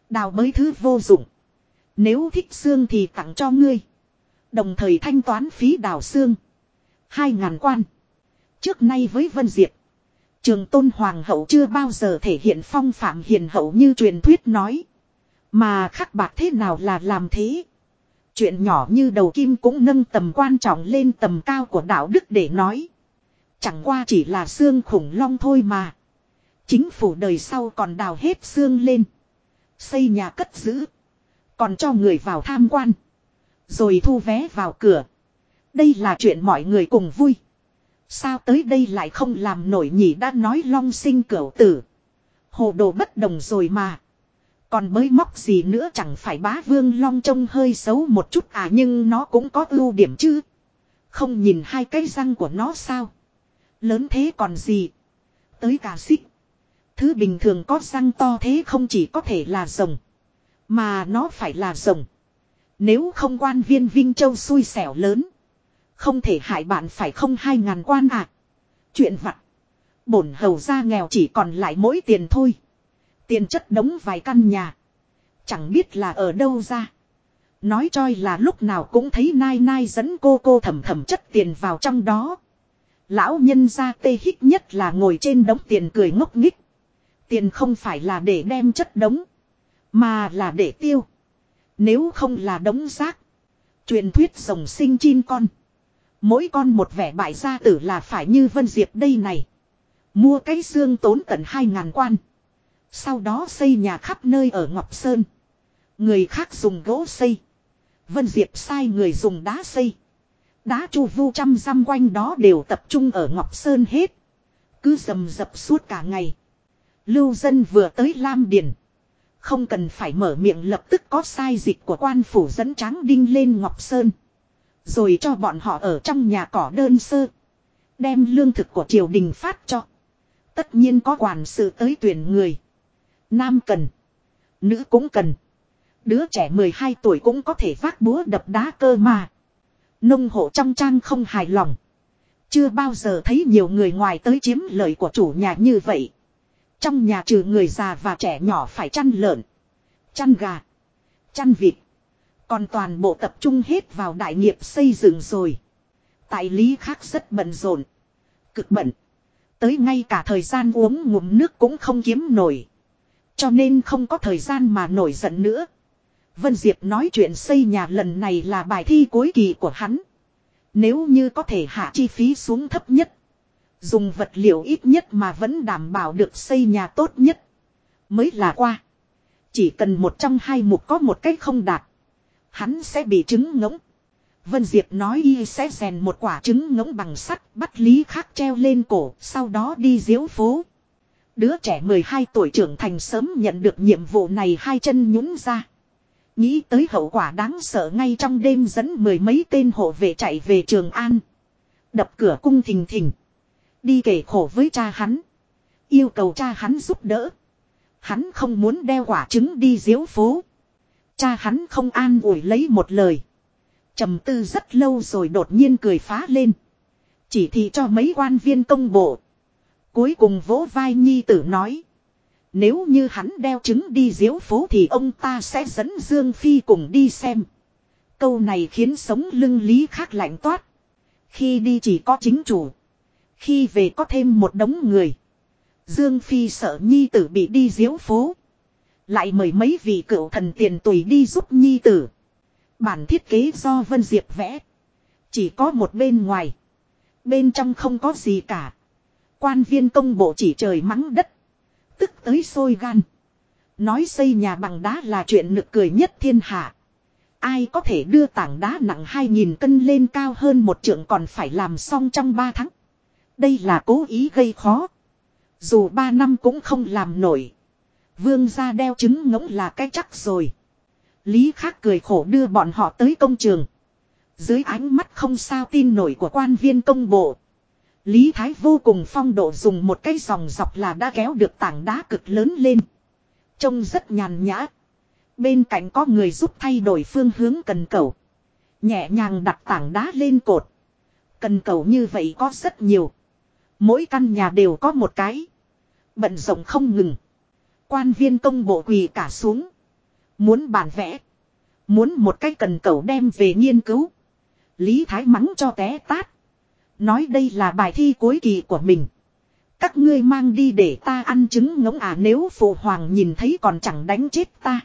S1: Đào bới thứ vô dụng. Nếu thích xương thì tặng cho ngươi. Đồng thời thanh toán phí đào xương. Hai ngàn quan. Trước nay với Vân Diệp. Trường tôn hoàng hậu chưa bao giờ thể hiện phong phạm hiền hậu như truyền thuyết nói. Mà khắc bạc thế nào là làm thế. Chuyện nhỏ như đầu kim cũng nâng tầm quan trọng lên tầm cao của đạo đức để nói. Chẳng qua chỉ là xương khủng long thôi mà. Chính phủ đời sau còn đào hết xương lên. Xây nhà cất giữ. Còn cho người vào tham quan. Rồi thu vé vào cửa. Đây là chuyện mọi người cùng vui. Sao tới đây lại không làm nổi nhỉ đã nói long sinh cửu tử. Hồ đồ bất đồng rồi mà. Còn mới móc gì nữa chẳng phải bá vương long trông hơi xấu một chút à nhưng nó cũng có ưu điểm chứ. Không nhìn hai cái răng của nó sao. Lớn thế còn gì. Tới cả xích. Thứ bình thường có răng to thế không chỉ có thể là rồng. Mà nó phải là rồng. Nếu không quan viên Vinh Châu xui xẻo lớn. Không thể hại bạn phải không hai ngàn quan à. Chuyện vặt. Bổn hầu ra nghèo chỉ còn lại mỗi tiền thôi. Tiền chất đống vài căn nhà. Chẳng biết là ở đâu ra. Nói choi là lúc nào cũng thấy nai nai dẫn cô cô thầm thầm chất tiền vào trong đó. Lão nhân ra tê hít nhất là ngồi trên đống tiền cười ngốc nghích. Tiền không phải là để đem chất đống. Mà là để tiêu. Nếu không là đống rác. Truyền thuyết rồng sinh chim con. Mỗi con một vẻ bại gia tử là phải như Vân Diệp đây này. Mua cái xương tốn tận hai ngàn quan. Sau đó xây nhà khắp nơi ở Ngọc Sơn. Người khác dùng gỗ xây. Vân Diệp sai người dùng đá xây. Đá chu vu trăm dăm quanh đó đều tập trung ở Ngọc Sơn hết. Cứ dầm dập suốt cả ngày. Lưu dân vừa tới Lam Điền. Không cần phải mở miệng lập tức có sai dịch của quan phủ dẫn tráng đinh lên Ngọc Sơn. Rồi cho bọn họ ở trong nhà cỏ đơn sơ. Đem lương thực của triều đình phát cho. Tất nhiên có quản sự tới tuyển người. Nam cần. Nữ cũng cần. Đứa trẻ 12 tuổi cũng có thể vác búa đập đá cơ mà. Nông hộ trong trang không hài lòng. Chưa bao giờ thấy nhiều người ngoài tới chiếm lợi của chủ nhà như vậy. Trong nhà trừ người già và trẻ nhỏ phải chăn lợn, chăn gà, chăn vịt. Còn toàn bộ tập trung hết vào đại nghiệp xây dựng rồi. Tại lý khác rất bận rộn. Cực bận. Tới ngay cả thời gian uống ngụm nước cũng không kiếm nổi. Cho nên không có thời gian mà nổi giận nữa. Vân Diệp nói chuyện xây nhà lần này là bài thi cuối kỳ của hắn. Nếu như có thể hạ chi phí xuống thấp nhất. Dùng vật liệu ít nhất mà vẫn đảm bảo được xây nhà tốt nhất. Mới là qua. Chỉ cần một trong hai mục có một cách không đạt. Hắn sẽ bị trứng ngỗng. Vân Diệp nói y sẽ rèn một quả trứng ngỗng bằng sắt, bắt Lý Khắc treo lên cổ, sau đó đi diễu phố. Đứa trẻ 12 tuổi trưởng thành sớm nhận được nhiệm vụ này hai chân nhún ra. Nghĩ tới hậu quả đáng sợ ngay trong đêm dẫn mười mấy tên hộ vệ chạy về Trường An. Đập cửa cung thình thình. Đi kể khổ với cha hắn. Yêu cầu cha hắn giúp đỡ. Hắn không muốn đeo quả trứng đi diễu phố. Cha hắn không an ủi lấy một lời. trầm tư rất lâu rồi đột nhiên cười phá lên. Chỉ thị cho mấy quan viên công bộ. Cuối cùng vỗ vai nhi tử nói. Nếu như hắn đeo trứng đi diếu phố thì ông ta sẽ dẫn Dương Phi cùng đi xem. Câu này khiến sống lưng lý khác lạnh toát. Khi đi chỉ có chính chủ. Khi về có thêm một đống người. Dương Phi sợ Nhi tử bị đi diếu phố. Lại mời mấy vị cựu thần tiền tùy đi giúp Nhi tử. Bản thiết kế do Vân Diệp vẽ. Chỉ có một bên ngoài. Bên trong không có gì cả. Quan viên công bộ chỉ trời mắng đất. Tức tới sôi gan. Nói xây nhà bằng đá là chuyện nực cười nhất thiên hạ. Ai có thể đưa tảng đá nặng 2.000 cân lên cao hơn một trượng còn phải làm xong trong 3 tháng. Đây là cố ý gây khó. Dù 3 năm cũng không làm nổi. Vương gia đeo trứng ngỗng là cái chắc rồi. Lý Khắc cười khổ đưa bọn họ tới công trường. Dưới ánh mắt không sao tin nổi của quan viên công bộ. Lý Thái vô cùng phong độ dùng một cái dòng dọc là đã kéo được tảng đá cực lớn lên. Trông rất nhàn nhã. Bên cạnh có người giúp thay đổi phương hướng cần cầu. Nhẹ nhàng đặt tảng đá lên cột. Cần cầu như vậy có rất nhiều. Mỗi căn nhà đều có một cái. Bận rộng không ngừng. Quan viên công bộ quỳ cả xuống. Muốn bản vẽ. Muốn một cái cần cầu đem về nghiên cứu. Lý Thái mắng cho té tát. Nói đây là bài thi cuối kỳ của mình. Các ngươi mang đi để ta ăn trứng ngỗng à nếu phụ hoàng nhìn thấy còn chẳng đánh chết ta.